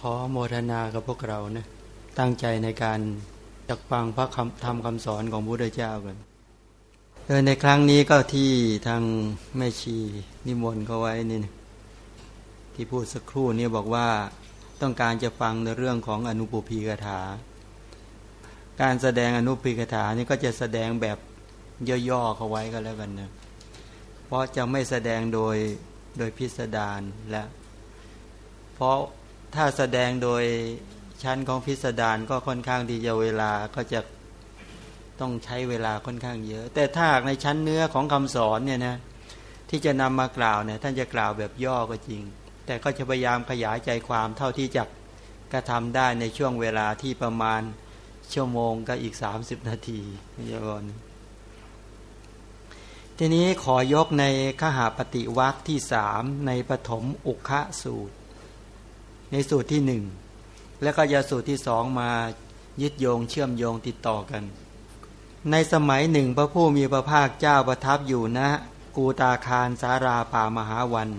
ขอโมทนากับพวกเรานะตั้งใจในการจักฟังพระคำธรรมคำสอนของพระพุทธเจ้ากันเออในครั้งนี้ก็ที่ทางแม่ชีนิมนต์เขาไว้นี่ที่พูดสักครู่นี้บอกว่าต้องการจะฟังในเรื่องของอนุปพีกถา การแสดงอนุปพีกถานี่ก็จะแสดงแบบย่อๆเขาไว้ก็แล้วกันนะเพราะจะไม่แสดงโดยโดยพิสดารและ เพราะ ถ้าแสดงโดยชั้นของพิสดารก็ค่อนข้างที่จะเวลาก็จะต้องใช้เวลาค่อนข้างเยอะ แต่ถ้าในชั้นเนื้อของคำสอนเนี่ยนะที่จะนำมากล่าวเนี่ยท่านจะกล่าวแบบย่อก็จริง แต่ก็จะพยายามขยายใจความเท่าที่จะกระทำได้ในช่วงเวลาที่ประมาณชั่วโมงก็อีก 30 นาทีนี่ก่อนทีนี้ขอยกในขหาปฏิวัคที่สามในปฐมอุคะสูตร ในสูตรที่หนึ่งแล้วก็ยาสูตรที่สองมายึดโยงเชื่อมโยงติดต่อกัน ในสมัยหนึ่งพระผู้มีพระภาคเจ้าประทับอยู่ณนะกูตาคารสาราป่ามหาวัน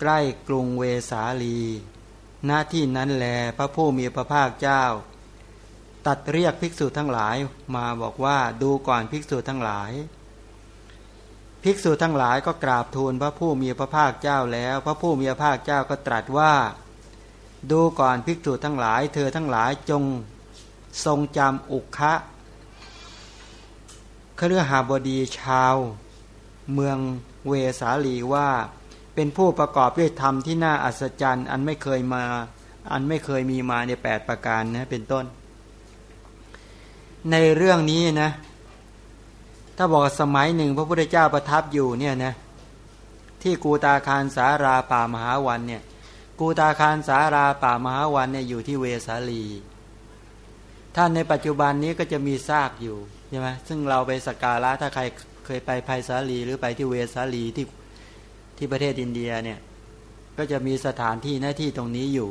ใกล้กรุงเวสาลี หน้าที่นั้นแลพระผู้มีพระภาคเจ้า ตัดเรียกภิกษุทั้งหลายมาบอกว่าดูก่อนภิกษุทั้งหลาย ภิกษุทั้งหลายก็กราบทูลพระผู้มีพระภาคเจ้าแล้ว พระผู้มีพระภาคเจ้าก็ตรัสว่า ดูก่อนภิกษุทั้งหลาย เธอทั้งหลายจงทรงจำอุคะเครือหาบดีชาว เมืองเวสาลีว่า เป็นผู้ประกอบด้วยธรรมที่น่าอัศจรรย์อันไม่เคยมา อันไม่เคยมีมาในแปดประการนะเป็นต้น ในเรื่องนี้นะ ถ้าบอกสมัยหนึ่ง พระพุทธเจ้าประทับอยู่เนี่ยนะที่กูตาคารสาราป่ามหาวันเนี่ยกูตาคารสาราป่ามหาวันเนี่ยอยู่ที่เวสาลี ท่านในปัจจุบันนี้ก็จะมีซากอยู่ใช่ไหมซึ่งเราไปสักการะถ้าใครเคยไปไพศาลีหรือไปที่เวสาลีที่ที่ประเทศอินเดียเนี่ยก็จะมีสถานที่หน้าที่ตรงนี้อยู่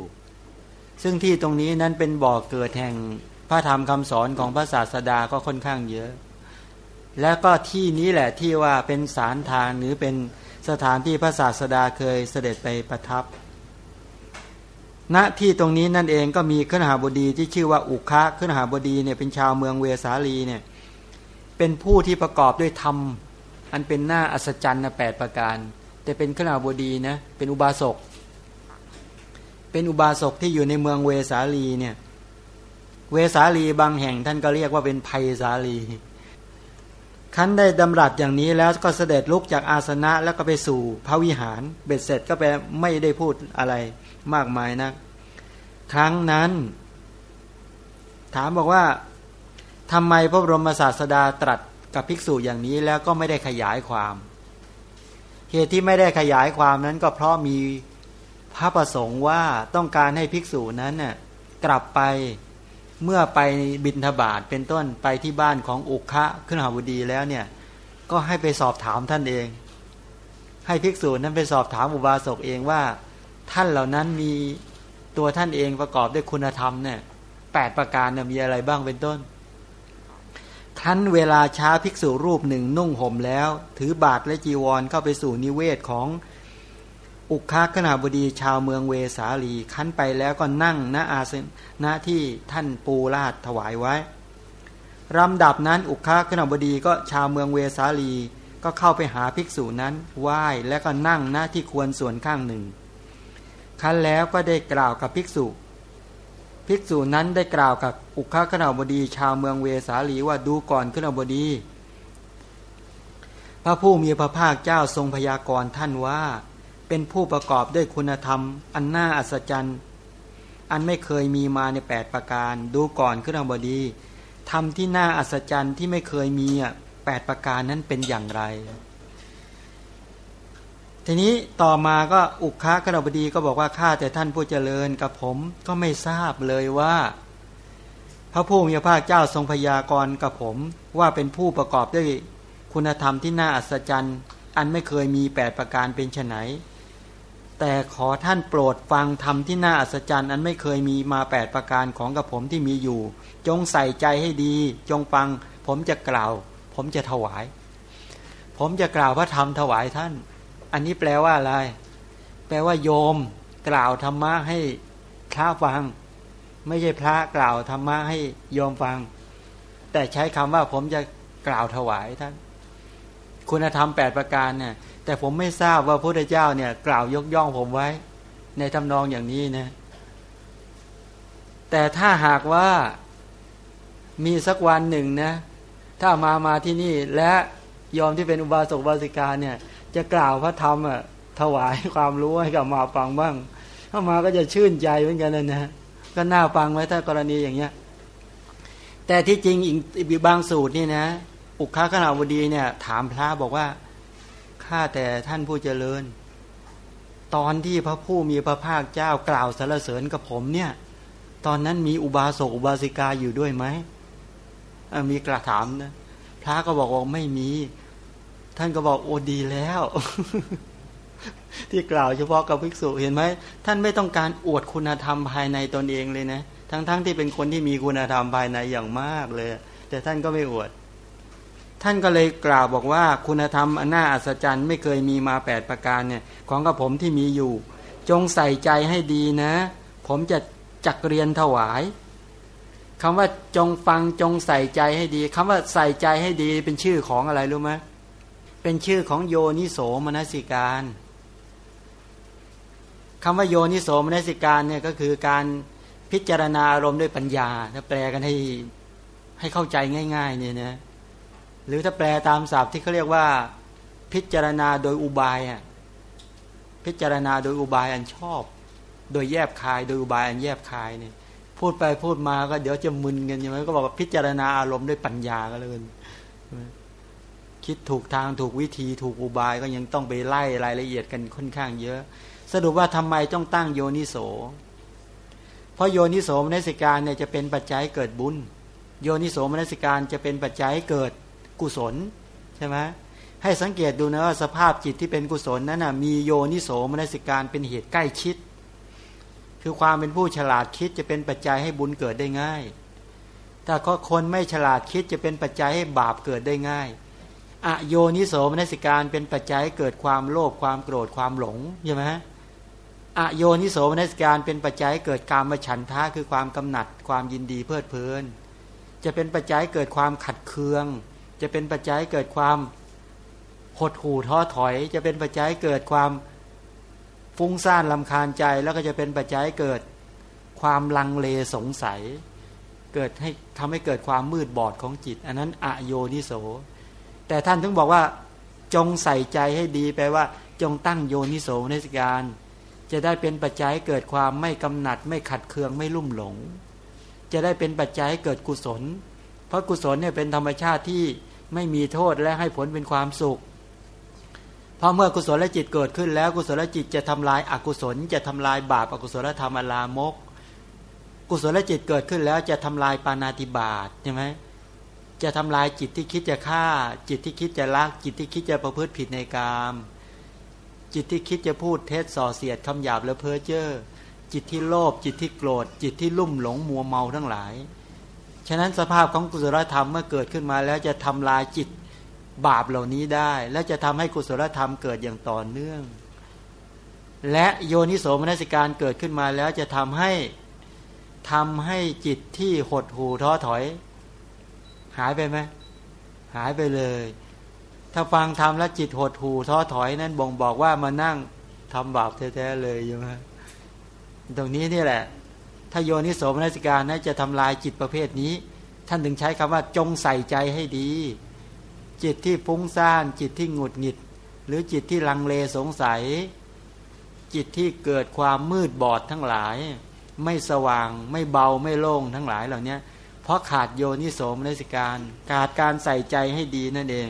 ซึ่งที่ตรงนี้นั้นเป็นบ่อกเกิดแห่งพระธรรมคำสอนของพระศาสดาก็ค่อนข้างเยอะ แล้วก็ที่นี้แหละที่ว่าเป็นสารทางหรือเป็นสถานที่พระศาสดาเคยเสด็จไปประทับ ณที่ตรงนี้นั่นเองก็มีขึ้นหาบดีที่ชื่อว่าอุคะขึ้นหาบดีเนี่ยเป็นชาวเมืองเวสาลีเนี่ยเป็นผู้ที่ประกอบด้วยธรรม อันเป็นหน้าอัศจรรย์นะแปดประการ แต่เป็นขึ้นหาบดีนะเป็นอุบาสก เป็นอุบาสกที่อยู่ในเมืองเวสาลีเนี่ยเวสาลีบางแห่งท่านก็เรียกว่าเป็นภัยสาลี ขั้นได้ดำรัสอย่างนี้แล้วก็เสด็จลุกจากอาสนะแล้วก็ไปสู่พระวิหาร เบ็ดเสร็จก็ไปไม่ได้พูดอะไรมากมายนะครั้งนั้น ถามบอกว่าทำไมพระบรมศาสดาตรัสกับภิกษุอย่างนี้แล้วก็ไม่ได้ขยายความเหตุที่ไม่ได้ขยายความนั้นก็เพราะมีพระประสงค์ว่าต้องการให้ภิกษุนั้นน่ะกลับไป เมื่อไปบินทบาทเป็นต้นไปที่บ้านของอุคะขึ้นหาบดีแล้วเนี่ยก็ให้ไปสอบถามท่านเอง ให้ภิกษุนั้นไปสอบถามอุบาสกเองว่า ท่านเหล่านั้นมีตัวท่านเองประกอบด้วยคุณธรรมเนี่ยแปดประการเนี่ยมีอะไรบ้างเป็นต้นท่านเวลาช้าภิกษุรูปหนึ่งนุ่งห่มแล้ว ถือบาทและจีวรเข้าไปสู่นิเวศของ อุคาขณาบดีชาวเมืองเวสาลีคั้นไปแล้วก็นั่งณอาสนะที่ท่านปูราดถวายไว้ลำดับนั้นอุคาขณาบดีก็ชาวเมืองเวสาลี ก็เข้าไปหาภิกษุนั้นไหว้และก็นั่งณที่ควรส่วนข้างหนึ่ง คั้นแล้วก็ได้กล่าวกับภิกษุ ภิกษุนั้นได้กล่าวกับอุคาขณาบดีชาวเมืองเวสาลีว่าดูก่อนขณาบดีพระผู้มีพระภาคเจ้าทรงพยากรณ์ท่านว่า เป็นผู้ประกอบด้วยคุณธรรม อันน่าอัศจรรย์ อันไม่เคยมีมาในแปดประการ ดูก่อนขึ้นบดีธรรมที่น่าอัศจรรย์ที่ไม่เคยมีอะแปดประการนั้นเป็นอย่างไร ทีนี้ต่อมาก็อุคคะขณบดีก็บอกว่าข้าแต่ท่านผู้เจริญกับผมก็ไม่ทราบเลยว่า พระผู้มีพระภาคเจ้าทรงพยากรณ์กับผมว่าเป็นผู้ประกอบด้วยคุณธรรมที่น่าอัศจรรย์ อันไม่เคยมีแปดประการเป็นไน แต่ขอท่านโปรดฟังธรรมที่น่าอัศจรรย์อันไม่เคยมีมาแปดประการของกับผมที่มีอยู่ จงใส่ใจให้ดี จงฟัง ผมจะกล่าว ผมจะถวาย ผมจะกล่าวพระธรรมถวายท่าน อันนี้แปลว่าอะไร แปลว่าโยม กล่าวธรรมะให้พระฟัง ไม่ใช่พระกล่าวธรรมะให้โยมฟัง แต่ใช้คำว่าผมจะกล่าวถวายท่าน คุณธรรมแปดประการเนี่ย แต่ผมไม่ทราบว่าพระพุทธเจ้าเนี่ย กล่าวยกย่องผมไว้ ในทำนองอย่างนี้นะ แต่ถ้าหากว่ามีสักวันหนึ่งนะ ถ้ามามาที่นี่และยอมที่เป็นอุบาสกบาสิกาเนี่ย จะกล่าวพระธรรมอะถวายความรู้ให้กับมาฟังบ้าง ถ้ามาก็จะชื่นใจเหมือนกันนะนะก็น่าฟังไว้ถ้ากรณีอย่างเงี้ย แต่ที่จริงอีกบางสูตรนี่นะ อุคาขณาวดีเนี่ย ถามพระบอกว่า ข้าแต่ท่านผู้เจริญ ตอนที่พระผู้มีพระภาคเจ้ากล่าวสรรเสริญกับผมเนี่ย ตอนนั้นมีอุบาสกอุบาสิกาอยู่ด้วยไหมมีกระถามนะพระก็บอกว่าไม่มี ท่านก็บอกโอดีแล้ว ที่กล่าวเฉพาะกับภิกษุเห็นไหมท่านไม่ต้องการอวดคุณธรรมภายในตนเองเลยนะ ทั้งๆทที่เป็นคนที่มีคุณธรรมภายในอย่างมากเลย แต่ท่านก็ไม่อวด ท่านก็เลยกล่าวบอกว่า คุณธรรมอันน่าอัศจรรย์ไม่เคยมีมาแปดประการเนี่ยของกับผมที่มีอยู่ จงใส่ใจให้ดีนะ ผมจะจักเรียนถวายคำว่าจงฟังจงใส่ใจให้ดีคำว่าใส่ใจให้ดีเป็นชื่อของอะไรรู้ไหมเป็นชื่อของโยนิโสมนสิการคำว่าโยนิโสมนสิการเนี่ยก็คือการพิจารณาอารมณ์ด้วยปัญญาถ้าแปลกันให้ให้เข้าใจง่าย ๆ เนี่ยนะ หรือถ้าแปลตามศัพท์ที่เขาเรียกว่า พิจารณาโดยอุบายอะพิจารณาโดยอุบายอันชอบ โดยแยบคาย โดยอุบายอันแยบคายเนี่ยพูดไปพูดมาก็เดี๋ยวจะมึนกันใช่ไหมก็บอกว่าพิจารณาอารมณ์ด้วยปัญญาก็เลยคิดถูกทางถูกวิธีถูกอุบายก็ยังต้องไปไล่รายละเอียดกันค่อนข้างเยอะ สรุปว่าทำไมต้องตั้งโยนิโส เพราะโยนิโสมนสิการเนี่ยจะเป็นปัจจัยเกิดบุญ โยนิโสมนสิการจะเป็นปัจจัยเกิด กุศลใช่ไหมให้สังเกตดูนะว่าสภาพจิตที่เป็นกุศลนั้นนะมีโยนิโสมนสิการเป็นเหตุใกล้ชิด คือความเป็นผู้ฉลาดคิดจะเป็นปัจจัยให้บุญเกิดได้ง่าย ถ้าคนไม่ฉลาดคิดจะเป็นปัจจัยให้บาปเกิดได้ง่ายอโยนิโสมนสิการเป็นปัจจัยเกิดความโลภความโกรธความหลงใช่ไหมอโยนิโสมนสิการเป็นปัจจัยเกิดการมาฉันทะคือความกำหนัด ความยินดีเพลิดเพลิน จะเป็นปัจจัยเกิดความขัดเคือง จะเป็นปัจจัยเกิดความหดหู่ท้อถอย จะเป็นปัจจัยเกิดความฟุ้งซ่านลำคาญใจ แล้วก็จะเป็นปัจจัยเกิดความลังเลสงสัย เกิดให้ทำให้เกิดความมืดบอดของจิต อันนั้นอโยนิโส แต่ท่านถึงบอกว่า จงใส่ใจให้ดีแปลว่า จงตั้งโยนิโสในสการ จะได้เป็นปัจจัยเกิดความไม่กำหนัด ไม่ขัดเคืองไม่ลุ่มหลง จะได้เป็นปัจจัยเกิดกุศล เพราะกุศลเนี่ยเป็นธรรมชาติที่ไม่มีโทษและให้ผลเป็นความสุข เพราะเมื่อกุศลและจิตเกิดขึ้นแล้วกุศลและจิตจะทำลายอากุศล จะทำลายบาปอกุศลธรรมอลามก กุศลและจิตเกิดขึ้นแล้วจะทำลายปานาติบาตใช่ไหมจะทำลายจิตที่คิดจะฆ่า จิตที่คิดจะลัก จิตที่คิดจะประพฤติผิดในกามจิตที่คิดจะพูดเท็จส่อเสียดคำหยาบและเพ้อเจ้อจิตที่โลภจิตที่โกรธ จิตที่ลุ่มหลงมัวเมาทั้งหลาย ฉะนั้นสภาพของกุศลธรรมเมื่อเกิดขึ้นมาแล้วจะทำลายจิตบาปเหล่านี้ได้ และจะทำให้กุศลธรรมเกิดอย่างต่อเนื่อง และโยนิโสมนสิการเกิดขึ้นมาแล้วจะทำให้ทำให้จิตที่หดหูท้อถอย หายไปไหมหายไปเลย ถ้าฟังทำแล้วจิตหดหูท้อถอยนั้นบ่งบอกว่ามานั่งทำบาปแท้ๆเลยใช่ไหมตรงนี้นี่แหละ ถ้าโยนิโสมนสิการนะจะทำลายจิตประเภทนี้ ท่านถึงใช้คำว่าจงใส่ใจให้ดี จิตที่ฟุ้งซ่านจิตที่หงุดหงิด หรือจิตที่ลังเลสงสัย จิตที่เกิดความมืดบอดทั้งหลาย ไม่สว่างไม่เบาไม่โล่งทั้งหลายเหล่านี้เพราะขาดโยนิโสมนสิการขาดการใส่ใจให้ดีนั่นเอง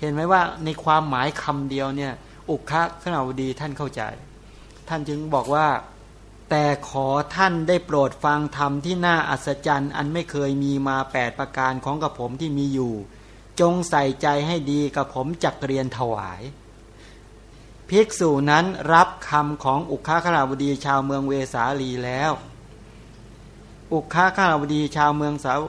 เห็นไหมว่าในความหมายคำเดียวเนี่ยอุคคะขณะวดีท่านเข้าใจ ท่านจึงบอกว่า แต่ขอท่านได้โปรดฟังธรรมที่น่าอัศจรรย์อันไม่เคยมีมาแปดประการของกับผมที่มีอยู่ จงใส่ใจให้ดีกับผมจักเรียนถวาย ภิกษุนั้นรับคำของอุคาขราบดีชาวเมืองเวสาลีแล้ว อุคาขราบดีชาวเมืองสาว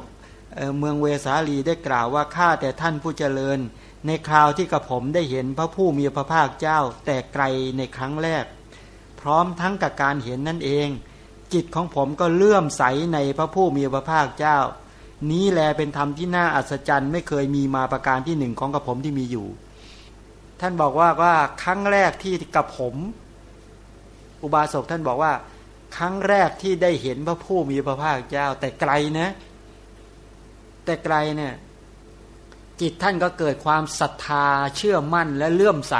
เมืองเวสาลีได้กล่าวว่าข้าแต่ท่านผู้เจริญ ในคราวที่กับผมได้เห็นพระผู้มีพระภาคเจ้าแต่ไกลในครั้งแรก พร้อมทั้งกับการเห็นนั่นเอง จิตของผมก็เลื่อมใสในพระผู้มีพระภาคเจ้า นี้แลเป็นธรรมที่น่าอัศจรรย์ไม่เคยมีมาประการที่หนึ่งของกระผมที่มีอยู่ ท่านบอกว่าว่าครั้งแรกที่กับผม อุบาสกท่านบอกว่า ครั้งแรกที่ได้เห็นพระผู้มีพระภาคเจ้า แต่ไกลนะ แต่ไกลเนี่ยจิตท่านก็เกิดความศรัทธาเชื่อมั่นและเลื่อมใส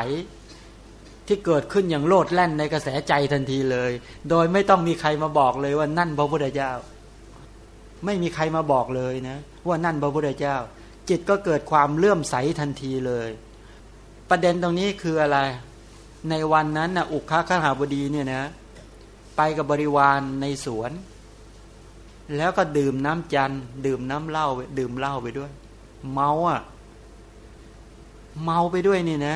ที่เกิดขึ้นอย่างโลดแล่นในกระแสใจทันทีเลย โดยไม่ต้องมีใครมาบอกเลยว่านั่นพระพุทธเจ้า ไม่มีใครมาบอกเลยนะ ว่านั่นพระพุทธเจ้า จิตก็เกิดความเลื่อมใสทันทีเลย ประเด็นตรงนี้คืออะไร ในวันนั้นนะอุคาขหาบดีเนี่ยนะ ไปกับบริวารในสวน แล้วก็ดื่มน้ำจันดื่มน้ำเหล้าดื่มเหล้าไปด้วย เมาอะเมาไปด้วยนี่นะ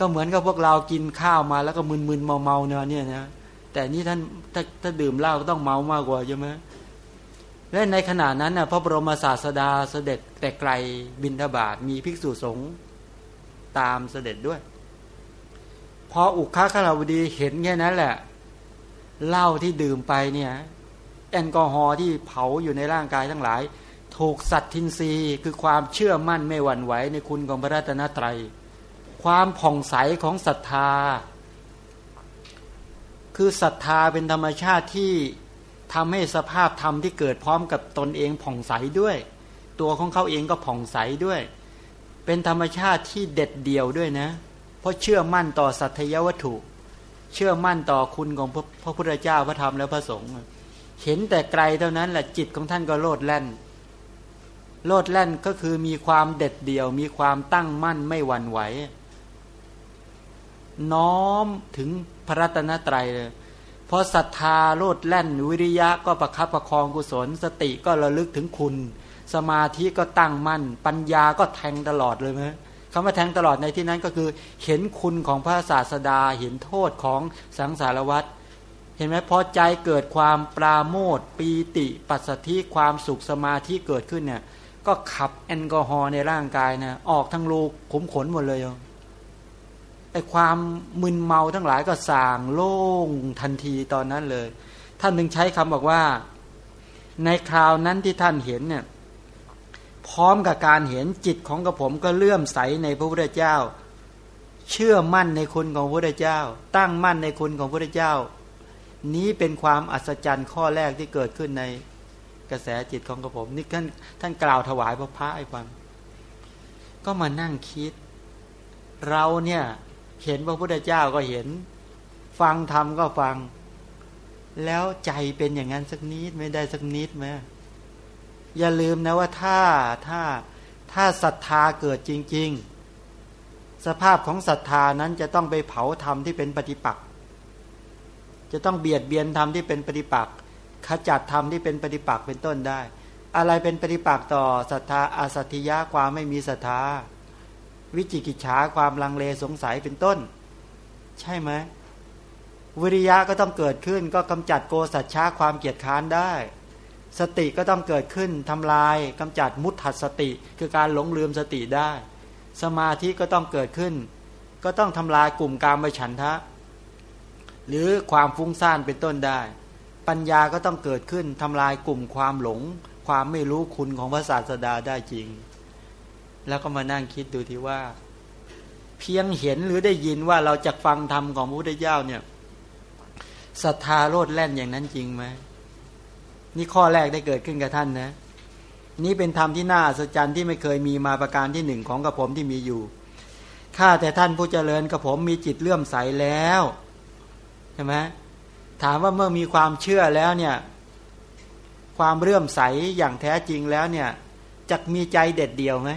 ก็เหมือนกับพวกเรากินข้าวมาแล้วก็มึนๆเมาๆเนาะเนี่ยนะแต่นี่ท่านถ้าถ้าดื่มเหล้าก็ต้องเมามากกว่าใช่ไหมและในขณะนั้นน่ะพระบรมศาสดาเสด็จแต่ไกลบินทบาทมีภิกษุสงฆ์ตามเสด็จด้วย พออุคาคาราวดีเห็นแค่นั้นแหละเหล้าที่ดื่มไปเนี่ยแอลกอฮอล์ที่เผาอยู่ในร่างกายทั้งหลาย ถูกสัตทินรีคือความเชื่อมั่นไม่หวั่นไหวในคุณของพระรัตนตรัย ความผ่องใสของศรัทธา คือศรัทธาเป็นธรรมชาติที่ทำให้สภาพธรรมที่เกิดพร้อมกับตนเองผ่องใสด้วย ตัวของเขาเองก็ผ่องใสด้วย เป็นธรรมชาติที่เด็ดเดี่ยวด้วยนะ เพราะเชื่อมั่นต่อสัตยวัตถุ เชื่อมั่นต่อคุณของพระพุทธเจ้าพระธรรมและพระสงฆ์เห็นแต่ไกลเท่านั้นแหละจิตของท่านก็โลดแล่น โลดแล่นก็คือมีความเด็ดเดี่ยว มีความตั้งมั่นไม่หวั่นไหว น้อมถึงพระรัตนตรัยเลยพอศรัทธาโลดแล่นวิริยะก็ประคับประคองกุศล สติก็ระลึกถึงคุณ สมาธิก็ตั้งมั่น ปัญญาก็แทงตลอดเลยไหมคำว่าแทงตลอดในที่นั้นก็คือ เห็นคุณของพระศาสดาเห็นโทษของสังสารวัตรเห็นไหมพอใจเกิดความปราโมทปีติปัสสธิความสุขสมาธิเกิดขึ้นเนี่ยก็ขับแอลกอฮอล์ในร่างกายนะออกทั้งรูขุมขนหมดเลย ไอ้ความมึนเมาทั้งหลายก็สางโล่งทันทีตอนนั้นเลย ท่านหนึ่งใช้คำบอกว่า ในคราวนั้นที่ท่านเห็นเนี่ยพร้อมกับการเห็นจิตของกระผมก็เลื่อมใสในพระพุทธเจ้า เชื่อมั่นในคุณของพระพุทธเจ้า ตั้งมั่นในคุณของพระพุทธเจ้า นี้เป็นความอัศจรรย์ข้อแรกที่เกิดขึ้นในกระแสจิตของกระผมนี่ท่านท่านกล่าวถวายพระพระไอ้ฟังก็มานั่งคิด เราเนี่ย เห็นพระพุทธเจ้าก็เห็น ฟังธรรมก็ฟัง แล้วใจเป็นอย่างนั้นสักนิดไม่ได้สักนิดไหมอย่าลืมนะว่าถ้าถ้าถ้าศรัทธาเกิดจริง ๆ สภาพของศรัทธานั้นจะต้องไปเผาธรรมที่เป็นปฏิปักษ์จะต้องเบียดเบียนธรรมที่เป็นปฏิปักษ์ขจัดธรรมที่เป็นปฏิปักษ์เป็นต้นได้ อะไรเป็นปฏิปักษ์ต่อศรัทธาอาสัตยะความไม่มีศรัทธา วิจิกิจฉาความลังเลสงสัยเป็นต้น ใช่ไหมวิริยะก็ต้องเกิดขึ้น ก็กำจัดโกสัจฉาความเกียจค้านได้ สติก็ต้องเกิดขึ้นทำลายกำจัดมุตถัดสติ คือการหลงลืมสติได้ สมาธิก็ต้องเกิดขึ้น ก็ต้องทำลายกลุ่มการมฉันทะ หรือความฟุ้งซ่านเป็นต้นได้ ปัญญาก็ต้องเกิดขึ้นทำลายกลุ่มความหลง ความไม่รู้คุณของพระศาสดาได้จริง แล้วก็มานั่งคิดดูทีว่า เพียงเห็นหรือได้ยินว่าเราจะฟังธรรมของพระพุทธเจ้าเนี่ยศรัทธาโลดแล่นอย่างนั้นจริงไหมนี่ข้อแรกได้เกิดขึ้นกับท่านนะ นี่เป็นธรรมที่น่าอัศจรรย์ที่ไม่เคยมีมาประการที่หนึ่งของกระผมที่มีอยู่ข้าแต่ท่านผู้เจริญกระผมมีจิตเลื่อมใสแล้วใช่ไหมถามว่าเมื่อมีความเชื่อแล้วเนี่ย ความเลื่อมใสอย่างแท้จริงแล้วเนี่ยจะมีใจเด็ดเดียวไหม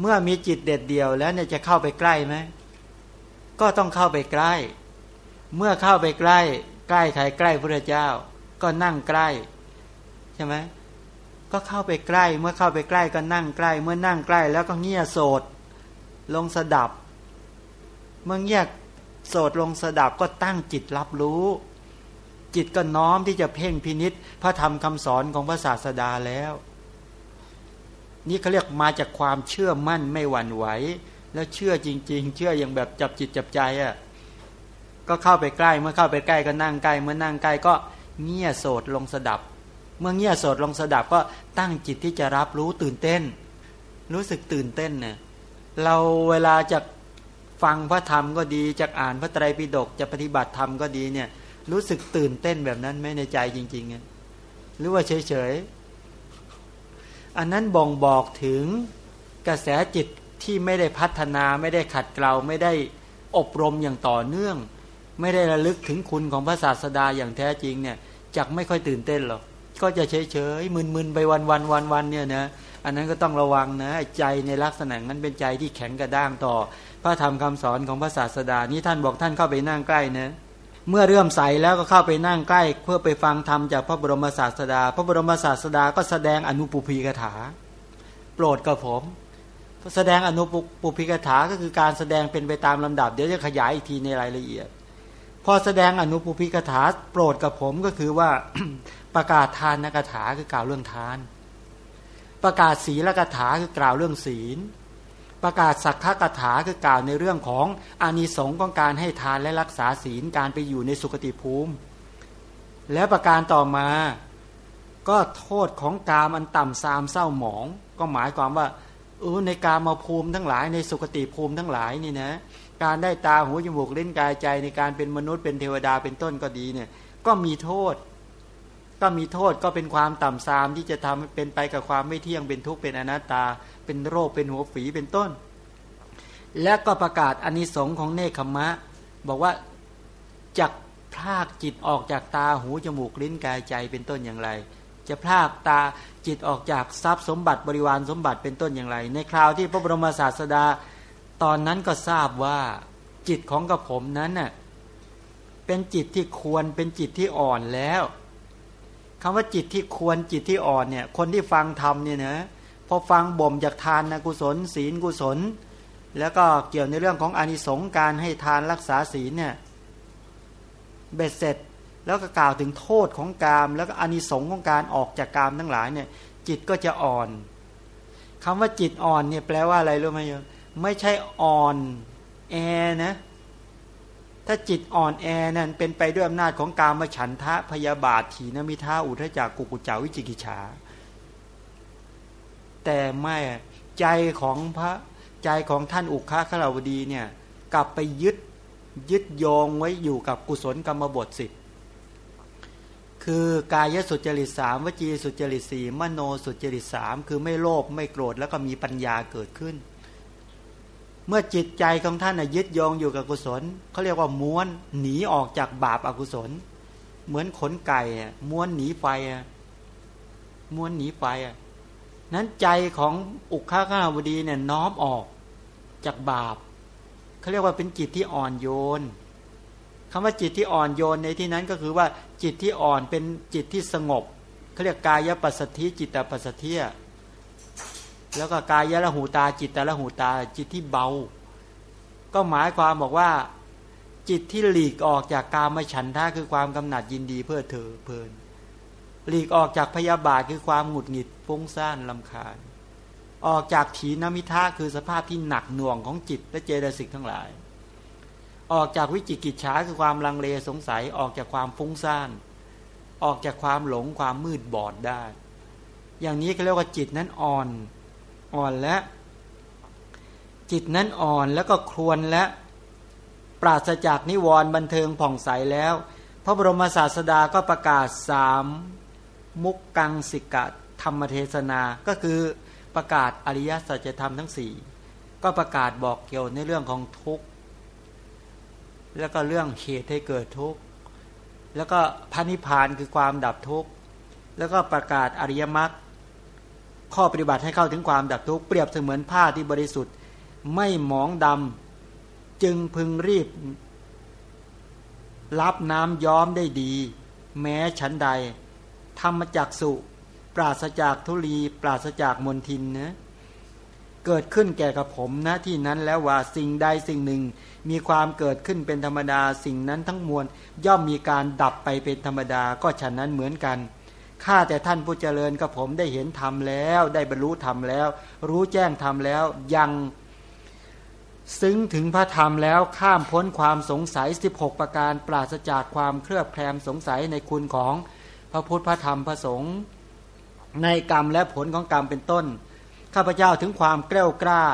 เมื่อมีจิตเด็ดเดียวแล้วเนี่ยจะเข้าไปใกล้ไหมก็ต้องเข้าไปใกล้ เมื่อเข้าไปใกล้ ใกล้ใครใกล้พระเจ้า ก็นั่งใกล้ใช่ไหมก็เข้าไปใกล้ เมื่อเข้าไปใกล้ก็นั่งใกล้ เมื่อนั่งใกล้ แล้วก็เงี่ยโสดลงสดับ เมื่อเงี่ยโสดลงสดับก็ตั้งจิตรับรู้ จิตก็น้อมที่จะเพ่งพินิษพระธรรมคำสอนของพระศาสดาแล้ว นี่เขาเรียกมาจากความเชื่อมั่นไม่หวั่นไหว แล้วเชื่อจริง ๆ เชื่ออย่างแบบจับจิตจับใจอะ่ะก็เข้าไปใกล้เมื่อเข้าไปใกล้ก็นั่งใกล้เมื่อนั่งใกล้ก็เงี่ยโสดลงสดับ เมื่อเงี่ยโสดลงสดับก็ตั้งจิตที่จะรับรู้ตื่นเต้น รู้สึกตื่นเต้นเนี่ยเราเวลาจะฟังพระธรรมก็ดีจากอ่านพระไตรปิฎกจะปฏิบัติธรรมก็ดีเนี่ยรู้สึกตื่นเต้นแบบนั้นไหมในใจจริงๆหรือว่าเฉยๆ อันนั้นบ่งบอกถึงกระแสจิตที่ไม่ได้พัฒนาไม่ได้ขัดเกลาไม่ได้อบรมอย่างต่อเนื่อง ไม่ได้ระลึกถึงคุณของพระศาสดาอย่างแท้จริงเนี่ยจักไม่ค่อยตื่นเต้นหรอกก็จะเฉยเฉยมึนๆไปวันวันวันวันเนี่ยนะอันนั้นก็ต้องระวังนะใจในลักษณะนั้นเป็นใจที่แข็งกระด้างต่อ พระธรรมคำสอนของพระศาสดานี้ท่านบอกท่านเข้าไปนั่งใกล้นะ เมื่อเรื่มใสแล้วก็เข้าไปนั่งใกล้ เพื่อไปฟังธรรมจากพระบรมศาสดา พระบรมศาสดาก็แสดงอนุปุพีกถา โปรดกับผม แสดงอนุปุพิกถาก็คือการแสดงเป็นไปตามลำดับ เดี๋ยวจะขยายอีกทีในรายละเอียด พอแสดงอนุปุพิกถา โปรดกับผมก็คือว่าประกาศทานนกถาคือกล่าวเรื่องทาน ประกาศศีลกถาคือกล่าวเรื่องศีล ประกาศสักขกถาคือกล่าวในเรื่องของอานิสงส์ของการให้ทานและรักษาศีลการไปอยู่ในสุคติภูมิ และประการต่อมา ก็โทษของกามอันต่ำซามเศร้าหมอง ก็หมายความว่าเออในกามาภูมิทั้งหลายในสุคติภูมิทั้งหลายนี่นะการได้ตาหูจมูกเล่นกายใจในการเป็นมนุษย์เป็นเทวดาเป็นต้นก็ดีเนี่ยก็มีโทษ ก็มีโทษก็เป็นความต่ำทรามที่จะทำเป็นไปกับความไม่เที่ยงเป็นทุกข์เป็นอนัตตา เป็นโรคเป็นหัวฝีเป็นต้น และก็ประกาศอนนิสงค์ของเนคขมะ บอกว่าจักพรากจิตออกจากตาหูจมูกลิ้นกายใจเป็นต้นอย่างไร จะพลากตาจิตออกจากทรัพย์สมบัติบริวารสมบัติเป็นต้นอย่างไร ในคราวที่พระบรมศาสดา ตอนนั้นก็ทราบว่าจิตของกระผมนั้นน่ะเป็นจิตที่ควรเป็นจิตที่อ่อนแล้วคำว่าจิตที่ควรจิตที่อ่อนเนี่ย คนที่ฟังธรรมเนี่ยนะ อฟังบ่มจากทานนะกุศล ศีลกุศล แล้วก็เกี่ยวในเรื่องของอานิสงส์การให้ทานรักษาศีลเนี่ยเบ็ดเสร็จแล้วก็กล่าวถึงโทษของกาม แล้วก็อานิสงส์ของการออกจากกามทั้งหลายเนี่ย จิตก็จะอ่อนคำว่าจิตอ่อนเนี่ยแปลว่าอะไรรู้ไหมโยมไม่ใช่อ่อนแอนะ ถ้าจิตอ่อนแอนั่นเป็นไปด้วยอำนาจของกามฉันทะพยาบาทถีนมิทาอุทจักกุกุจาวิจิกิจฉา แต่ไม่ใจของพระใจของท่านอุคาขลาวดีเนี่ยกลับไปยึดยึดโยงไว้อยู่กับกุศลกรรมบทสิบคือกายสุจริตสามวจีสุจริตสี่มโนสุจริตสามคือไม่โลภไม่โกรธแล้วก็มีปัญญาเกิดขึ้น เมื่อจิตใจของท่านยึดโยงอยู่กับกุศลเขาเรียกว่าม้วนหนีออกจากบาปอากุศล เหมือนขนไก่ม้วนหนีไฟม้วนหนีไฟ นั้นใจของอุคาขาวดีเนี่ยน้อมออกจากบาปเขาเรียกว่าเป็นจิตที่อ่อนโยนคำว่าจิตที่อ่อนโยนในที่นั้นก็คือว่าจิตที่อ่อนเป็นจิตที่สงบเขาเรียกกายปัสสธิจิตปัสสธิแล้วก็กายละหูตาจิตตละหูตาจิตที่เบา ก็หมายความบอกว่า จิตที่หลีกออกจากกามฉันทะคือความกำหนัดยินดีเพื่อเธอเพลิน หลีกออกจากพยาบาทคือความหงุดหงิดฟุ้งซ่านลำคาญ ออกจากถีนมิทะคือสภาพที่หนักหน่วงของจิตและเจตสิกทั้งหลาย ออกจากวิจิกิจฉาคือความลังเลสงสัยออกจากความฟุ้งซ่าน ออกจากความหลงความมืดบอดได้ อย่างนี้เขาเรียกว่าจิตนั้นอ่อนอ่อนและจิตนั้นอ่อนแล้วก็ครวนและ ปราศจากนิวรณ์บันเทิงผ่องใสแล้ว พระบรมศาสดาก็ประกาศสาม มุกกังสิกะธรรมเทศนา ก็คือประกาศอริยสัจธรรมทั้งสี่ก็ประกาศบอกเกี่ยวในเรื่องของทุกข์แล้วก็เรื่องเหตุให้เกิดทุกข์แล้วก็พานิพานคือความดับทุกข์แล้วก็ประกาศอริยมรรคข้อปฏิบัติให้เข้าถึงความดับทุกข์เปรียบเสมือนผ้าที่บริสุทธิ์ ไม่หมองดำจึงพึงรีบ รับน้ำย้อมได้ดี แม้ชั้นใด ธรรมจักสุ ปราศจากทุลี ปราศจากมนทินนะเกิดขึ้นแก่กับผมนะที่นั้นแล้วว่าสิ่งใดสิ่งหนึ่ง มีความเกิดขึ้นเป็นธรรมดาสิ่งนั้นทั้งมวล ย่อมมีการดับไปเป็นธรรมดาก็ฉะนั้นเหมือนกันข้าแต่ท่านผู้เจริญกับผมได้เห็นธรรมแล้ว ได้บรรลุธรรมแล้ว รู้แจ้งธรรมแล้ว ยัง ซึ้งถึงพระธรรมแล้วข้ามพ้นความสงสัย 16 ประการปราศจากความเครือบแคลมสงสัยในคุณของ พระพุทธพระธรรมพระสงฆ์ในกรรมและผลของกรรมเป็นต้น ข้าพเจ้าถึงความแกล้วกล้า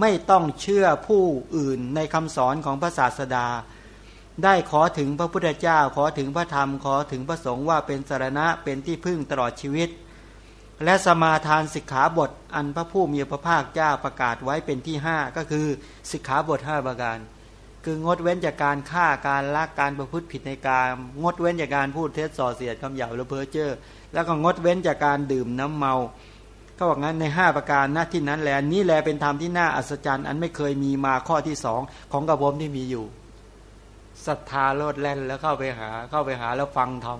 ไม่ต้องเชื่อผู้อื่นในคำสอนของพระศาสดา ได้ขอถึงพระพุทธเจ้าขอถึงพระธรรมขอถึงพระสงฆ์ว่าเป็นสารณะเป็นที่พึ่งตลอดชีวิต และสมาทานสิกขาบทอันพระผู้มีพระภาคเจ้าประกาศไว้เป็นที่ห้าก็คือสิกขาบทห้าประการ คืองดเว้นจากการฆ่าการลักการประพฤติผิดในการงดเว้นจากการพูดเท็จส่อเสียดคำหยาบและเพ้อเจ้อแล้วก็งดเว้นจากการดื่มน้ำเมาก็บอกงั้นในห้าประการหน้าที่นั้นแลนี่แลเป็นธรรมที่น่าอัศจรรย์อันไม่เคยมีมาข้อที่สองของกระผมที่มีอยู่ศรัทธาโลดแล่นแล้วเข้าไปหาเข้าไปหาแล้วฟังธรรม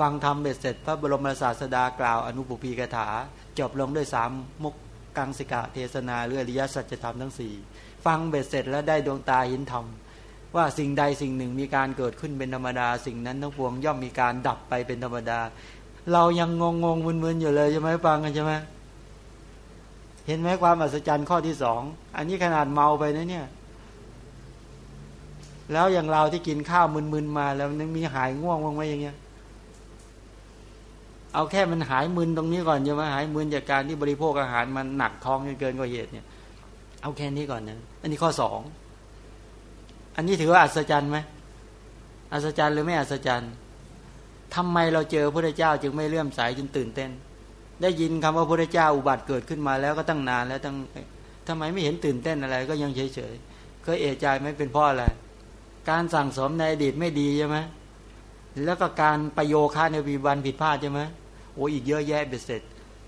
ฟังธรรมเบ็ดเสร็จ พระบรมศาสดากล่าวอนุปุพีกถา จบลงด้วยสามมุกกังสิกะเทศนาเรื่องอริยสัจธรรมทั้งสี่ ฟังเบ็ดเสร็จแล้วได้ดวงตาเหินธรรมว่าสิ่งใดสิ่งหนึ่งมีการเกิดขึ้นเป็นธรรมดา สิ่งนั้นทั้งปวงย่อมมีการดับไปเป็นธรรมดา เรายังงงงมึนๆอยู่เลยใช่ไหมฟังกันใช่ไหมเห็นไหมความอัศจรรย์ข้อที่สองอันนี้ขนาดเมาไปนะเนี่ย แล้วอย่างเราที่กินข้าวมึนๆมาแล้วนึงมีหายง่วงบ้างไหมอย่างเงี้ย เอาแค่มันหายมึนตรงนี้ก่อนใช่ไหมหายมึนจากการที่บริโภคอาหารมันหนักท้องเกินกว่าเหตุเนี่ย เอาแค่นี้ก่อนนะ อันนี้ข้อสอง อันนี้ถือว่าอัศจรรย์ไหมอัศจรรย์หรือไม่อัศจรรย์ทำไมเราเจอพระเจ้าจึงไม่เลื่อมใสจนตื่นเต้น ได้ยินคำว่าพระเจ้าอุบัติเกิดขึ้นมาแล้วก็ตั้งนานแล้วตั้งทำไมไม่เห็นตื่นเต้นอะไร ก็ยังเฉยเฉยเคยเอะใจไหมเป็นเพราะอะไร การสั่งสมในอดีตไม่ดีใช่ไหมแล้วก็การประโยค่าในวีวันผิดพลาดใช่ไหมโอ้อีกเยอะแยะเบ็ดเสร็จ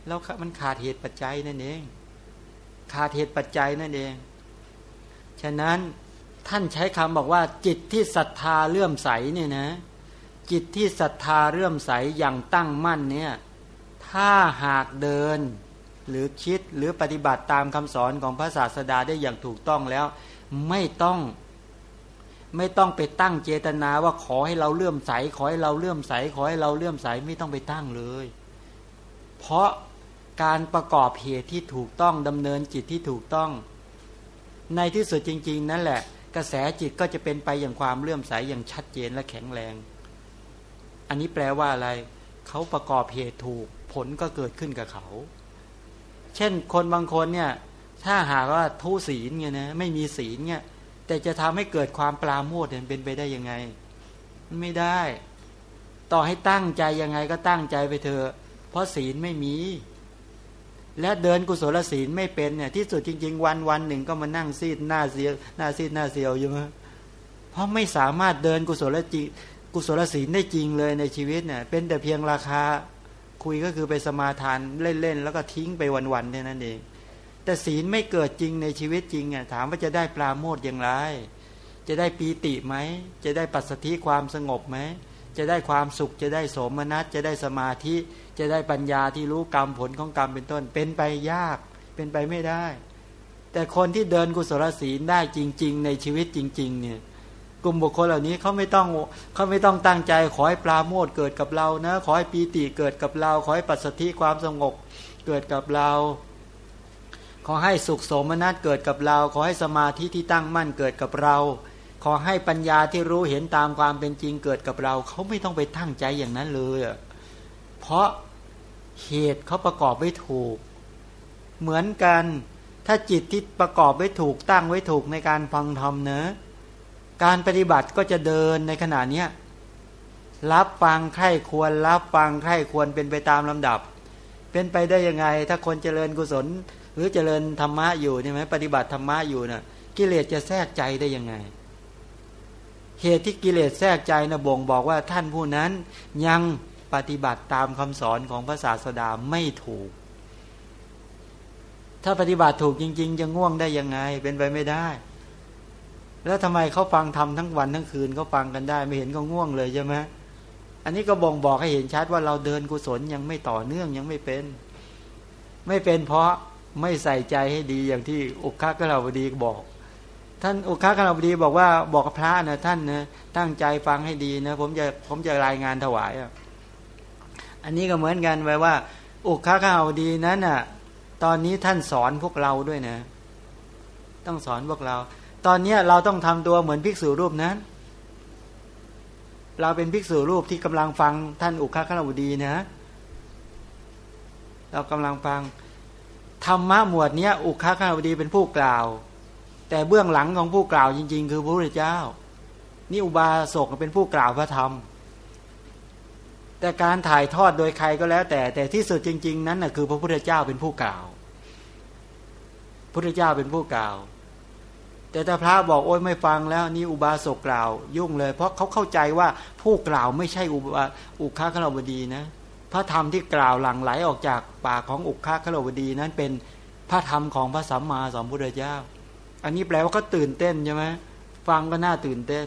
แล้วมันขาดเหตุปัจจัยนั่นเอง ขาดเหตุปัจจัยนั่นเอง ฉะนั้นท่านใช้คำบอกว่าจิตที่ศรัทธาเลื่อมใสเนี่ยนะ จิตที่ศรัทธาเรื่อมใสอย่างตั้งมั่นเนี่ยถ้าหากเดินหรือคิดหรือปฏิบัติตามคำสอนของพระศาสดาได้อย่างถูกต้องแล้ว ไม่ต้อง ไม่ต้องไปตั้งเจตนาว่าขอให้เราเลื่อมใส ขอให้เราเลื่อมใส ขอให้เราเลื่อมใสไม่ต้องไปตั้งเลย เพราะ การประกอบเหตุที่ถูกต้องดำเนินจิตที่ถูกต้อง ในที่สุดจริง ๆ นั่นแหละ กระแสจิตก็จะเป็นไปอย่างความเลื่อมใสอย่างชัดเจนและแข็งแรง อันนี้แปลว่าอะไร เขาประกอบเหตุถูกผลก็เกิดขึ้นกับเขา เช่นคนบางคนเนี่ยถ้าหากว่าทุศีลเนี่ยนะไม่มีศีลเนี่ยแต่จะทำให้เกิดความปราโมทเนี่ยเป็นไปได้ยังไง ไม่ได้ ต่อให้ตั้งใจยังไงก็ตั้งใจไปเถอะเพราะศีลไม่มี และเดินกุศลศีลไม่เป็นเนี่ยที่สุดจริง ๆ วันวันหนึ่งก็มานั่งซีดหน้าเสียวหน้าซีดหน้าเสียวอยู่มั้ยเพราะไม่สามารถเดินกุศลจิกุศลศีลได้จริงเลยในชีวิตเนี่ยเป็นแต่เพียงราคาคุยก็คือไปสมาทานเล่นๆแล้วก็ทิ้งไปวันๆเท่านั้นเอง แต่ศีลไม่เกิดจริงในชีวิตจริงอะถามว่าจะได้ปราโมทอย่างไร จะได้ปีติไหมจะได้ปัสสธิความสงบไหม จะได้ความสุขจะได้สมนัตจะได้สมาธิจะได้ปัญญาที่รู้กรรมผลของกรรมเป็นต้น เป็นไปยากเป็นไปไม่ได้ แต่คนที่เดินกุศลศีลได้จริง ๆ ในชีวิตจริง ๆ เนี่ย กลุ่มบุคคลเหล่านี้เขาไม่ต้องเขาไม่ต้องตั้งใจขอให้ปลาโมดเกิดกับเรานะขอให้ปีติเกิดกับเราขอให้ปัสสธิความสงบเกิดกับเรา ขอให้สุขสมนัตเกิดกับเรา ขอให้สมาธิที่ตั้งมั่นเกิดกับเรา ขอให้ปัญญาที่รู้เห็นตามความเป็นจริงเกิดกับเรา เขาไม่ต้องไปตั้งใจอย่างนั้นเลยเพราะเหตุเขาประกอบไว้ถูก เหมือนกันถ้าจิตที่ประกอบไว้ถูกตั้งไว้ถูกในการฟังธรรมเนะการปฏิบัติก็จะเดินในขณะเนี้ยรับฟังไข้ควรรับฟังไข้ควรเป็นไปตามลำดับ เป็นไปได้ยังไง ถ้าคนเจริญกุศล หรือเจริญธรรมะอยู่ใช่ไหมปฏิบัติธรรมะอยู่นะ่ะกิเลสจะแทรกใจได้ยังไง เหตุที่กิเลสแทรกใจนะบ่งบอกว่าท่านผู้นั้นยังปฏิบัติตามคำสอนของพระศาสดาไม่ถูก ถ้าปฏิบัติถูกจริง ๆ จะง่วงได้ยังไง เป็นไปไม่ได้ แล้วทำไมเขาฟังทำทั้งวันทั้งคืนเขาฟังกันได้ ไม่เห็นก็ง่วงเลยใช่ไหมอันนี้ก็บ่งบอกให้เห็นชัดว่าเราเดินกุศลยังไม่ต่อเนื่องยังไม่เป็น ไม่เป็นเพราะไม่ใส่ใจให้ดีอย่างที่อุคากราบดีบอก ท่านอุคากราบดีบอกว่าบอกพระนะท่านนะตั้งใจฟังให้ดีนะผมจะผมจะรายงานถวายอะอันนี้ก็เหมือนกันไว้ว่า อุคากราบดีนั้นอะ ตอนนี้ท่านสอนพวกเราด้วยนะ ต้องสอนพวกเรา ตอนเนี้เราต้องทำตัวเหมือนภิกษุรูปนั้น เราเป็นภิกษุรูปที่กำลังฟังท่านอุคาคณบุดีนะ เรากำลังฟังธรรมะหมวดเนี้ย อุคาคณบุดีเป็นผู้กล่าว แต่เบื้องหลังของผู้กล่าวจริง ๆ คือพระพุทธเจ้า นี่อุบาสกเป็นผู้กล่าวพระธรรม แต่การถ่ายทอดโดยใครก็แล้ว แต่แต่ที่สุดจริง ๆ นั้นนะคือพระพุทธเจ้าเป็นผู้กล่าวพุทธเจ้าเป็นผู้กล่าว แต่ถ้าพระบอกโอ้ยไม่ฟังแล้วนี่อุบาสกกล่าว ยุ่งเลย เพราะเขาเข้าใจว่าผู้กล่าวไม่ใช่อุบาอุคาคลบดีนะพระธรรมที่กล่าวหลั่งไหลออกจากปากของอุคาคลบดีนั้นเป็นพระธรรมของพระสัมมาสัมพุทธเจ้า อันนี้แปลว่าก็ตื่นเต้นใช่ไหมฟังก็น่าตื่นเต้น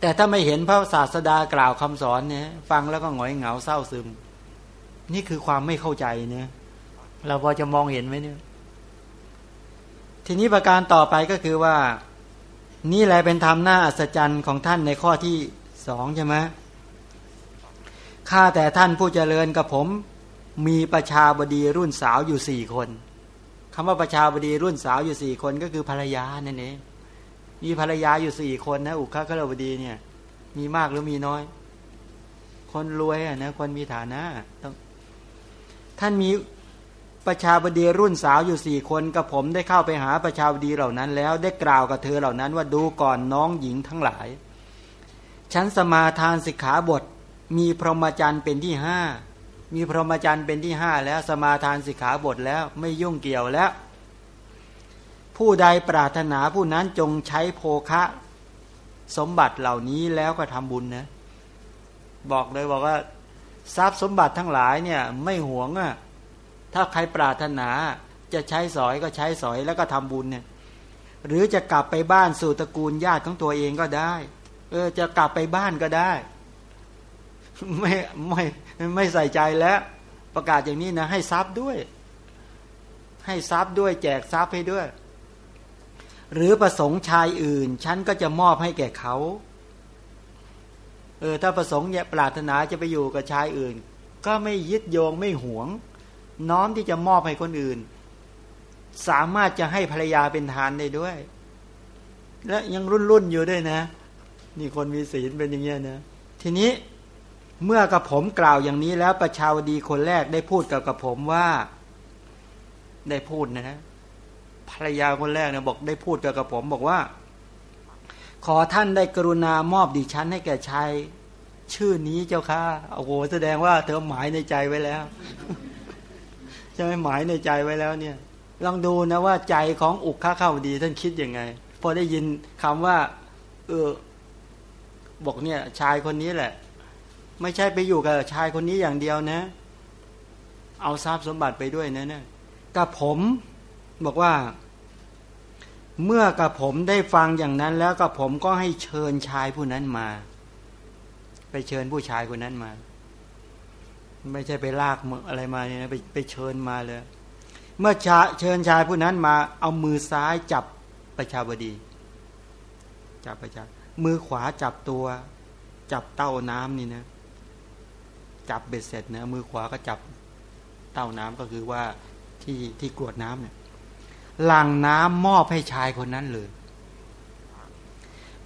แต่ถ้าไม่เห็นพระศาสดากล่าวคำสอนเนี่ยฟังแล้วก็หงอยเหงาเศร้าซึม นี่คือความไม่เข้าใจเนี่ยเราพอจะมองเห็นไหมเนี่ยทีนี้ประการต่อไปก็คือว่า นี่แหละเป็นธรรมหน้าอัศจรรย์ของท่านในข้อที่สองใช่ไหมข้าแต่ท่านผู้เจริญกับผม มีประชาบดีรุ่นสาวอยู่สี่คน คำว่าประชาบดีรุ่นสาวอยู่สี่คนก็คือภรรยานั่นเองมีภรรยาอยู่สี่คนนะอุคคลวดีเนี่ย มีมากหรือมีน้อย คนรวยอะนะคนมีฐานะต้องท่านมีประชาบดีรุ่นสาวอยู่สี่คนกับผมได้เข้าไปหาประชาบดีเหล่านั้น แล้วได้กล่าวกับเธอเหล่านั้น ว่าดูก่อนน้องหญิงทั้งหลาย ฉันสมาทานสิกขาบท มีพรหมจรรย์เป็นที่ห้า มีพรหมจรรย์เป็นที่ห้าแล้วสมาทานสิกขาบทแล้วไม่ยุ่งเกี่ยวแล้ว ผู้ใดปรารถนาผู้นั้นจงใช้โภคะสมบัติเหล่านี้แล้วก็ทำบุญนะ บอกเลยบอกว่า ทรัพย์สมบัติทั้งหลายเนี่ย ไม่หวงอะ่ะถ้าใครปรารถนาจะใช้สอยก็ใช้สอยแล้วก็ทำบุญเนี่ย หรือจะกลับไปบ้านสู่ตระกูลญาติของตัวเองก็ได้ เออ จะกลับไปบ้านก็ได้ ไม่ไม่ ไม่ใส่ใจแล้วประกาศอย่างนี้นะ ให้ทรัพย์ด้วย ให้ทรัพย์ด้วยแจกทรัพย์ให้ด้วย หรือประสงค์ชายอื่น ฉันก็จะมอบให้แก่เขาเออถ้าประสงค์เนี่ยปรารถนาจะไปอยู่กับชายอื่น ก็ไม่ยึดโยงไม่หวง น้อมที่จะมอบให้คนอื่น สามารถจะให้ภรรยาเป็นทานได้ด้วย และยังรุ่นรุ่นอยู่ด้วยนะ นี่คนมีศีลเป็นอย่างเงี้ยนะ ทีนี้ เมื่อกับผมกล่าวอย่างนี้แล้วประชาวดีคนแรกได้พูดกับกับผมว่า ได้พูดนะภรรยาคนแรกเนี่ยบอกได้พูดกับกับผมบอกว่า ขอท่านได้กรุณามอบดิฉันให้แก่ชายชื่อนี้เจ้าค่ะโอ้โหแสดงว่าเธอหมายในใจไว้แล้วจะไม่หมายในใจไว้แล้วเนี่ยลองดูนะว่าใจของอุกข้าเข้าดีท่านคิดยังไง พอได้ยินคำว่า เออบอกเนี่ย ชายคนนี้แหละ ไม่ใช่ไปอยู่กับชายคนนี้อย่างเดียวนะ เอาทรัพย์สมบัติไปด้วยนะเนี่ยกับผมบอกว่า เมื่อกับผมได้ฟังอย่างนั้น แล้วกับผมก็ให้เชิญชายผู้นั้นมา ไปเชิญผู้ชายคนนั้นมา ไม่ใช่ไปลากอะไรมาเนี่ยนะไปไปเชิญมาเลย เมื่อเชิญชายผู้นั้นมา เอามือซ้ายจับประชาบดี จับประชามือขวาจับตัว จับเต้าน้ำนี่นะ จับเบ็ดเสร็จเนะมือขวาก็จับเต้าน้ำก็คือว่าที่ที่กรวดน้ำเนี่ยหลังน้ำมอบให้ชายคนนั้นเลย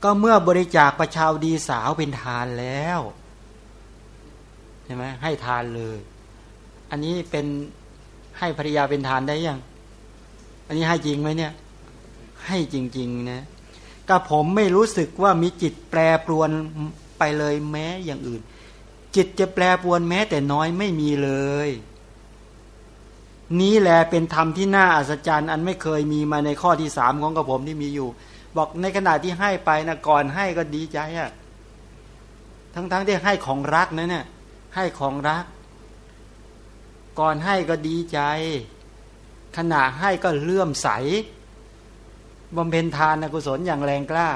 ก็เมื่อบริจาคประชาวดีสาวเป็นทานแล้วใช่ไหมให้ทานเลย อันนี้เป็นให้ภรรยาเป็นทานได้ยัง อันนี้ให้จริงไหมเนี่ย ให้จริง ๆ นะก็ผมไม่รู้สึกว่ามีจิตแปรปรวนไปเลยแม้อย่างอื่น จิตจะแปรปวนแม้แต่น้อยไม่มีเลย นี้แหละเป็นธรรมที่น่าอัศจรรย์ อันไม่เคยมีมาในข้อที่สามของกระผมที่มีอยู่ บอกในขณะที่ให้ไปนะก่อนให้ก็ดีใจอะทั้งๆทที่ให้ของรักนะเนี่ยให้ของรัก ก่อนให้ก็ดีใจ ขณะให้ก็เลื่อมใสบำเพ็ญทานกุศลอย่างแรงกล้า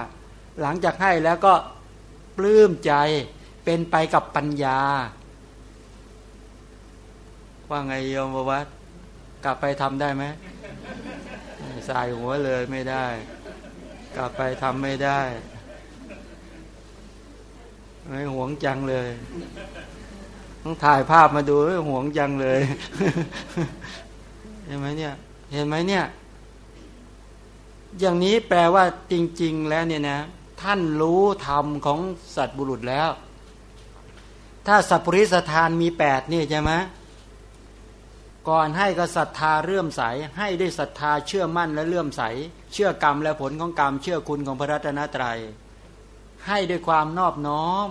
หลังจากให้แล้วก็ปลื้มใจ เป็นไปกับปัญญา ว่าไงโยมวัดกลับไปทำได้ไหมสายหัวเลยไม่ได้ กลับไปทำไม่ได้ ไม่หวงจังเลยต้องถ่ายภาพมาดูหวงจังเลย เห็นไหมเนี่ย เห็นไหมเนี่ย อย่างนี้แปลว่าจริง ๆ แล้วเนี่ยนะ ท่านรู้ธรรมของสัตว์บุรุษแล้ว ถ้าสัพปริสทานมีแปดนี่ใช่ไหมก่อนให้ก็ศรัทธาเรื่อมใส ให้ได้ศรัทธาเชื่อมั่นและเลื่อมใส เชื่อกรรมและผลของกรรม เชื่อคุณของพระรัตนตรยัย ให้ด้วยความนอบน้อม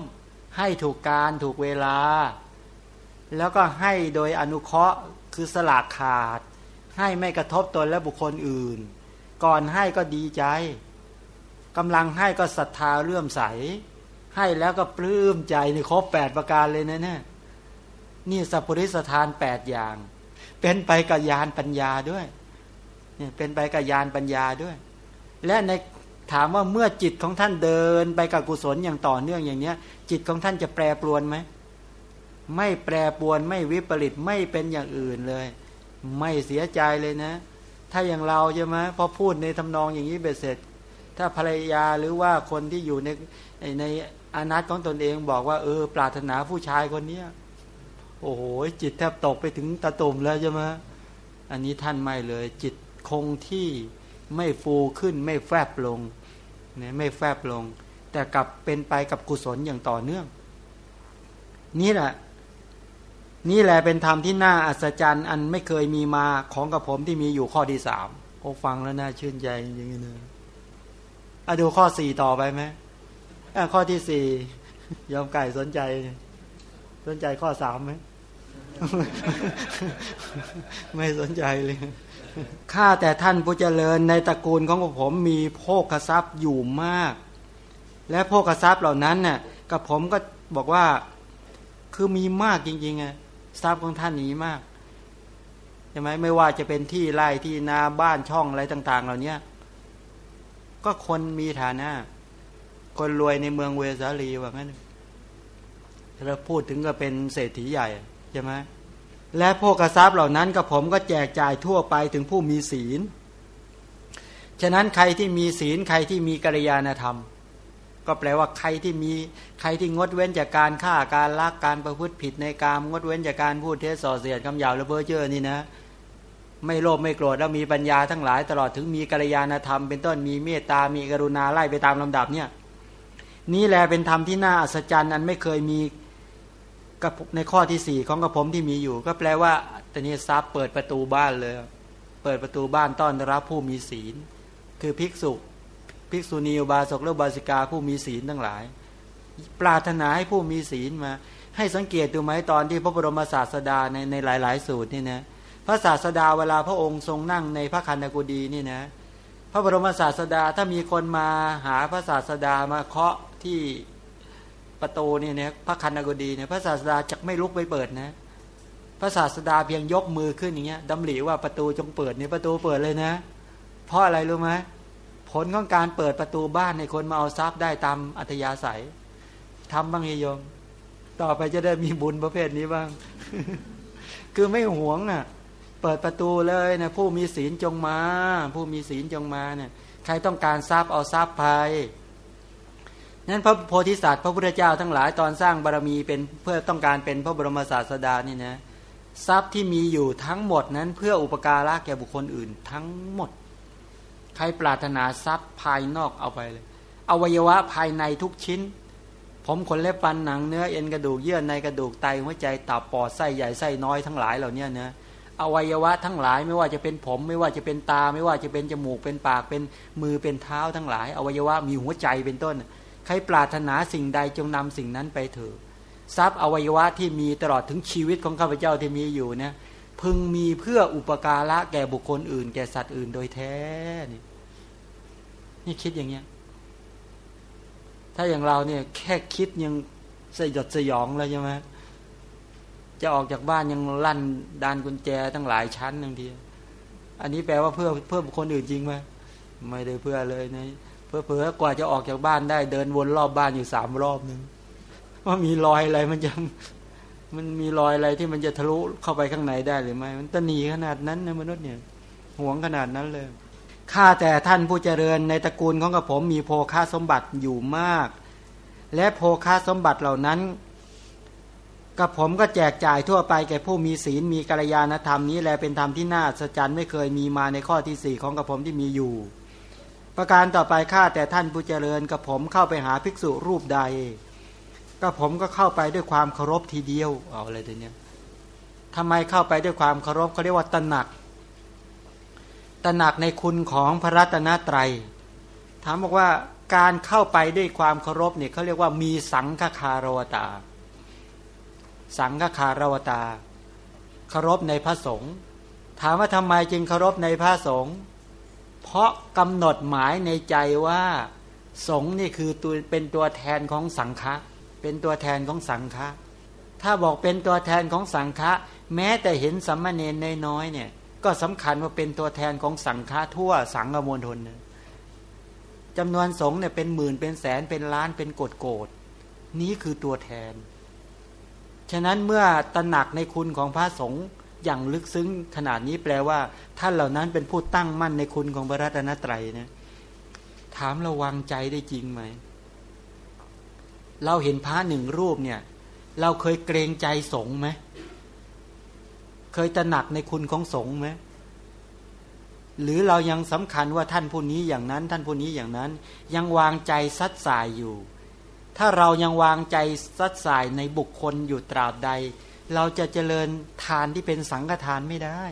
ให้ถูกการถูกเวลา แล้วก็ให้โดยอนุเคราะห์คือสลากขาด ให้ไม่กระทบตนและบุคคลอื่น ก่อนให้ก็ดีใจกำลังให้ก็ศรัทธาเลื่อมใส ให้แล้วก็ปลื้มใจในครบแปดประการเลยนะเนี่ยนี่สัพปริสทานแปดอย่าง เป็นไปกับยานปัญญาด้วยเนี่ยเป็นไปกับยานปัญญาด้วย และในถามว่าเมื่อจิตของท่านเดินไปกับกุศลอย่างต่อเนื่องอย่างเนี้ย จิตของท่านจะแปรปรวนไหมไม่แปรปรวนไม่วิปริตไม่เป็นอย่างอื่นเลย ไม่เสียใจเลยนะ ถ้าอย่างเราใช่ไหมพอพูดในทำนองอย่างนี้เบ็ดเสร็จ ถ้าภรรยาหรือว่าคนที่อยู่ในใน อนัตของตนเองบอกว่าเออ ปรารถนาผู้ชายคนเนี้ยโอ้โห จิตแทบตกไปถึงตะตุ่มแล้วใช่ไหมอันนี้ท่านไม่เลย จิตคงที่ไม่ฟูขึ้นไม่แฟบลงเนี่ยไม่แฟบลง แต่กลับเป็นไปกับกุศลอย่างต่อเนื่อง นี่แหละ นี่แหละเป็นธรรมที่น่าอัศจรรย์ อันไม่เคยมีมาของกับผมที่มีอยู่ข้อที่สามโอ้ฟังแล้วน่าชื่นใจจริงๆเลยอะดูข้อสี่ต่อไปไหม ข้อที่สี่ยอมไก่สนใจ สนใจข้อสามไหมไม่สนใจเลยข้าแต่ท่านผู้เจริญในตระกูลของผมมีโภคทรัพย์อยู่มาก และโภคทรัพย์เหล่านั้นเนี่ยกับผมก็บอกว่าคือมีมากจริงๆไงทรัพย์ของท่านนี้มากใช่ไหมไม่ว่าจะเป็นที่ไร่ที่นาบ้านช่องอะไรต่าง ๆ เหล่านี้ก็คนมีฐานะ คนรวยในเมืองเวสาลีว่างั้นเราพูดถึงก็เป็นเศรษฐีใหญ่ใช่ไหมและพวกกระซับเหล่านั้นกับผมก็แจกจ่ายทั่วไปถึงผู้มีศีล ฉะนั้นใครที่มีศีลใครที่มีกัลยาณธรรม ก็แปลว่าใครที่มีใครที่งดเว้นจากการฆ่าการลักการประพฤติผิดในการงดเว้นจากการพูดเท็จส่อเสียดคำหยาบและเพ้อเจ้อนี่นะ ไม่โลภไม่โกรธแล้วมีปัญญาทั้งหลาย ตลอดถึงมีกัลยาณธรรมเป็นต้นมีเมตตามีกรุณาไล่ไปตามลำดับเนี่ย นี่แหละเป็นธรรมที่น่าอัศจรรย์อันไม่เคยมีกับในข้อที่สี่ของกระผมที่มีอยู่ ก็แปลว่าตอนนี้ทรัพย์เปิดประตูบ้านเลย เปิดประตูบ้านต้อนรับผู้มีศีล คือภิกษุ ภิกษุณีอุบาสกและบาสิกาผู้มีศีลทั้งหลาย ปรารถนาให้ผู้มีศีลมา ให้สังเกตดูไหมตอนที่พระบรมศาสดาในในหลาย ๆ สูตรนี่นะพระศาสดาเวลาพระองค์ทรงนั่งในพระคันธกุฎีนี่นะพระบรมศาสดาถ้ามีคนมาหาพระศาสดามาเคาะ ที่ประตูเนี่ยนะพระคันกดีเนี่ยพระศาสดาจะไม่ลุกไปเปิดนะ พระศาสดาเพียงยกมือขึ้นอย่างเงี้ยดำหลีว่าประตูจงเปิดเนี่ยประตูเปิดเลยนะ เพราะอะไรรู้ไหมผลของการเปิดประตูบ้านในคนมาเอาทรัพย์ได้ตามอัธยาศัยทำบ้างเฮยม ต่อไปจะได้มีบุญประเภทนี้บ้าง คือไม่หวงอะ เปิดประตูเลยนะผู้มีศีลจงมา ผู้มีศีลจงมาเนี่ยใครต้องการทรัพย์เอาทรัพย์ไป นั้นพระโพธิสัตว์พระพุทธเจ้าทั้งหลายตอนสร้างบารมีเป็นเพื่อต้องการเป็นพระบรมศาสดานี่นะทรัพย์ที่มีอยู่ทั้งหมดนั้นเพื่ออุปการะแก่บุคคลอื่นทั้งหมด ใครปรารถนาทรัพย์ภายนอกเอาไปเลย อวัยวะภายในทุกชิ้น ผมขนเล็บฟันหนังเนื้อเอ็นกระดูกเยื่อในกระดูกไตหัวใจตับปอดไส้ใหญ่ไส้น้อยทั้งหลายเหล่านี้นะอวัยวะทั้งหลายไม่ว่าจะเป็นผม ไม่ว่าจะเป็นตา ไม่ว่าจะเป็นจมูกเป็นปากเป็นมือเป็นเท้าทั้งหลาย อวัยวะมีหัวใจเป็นต้น ใครปรารถนาสิ่งใดจงนำสิ่งนั้นไปเถิดทรัพย์อวัยวะที่มีตลอดถึงชีวิตของข้าพเจ้าที่มีอยู่เนี่ยพึงมีเพื่ออุปการะแก่บุคคลอื่น แก่สัตว์อื่นโดยแท้นี่นี่คิดอย่างเงี้ย ถ้าอย่างเราเนี่ย แค่คิดยังสยดสยองแล้วใช่ไหมจะออกจากบ้านยังลั่นดานกุญแจตั้งหลายชั้นบางที อันนี้แปลว่าเพื่อเพื่อบุคคลอื่นจริงไหมไม่ได้เพื่อเลยนะ เผลอๆกว่าจะออกจากบ้านได้ เดินวนรอบบ้านอยู่สามรอบหนึ่งว่ามีรอยอะไรมันจะมันมีรอยอะไรที่มันจะทะลุเข้าไปข้างในได้หรือไม่ มันตนีขนาดนั้นนะมนุษย์เนี่ยห่วงขนาดนั้นเลย ข้าแต่ท่านผู้เจริญในตระกูลของกระผมมีโภคาสมบัติอยู่มาก และโภคาสมบัติเหล่านั้นกับผมก็แจกจ่ายทั่วไปแก่ผู้มีศีลมีกัลยาณธรรมนี้แลเป็นธรรมที่น่าสัจจันไม่เคยมีมาในข้อที่สี่ของกระผมที่มีอยู่ ประการต่อไปข้าแต่ท่านผู้เจริญกับผมเข้าไปหาภิกษุรูปใดก็ผมก็เข้าไปด้วยความเคารพทีเดียวเอาอะไรตัวเนี้ยทำไมเข้าไปด้วยความเคารพเขาเรียกว่าตระหนักตระหนักในคุณของพระรัตนตรัย ถามบอกว่าการเข้าไปด้วยความเคารพเนี่ยเขาเรียกว่ามีสังฆคารวตา สังฆคารวตาเคารพในพระสงฆ์ถามว่าทำไมจึงเคารพในพระสงฆ์ เพราะกำหนดหมายในใจว่าสงนี่คือตัวเป็นตัวแทนของสังฆะเป็นตัวแทนของสังฆะถ้าบอกเป็นตัวแทนของสังฆะแม้แต่เห็นสัมมาเนนน้อยเนี่ย ก็สำคัญว่าเป็นตัวแทนของสังฆะทั่วสังฆมณฑลจำนวนสงเนี่ยเป็นหมื่นเป็นแสนเป็นล้านเป็นโกดโกดนี้คือตัวแทน ฉะนั้นเมื่อตระหนักในคุณของพระสงฆ์ อย่างลึกซึ้งขนาดนี้แปลว่า ท่านเหล่านั้นเป็นผู้ตั้งมั่นในคุณของพระรัตนตรัยนะถามระวังใจได้จริงไหม เราเห็นพระหนึ่งรูปเนี่ย เราเคยเกรงใจสงไหมเคยตระหนักในคุณของสงไหมหรือเรายังสำคัญว่าท่านผู้นี้อย่างนั้น ท่านผู้นี้อย่างนั้น ยังวางใจซัดสายอยู่ ถ้าเรายังวางใจซัดสายในบุคคลอยู่ตราบใด เราจะเจริญทานที่เป็นสังฆทานไม่ได้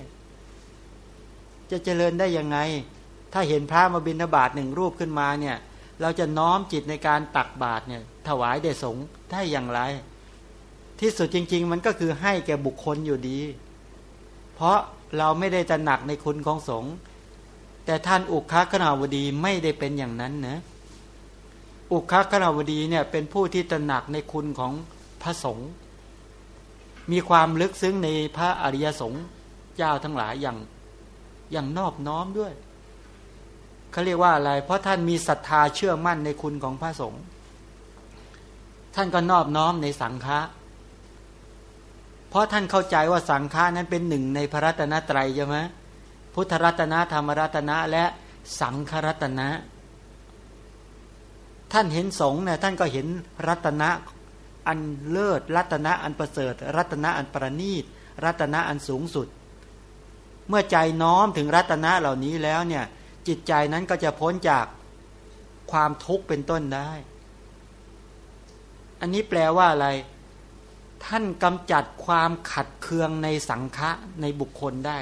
จะเจริญได้ยังไง ถ้าเห็นพระมาบิณฑบาตหนึ่งรูปขึ้นมาเนี่ย เราจะน้อมจิตในการตักบาตรเนี่ย ถวายเดชสงได้อย่างไร ที่สุดจริง ๆ มันก็คือให้แก่บุคคลอยู่ดี เพราะเราไม่ได้ตระหนักในคุณของสงฆ์แต่ท่านอุคคณาวดีไม่ได้เป็นอย่างนั้นนะอุคคณาวดีเนี่ยเป็นผู้ที่ตระหนักในคุณของพระสงฆ์ มีความลึกซึ้งในพระอริยสงฆ์เจ้าทั้งหลายอย่างอย่างนอบน้อมด้วยเขาเรียกว่าอะไร เพราะท่านมีศรัทธาเชื่อมั่นในคุณของพระสงฆ์ท่านก็นอบน้อมในสังฆะเพราะท่านเข้าใจว่าสังฆานั้นเป็นหนึ่งในพระรัตนตรัยใช่ไหมพุทธรัตนะธรรมรัตนะและสังฆรัตนะ ท่านเห็นสงฆ์เนี่ยท่านก็เห็นรัตนะ อันเลิศรัตนะอันประเสริฐ รัตนะอันประณีต รัตนะอันสูงสุด เมื่อใจน้อมถึงรัตนะเหล่านี้แล้วเนี่ย จิตใจนั้นก็จะพ้นจากความทุกข์เป็นต้นได้ อันนี้แปลว่าอะไร ท่านกำจัดความขัดเคืองในสังฆะในบุคคลได้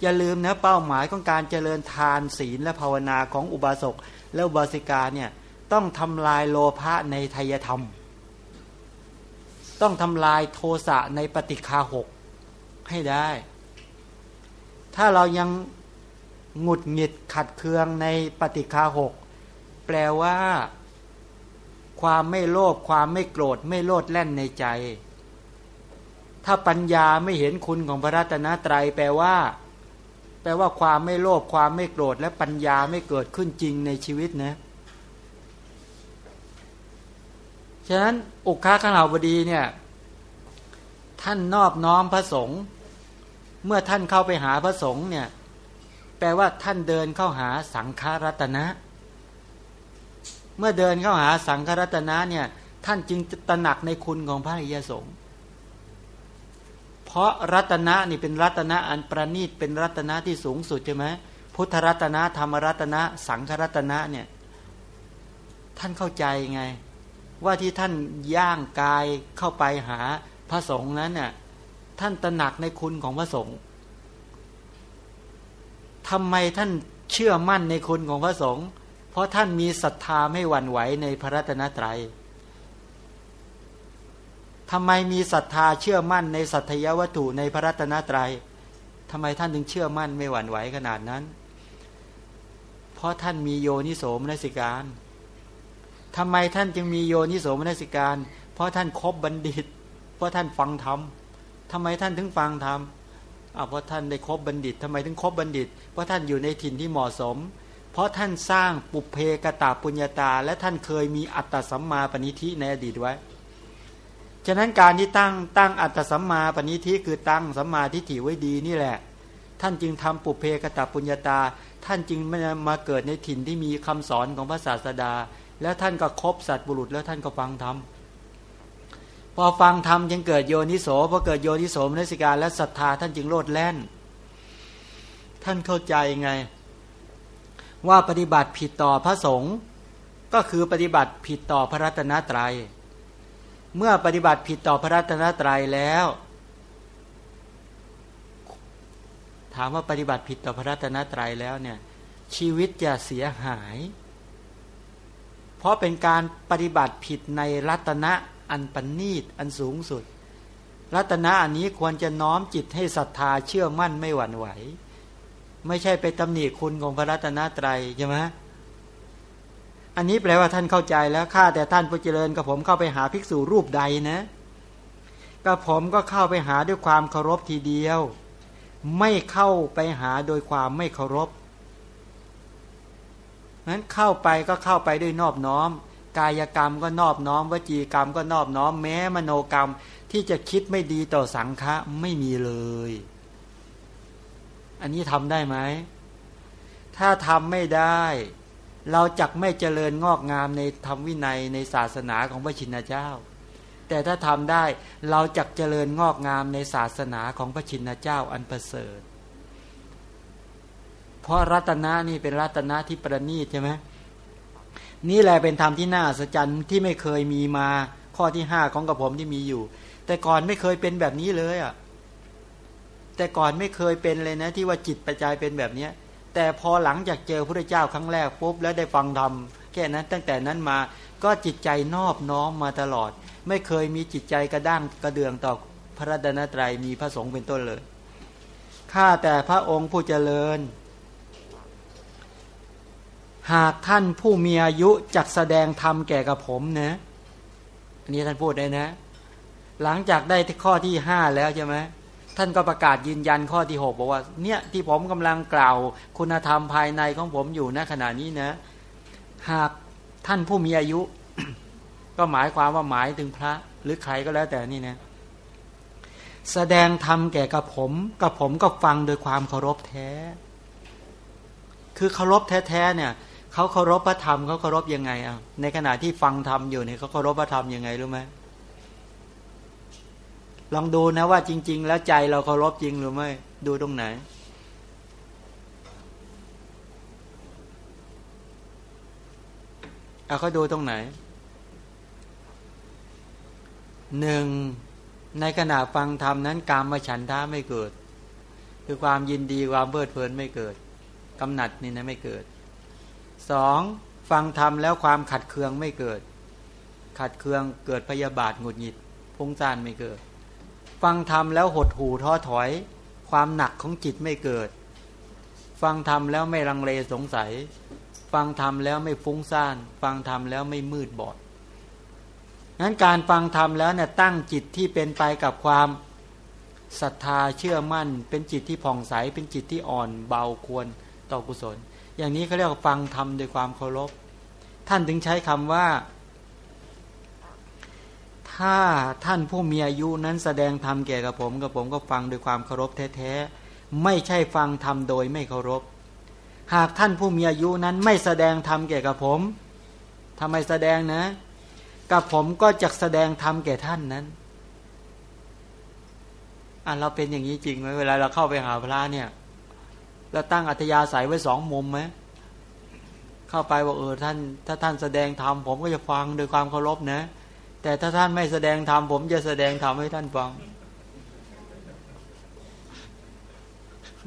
อย่าลืมนะเป้าหมายของการเจริญทานศีลและภาวนาของอุบาสกและอุบาสิกาเนี่ยต้องทำลายโลภะในทายธรรม ต้องทำลายโทสะในปฏิคาหกให้ได้ ถ้าเรายังหงุดหงิดขัดเคืองในปฏิคาหกแปลว่า ความไม่โลภความไม่โกรธไม่โลดแล่นในใจ ถ้าปัญญาไม่เห็นคุณของพระรัตนตรัยแปลว่า แปลว่าความไม่โลภความไม่โกรธและปัญญาไม่เกิดขึ้นจริงในชีวิตนะ ฉะนั้นอุคาขณาวดีเนี่ยท่านนอบน้อมพระสงฆ์เมื่อท่านเข้าไปหาพระสงฆ์เนี่ยแปลว่าท่านเดินเข้าหาสังฆรัตนะ เมื่อเดินเข้าหาสังฆรัตนะเนี่ยท่านจึงตระหนักในคุณของพระอริยสงฆ์เพราะรัตนะนี่เป็นรัตนะอันประณีตเป็นรัตนะที่สูงสุดใช่ไหมพุทธรัตนะธรรมรัตนะ สังฆรัตนะเนี่ยท่านเข้าใจไง ว่าที่ท่านย่างกายเข้าไปหาพระสงฆ์นั้นเนี่ยท่านตระหนักในคุณของพระสงฆ์ทำไมท่านเชื่อมั่นในคุณของพระสงฆ์เพราะท่านมีศรัทธาไม่หวั่นไหวในพระรัตนตรัยทำไมมีศรัทธาเชื่อมั่นในสัตยวัตถุในพระรัตนตรัยทำไมท่านถึงเชื่อมั่นไม่หวั่นไหวขนาดนั้น เพราะท่านมีโยนิโสมนสิการ ทำไมท่านจึงมีโยนิโสมนสิการ เพราะท่านคบบัณฑิต เพราะท่านฟังธรรมทำไมท่านถึงฟังธรรมอาเพราะท่านได้คบบัณฑิตทำไมถึงคบบัณฑิต เพราะท่านอยู่ในถิ่นที่เหมาะสม เพราะท่านสร้างปุเพกตาปุญญาตา และท่านเคยมีอัตตสัมมาปณิธิในอดีตไว้ ฉะนั้นการที่ตั้งตั้งอัตตสัมมาปณิธิคือตั้งสัมมาทิฏฐิไว้ดีนี่แหละ ท่านจึงทำปุเพกตาปุญญาตา ท่านจึงมาเกิดในถิ่นที่มีคำสอนของพระศาสดา แล้วท่านก็คบสัตว์บุรุษแล้วท่านก็ฟังธรรมพอฟังธรรมจึงเกิดโยนิโสพอเกิดโยนิโสมนสิการและศรัทธาท่านจึงโลดแล่น ท่านเข้าใจไง ว่าปฏิบัติผิดต่อพระสงฆ์ก็คือปฏิบัติผิดต่อพระรัตนตรยัย เมื่อปฏิบัติผิดต่อพระรัตนตรัยแล้ว ถามว่าปฏิบัติผิดต่อพระรัตนตรัยแล้วเนี่ยชีวิตจะเสียหาย เพราะเป็นการปฏิบัติผิดในรัตนะอันปณีตอันสูงสุด รัตนะอันนี้ควรจะน้อมจิตให้ศรัทธาเชื่อมั่นไม่หวั่นไหว ไม่ใช่ไปตำหนิคุณของพระรัตนตรัยใช่ไหมอันนี้แปลว่าท่านเข้าใจแล้วข้าแต่ท่านผู้เจริญกับผมเข้าไปหาภิกษุรูปใดนะกับผมก็เข้าไปหาด้วยความเคารพทีเดียว ไม่เข้าไปหาโดยความไม่เคารพ นั้นเข้าไปก็เข้าไปด้วยนอบน้อม กายกรรมก็นอบน้อม วจีกรรมก็นอบน้อม แม้มโนกรรมที่จะคิดไม่ดีต่อสังฆะไม่มีเลย อันนี้ทำได้ไหม ถ้าทำไม่ได้ เราจักไม่เจริญงอกงามในธรรมวินัยในศาสนาของพระชินเจ้า แต่ถ้าทำได้เราจักเจริญงอกงามในศาสนาของพระชินเจ้าอันประเสริฐ เพราะรัตนะนี่เป็นรัตนะที่ประณีตใช่ไหมนี่แหละเป็นธรรมที่น่าอัศจรรย์ที่ไม่เคยมีมาข้อที่ห้าของกระผมที่มีอยู่ แต่ก่อนไม่เคยเป็นแบบนี้เลยอะแต่ก่อนไม่เคยเป็นเลยนะ ที่ว่าจิตประจายเป็นแบบเนี้ย แต่พอหลังจากเจอพระเจ้าครั้งแรกปุ๊บแล้วได้ฟังธรรมแค่นั้นตั้งแต่นั้นมาก็จิตใจนอบน้อมมาตลอด ไม่เคยมีจิตใจกระด้างกระเดืองต่อพระดนตรัยมีพระสงฆ์เป็นต้นเลยข้าแต่พระองค์ผู้เจริญ หากท่านผู้มีอายุจักแสดงธรรมแก่กับผมนะอันนี้ท่านพูดได้นะ หลังจากได้ข้อที่ห้าแล้วใช่ไหมท่านก็ประกาศยืนยันข้อที่หกบอกว่า เนี่ยที่ผมกำลังกล่าวคุณธรรมภายในของผมอยู่ณขณะนี้นะ หากท่านผู้มีอายุ ก็หมายความว่าหมายถึงพระ หรือใครก็แล้วแต่นี่นะแสดงธรรมแก่กับผมกับผมก็ฟังโดยความเคารพแท้ คือเคารพแท้ๆเนี่ย เขาเคารพพระธรรมเขาเคารพยังไงอะในขณะที่ฟังธรรมอยู่เนี่ยเขาเคารพพระธรรมยังไงรู้ไหมลองดูนะว่าจริง ๆ แล้วใจเราเคารพจริงหรือไม่ ดูตรงไหน เอาเขาดูตรงไหนหนึ่งในขณะฟังธรรมนั้นกามมาฉันท้าไม่เกิด คือความยินดีความเบิดเพลินไม่เกิด กำหนัดนี่นะไม่เกิด สองฟังธรรมแล้วความขัดเคืองไม่เกิด ขัดเคืองเกิดพยาบาทหงุดหงิดพุ่งซ่านไม่เกิด ฟังธรรมแล้วหดหูท้อถอย ความหนักของจิตไม่เกิด ฟังธรรมแล้วไม่ลังเลสงสัย ฟังธรรมแล้วไม่ฟุ้งซ่าน ฟังธรรมแล้วไม่มืดบอดนั้นการฟังธรรมแล้วเนี่ยตั้งจิตที่เป็นไปกับความศรัทธาเชื่อมั่น เป็นจิตที่ผ่องใสเป็นจิตที่อ่อนเบาควรต่อกุศล อย่างนี้เขาเรียกว่าฟังธรรมด้วยความเคารพ ท่านถึงใช้คำว่า ถ้าท่านผู้มีอายุนั้นแสดงธรรมแก่กับผมกับผมก็ฟังด้วยความเคารพแท้ๆไม่ใช่ฟังธรรมโดยไม่เคารพ หากท่านผู้มีอายุนั้นไม่แสดงธรรมแก่กับผมทำไมแสดงนะ กับผมก็จะแสดงธรรมแก่ท่านนั้นอะเราเป็นอย่างนี้จริงไหมเวลาเราเข้าไปหาพระเนี่ย เราตั้งอัธยาศัยไว้สองมุมไหมเข้าไปบอกเออท่าน ถ้าท่านแสดงธรรมผมก็จะฟังโดยความเคารพนะ แต่ถ้าท่านไม่แสดงธรรมผมจะแสดงธรรมให้ท่านฟัง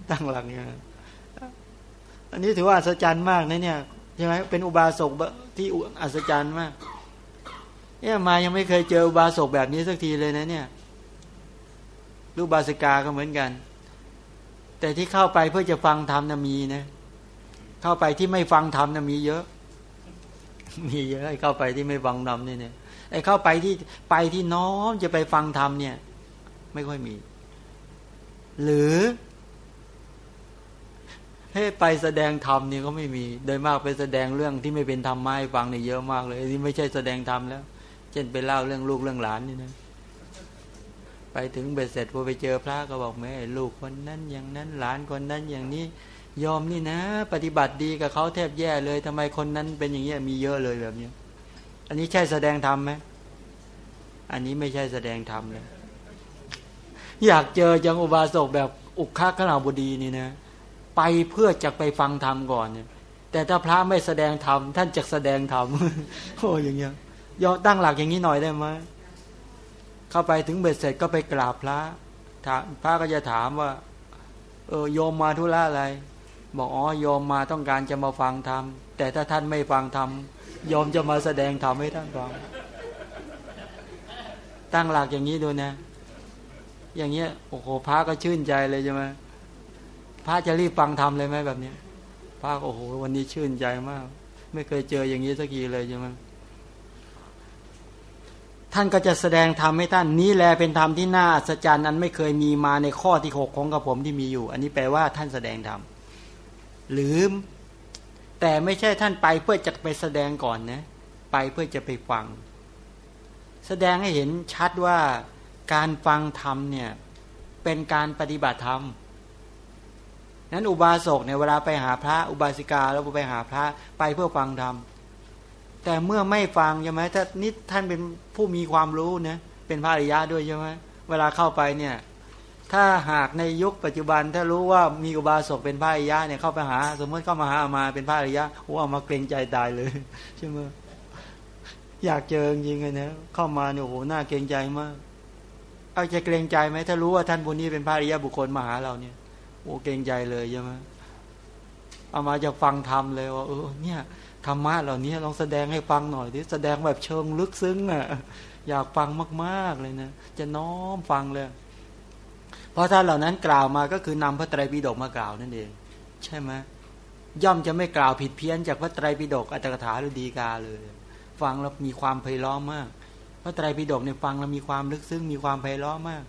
ตั้งหลักเนี่ยอันนี้ถือว่าอัศจรรย์มากนะเนี่ยใช่ไหมเป็นอุบาสกที่อัศจรรย์มากเนี่ยมายังไม่เคยเจออุบาสกแบบนี้สักทีเลยนะเนี่ยรูปบาสิกาก็เหมือนกัน แต่ที่เข้าไปเพื่อจะฟังธรรมนะมีนะ เข้าไปที่ไม่ฟังธรรมนะมีเยอะ มีเยอะไอ้เข้าไปที่ไม่ฟังธรรมนี่เนี่ยไอ้เข้าไปที่ไปที่น้อมจะไปฟังธรรมเนี่ย ไม่ค่อยมี หรือให้ไปแสดงธรรมเนี่ยก็ไม่มี โดยมากไปแสดงเรื่องที่ไม่เป็นธรรมมาให้ฟังเนี่ยเยอะมากเลยที่ไม่ใช่แสดงธรรมแล้ว เช่นไปเล่าเรื่องลูกเรื่องหลานนี่นะ ไปถึงเบ็ดเสร็จพอไปเจอพระก็บอกแม่ลูกคนนั้นอย่างนั้นหลานคนนั้นอย่างนี้ยอมนี่นะ ปฏิบัติดีกับเขาแทบแย่เลยทำไมคนนั้นเป็นอย่างเงี้ยมีเยอะเลยแบบนี้อันนี้ใช่แสดงธรรมไหมอันนี้ไม่ใช่แสดงธรรมเลยอยากเจอจังอุบาสกแบบอุคาขนาบดีนี่นะ ไปเพื่อจะไปฟังธรรมก่อนเนี่ยแแต่ถ้าพระไม่แสดงธรรมท่านจะแสดงธรรมโอ้อย่างเงี้ยยอตั้งหลักอย่างนี้หน่อยได้ไหม เข้าไปถึงเบ็ดเสร็จก็ไปกราบพระพระก็จะถามว่า เออโยมมาธุระอะไร บอกอ๋อโยมมาต้องการจะมาฟังธรรมแต่ถ้าท่านไม่ฟังธรรมโยมจะมาแสดงธรรมให้ท่านฟัง ตั้งหลักอย่างนี้ดูนะ อย่างเงี้ยโอ้โหพระก็ชื่นใจเลยใช่ไหมพระจะรีบฟังธรรมเลยไหมแบบนี้พระโอ้โหวันนี้ชื่นใจมาก ไม่เคยเจออย่างนี้สักทีเลยใช่ไหม ท่านก็จะแสดงธรรมให้ท่านนี้แลเป็นธรรมที่น่าอัศจรรย์นั้นไม่เคยมีมาในข้อที่หกของกระผมที่มีอยู่ อันนี้แปลว่าท่านแสดงธรรมหรือแต่ไม่ใช่ท่านไปเพื่อจะไปแสดงก่อนนะไปเพื่อจะไปฟัง แสดงให้เห็นชัดว่าการฟังธรรมเนี่ยเป็นการปฏิบัติธรรมนั้นอุบาสกเนี่ยเวลาไปหาพระอุบาสิกาแล้วไปหาพระไปเพื่อฟังธรรม แต่เมื่อไม่ฟังใช่ไหมถ้านิท่านเป็นผู้มีความรู้นะเป็นพระอริยะด้วยใช่ไหมเวลาเข้าไปเนี่ย ถ้าหากในยุคปัจจุบันถ้ารู้ว่ามีอุบาสกเป็นพระอริยะเนี่ยเข้าไปหา สมมติเข้ามาหาอามาเป็นพระอริยะโอ้เอามาเกรงใจตายเลยใช่ไหมอยากเจอจริงๆนะเข้ามาเนี่ยโอ้โหน่าเกรงใจมากเอาจะเกรงใจไหมถ้ารู้ว่าท่านบุญนี้เป็นพระอริยะบุคคลมาหาเราเนี่ยโอ้เกรงใจเลยใช่ไหมเอามาจะฟังธรรมเลยว่าเออเนี่ย ธรรมะเหล่านี้ลองแสดงให้ฟังหน่อยที่แสดงแบบเชิงลึกซึ้งอะอยากฟังมาก ๆ เลยนะ จะน้อมฟังเลย เพราะถ้านเหล่านั้นกล่าวมาก็คือนำพระไตรปิฎกมากล่าวนั่นเอง ใช่ไหมย่อมจะไม่กล่าวผิดเพี้ยนจากพระไตรปิฎกอัตถกถาหรือดีกาเลย ฟังแล้วมีความไพเราะมาก พระไตรปิฎกเนี่ยฟังแล้วมีความลึกซึ้งมีความไพเราะมาก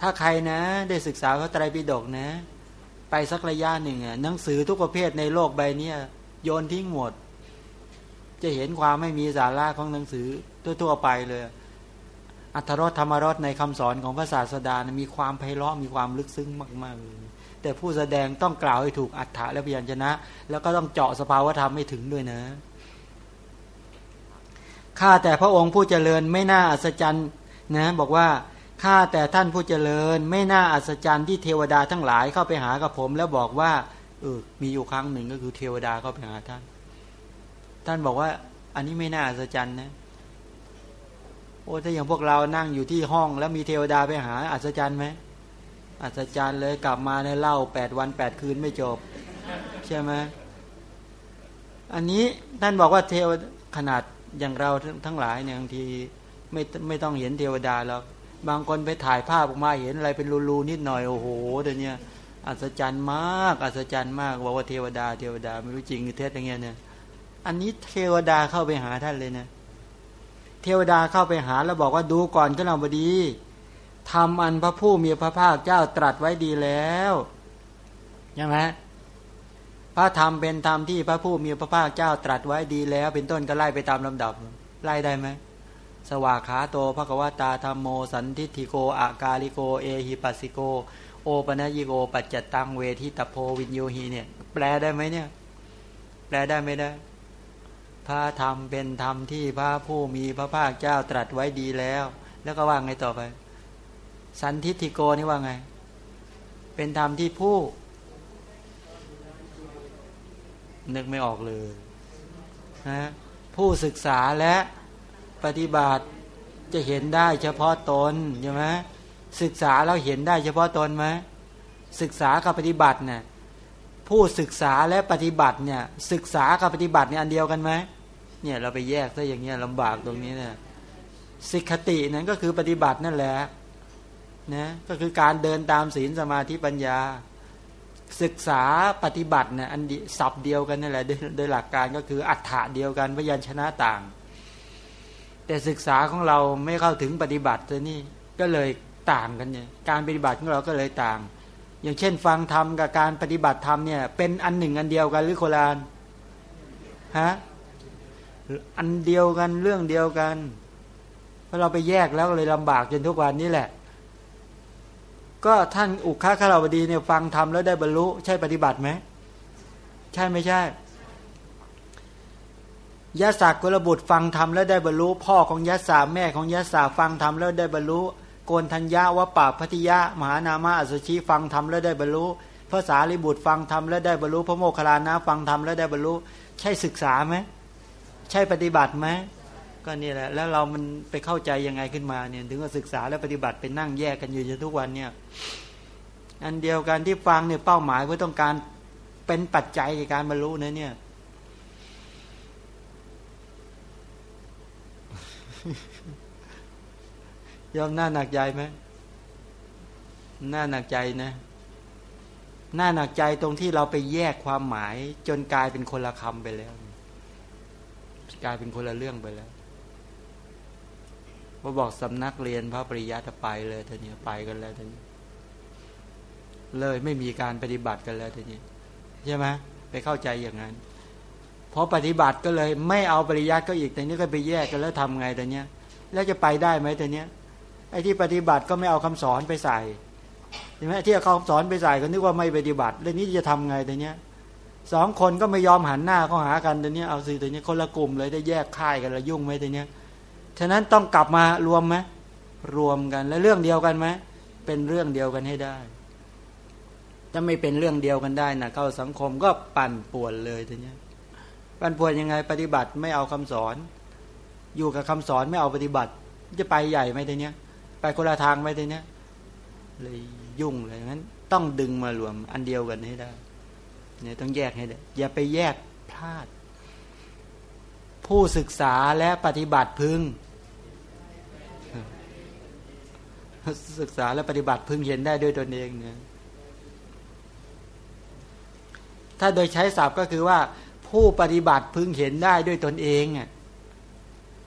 ถ้าใครนะ ได้ศึกษาพระไตรปิฎกนะ ไปสักระยะหนึ่งอะหนังสือทุกประเภทในโลกใบนี้โยนทิ้งหมด จะเห็นความไม่มีสาระของหนังสือทั่วๆไปเลย อัธรสธรรมรสในคำสอนของพระศาสดานะมีความไพเราะมีความลึกซึ้งมากๆแต่ผู้แสดงต้องกล่าวให้ถูกอัฏฐะและพยัญชนะ แล้วก็ต้องเจาะสภาวธรรมไม่ถึงด้วยนะข้าแต่พระองค์ผู้เจริญไม่น่าอัศจรรย์นะบอกว่าข้าแต่ท่านผู้เจริญ ไม่น่าอัศจรรย์ที่เทวดาทั้งหลายเข้าไปหากับผม แล้วบอกว่าเออมีอยู่ครั้งหนึ่งก็คือเทวดาเข้าไปหาท่าน ท่านบอกว่า อันนี้ไม่น่าอัศจรรย์นะโอ้ถ้าอย่างพวกเรานั่งอยู่ที่ห้อง แล้วมีเทวดาไปหา อัศจรรย์ไหมอัศจรรย์เลยกลับมาในเล่าแปดวันแปดคืนไม่จบ ใช่ไหมอันนี้ท่านบอกว่าเทวขนาดอย่างเราทั้งหลายเนี่ยบางทีไม่ไม่ต้องเห็นเทวดาแล้วบางคนไปถ่ายภาพออกมาเห็นอะไรเป็นรูๆนิดหน่อยโอ้โหเดี๋ยวนี้อัศจรรย์มาก อัศจรรย์มากบอกว่าเทวดาเทวดาไม่รู้จริงเท็จอย่างเงี้ยเนี่ย อันนี้เทวดาเข้าไปหาท่านเลยนะ เทวดาเข้าไปหาแล้วบอกว่าดูก่อนขณะบดีทำอันพระผู้มีพระภาคเจ้าตรัสไว้ดีแล้วใช่ไหมพระธรรมเป็นธรรมที่พระผู้มีพระภาคเจ้าตรัสไว้ดีแล้ว เป็นต้นก็ไล่ไปตามลำดับไล่ได้ไหมสวากขาโตภควตาธรรมโมสันทิติโกอากาลิโก เอหิปัสสิโก โอปนัญิโก ปัจจตังเวทิตโพวินโยหีเนี่ย แปลได้ไหมเนี่ย แปลได้ไม่ได้ พระธรรมเป็นธรรมที่พระผู้มีพระภาคเจ้าตรัสไว้ดีแล้ว แล้วก็ว่าไงต่อไป สันทิติโกนี่ว่าไง เป็นธรรมที่ผู้ นึกไม่ออกเลยนะผู้ศึกษาและปฏิบัติจะเห็นได้เฉพาะตนใช่ไหมศึกษาเราเห็นได้เฉพาะตนไหมศึกษากับปฏิบัติเนี่ยผู้ศึกษาและปฏิบัติเนี่ยศึกษากับปฏิบัติเนี่ยอันเดียวกันไหม เนี่ยเราไปแยกซะอย่างเงี้ยลำบากตรงนี้เนี่ยสิกขตินั้นก็คือปฏิบัตินั่นแหละนะก็คือการเดินตามศีลสมาธิปัญญา ศึกษาปฏิบัติเนี่ยอันศัพท์เดียวกันนั่นแหละโดยหลักการก็คืออัฏฐะเดียวกันพยัญชนะต่าง แต่ศึกษาของเราไม่เข้าถึงปฏิบัติตัวนี้ก็เลยต่างกันเนี่ยการปฏิบัติของเราก็เลยต่าง อย่างเช่น ฟังธรรมกับการปฏิบัติธรรมเนี่ยเป็นอันหนึ่งอันเดียวกันหรือโคลานฮะ อันเดียวกันเรื่องเดียวกันเพราะเราไปแยกแล้วเลยลำบากจนทุกวันนี้แหละ ก็ท่านอุคาคาราวดีเนี่ยฟังทำแล้วได้บรรลุ ใช่ปฏิบัติไหมใช่ไม่ใช่ยะศักกุลบุตรฟังธรรมแล้วได้บรรลุ พ่อของยะสาแม่ของยะสาฟังธรรมแล้วได้บรรลุโกนทัญญาวะปาพัทยะมหานามาอัศชีฟังธรรมแล้วได้บรรลุภาษาลิบุตรฟังธรรมแล้วได้บรรลุพระโมคคัลลานะฟังธรรมแล้วได้บรรลุ ใช่ศึกษาไหม ใช่ปฏิบัติไหมก็นี่แหละแล้วเรามันไปเข้าใจยังไงขึ้นมาเนี่ย ถึงว่าศึกษาและปฏิบัติเป็นนั่งแยกกันอยู่จนทุกวันเนี่ย อันเดียวกันที่ฟังเนี่ยเป้าหมายเพื่อต้องการเป็นปัจจัยในการบรรลุนะเนี่ยยอมหน้าหนักใจไหมหน้าหนักใจนะหน้าหนักใจตรงที่เราไปแยกความหมาย จนกลายเป็นคนละคำไปแล้ว กลายเป็นคนละเรื่องไปแล้วพอบอกสำนักเรียนพระปริยัติไปเลยทีนี้ไปกันแล้วทีนี้เลยไม่มีการปฏิบัติกันแล้วทีนี้ใช่ไหมไปเข้าใจอย่างนั้นพอปฏิบัติก็เลยไม่เอาปริยัติก็อีกแต่นี้ก็ไปแยกกันแล้วทำไงแต่เนี้ย แล้วจะไปได้ไหมแต่เนี้ยไอ้ที่ปฏิบัติก็ไม่เอาคำสอนไปใส่ใช่ไหมที่เขาคำสอนไปใส่ก็นึกว่าไม่ปฏิบัติเรื่องนี้จะทำไงแต่เนี้ย สองคนก็ไม่ยอมหันหน้าเข้าหากันแต่เนี้ยเอาสิแต่เนี้ยคนละกลุ่มเลยได้แยกค่ายกันแล้วยุ่งไหมแต่เนี้ยฉะนั้นต้องกลับมารวมไหมรวมกันแล้วเรื่องเดียวกันไหมเป็นเรื่องเดียวกันให้ได้ ถ้าไม่เป็นเรื่องเดียวกันได้นะเข้าสังคมก็ปั่นป่วนเลยทีนี้ปั่นป่วนยังไงปฏิบัติไม่เอาคำสอน อยู่กับคำสอนไม่เอาปฏิบัติ จะไปใหญ่ไหมทีนี้ไปคนละทางไหมทีนี้เลยยุ่งเลยงั้น ต้องดึงมารวมอันเดียวกันให้ได้ เนี่ยต้องแยกให้ได้อย่าไปแยกพลาด ผู้ศึกษาและปฏิบัติพึง ศึกษาและปฏิบัติพึงเห็นได้ด้วยตนเองเนี่ยถ้าโดยใช้ศัพท์ก็คือว่า ผู้ปฏิบัติพึงเห็นได้ด้วยตนเองอะ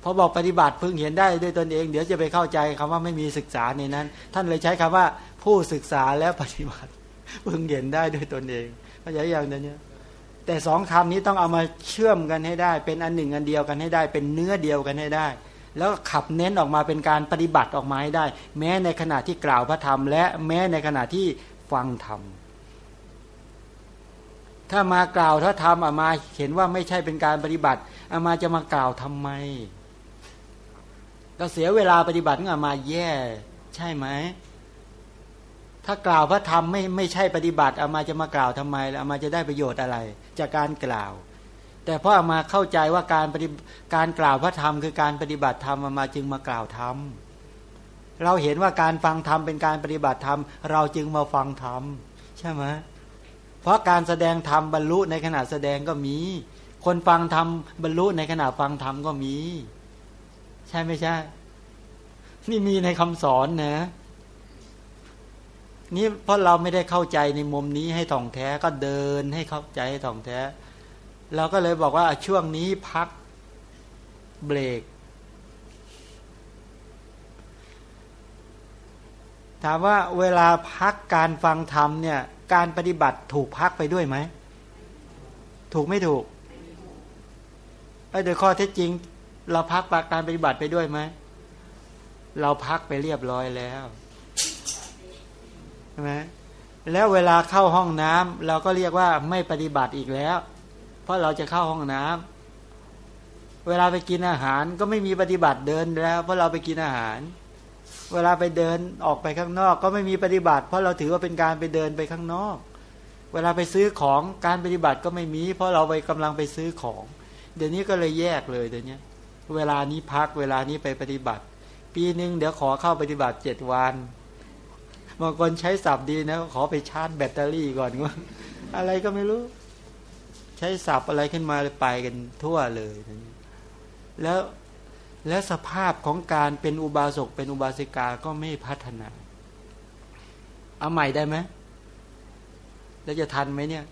พอบอกปฏิบัติพึงเห็นได้ด้วยตนเอง เดี๋ยวจะไปเข้าใจคำว่าไม่มีศึกษาในนั้น ท่านเลยใช้คำว่า ผู้ศึกษาและปฏิบัติ พึงเห็นได้ด้วยตนเองเข้าใจอย่างนี้แต่สองคำนี้ต้องเอามาเชื่อมกันให้ได้ เป็นอันหนึ่งอันเดียวกันให้ได้ เป็นเนื้อเดียวกันให้ได้ แล้วขับเน้นออกมาเป็นการปฏิบัติออกมาให้ได้ แม้ในขณะที่กล่าวพระธรรม และแม้ในขณะที่ฟังธรรมถ้ามากล่าวถ้าทำอามาเห็นว่าไม่ใช่เป็นการปฏิบัติอามาจะมากล่าวทำไม ก็เสียเวลาปฏิบัติอามาแย่ ใช่ไหม ถ้ากล่าวพระธรรมไม่ไม่ใช่ปฏิบัติอามาจะมากล่าวทำไมอามาจะได้ประโยชน์อะไร จากการกล่าว แต่เพราะอามาเข้าใจว่าการปฏิการกล่าวพระธรรมคือการปฏิบัติธรรมอามาจึงมากล่าวธรรมเราเห็นว่าการฟังธรรมเป็นการปฏิบัติธรรม เราจึงมาฟังธรรมใช่ไหมเพราะการแสดงธรรมบรรลุในขณะแสดงก็มี คนฟังธรรมบรรลุในขณะฟังธรรมก็มี ใช่ไม่ใช่ นี่มีในคำสอนนะ นี่เพราะเราไม่ได้เข้าใจในมุมนี้ให้ถ่องแท้ก็เดินให้เข้าใจให้ถ่องแท้ เราก็เลยบอกว่าช่วงนี้พักเบรก ถามว่าเวลาพักการฟังธรรมเนี่ย การปฏิบัติถูกพักไปด้วยไหม ถูกไม่ถูกไอ้โดยข้อเท็จจริง เราพักการปฏิบัติไปด้วยไหม เราพักไปเรียบร้อยแล้ว ช่ไหมแล้วเวลาเข้าห้องน้ำเราก็เรียกว่าไม่ปฏิบัติอีกแล้ว เพราะเราจะเข้าห้องน้ำเวลาไปกินอาหารก็ไม่มีปฏิบัติเดินแล้ว เพราะเราไปกินอาหาร เวลาไปเดินออกไปข้างนอก ก็ไม่มีปฏิบัติ เพราะเราถือว่าเป็นการไปเดินไปข้างนอก เวลาไปซื้อของการปฏิบัติก็ไม่มี เพราะเราไปกำลังไปซื้อของ เดี๋ยวนี้ก็เลยแยกเลยเดี๋ยวนี้เวลานี้พักเวลานี้ไปปฏิบัติ ปีหนึ่งเดี๋ยวขอเข้าปฏิบัติเจ็ดวัน บางคนใช้ศัพท์ดีนะ ขอไปชาร์จแบตเตอรี่ก่อนว่าอะไรก็ไม่รู้ ใช้ศัพท์อะไรขึ้นมาไปกันทั่วเลย แล้วและสภาพของการเป็นอุบาสกเป็นอุบาสิกาก็ไม่พัฒนา เอาใหม่ได้ไหมแล้วจะทันไหมเนี่ย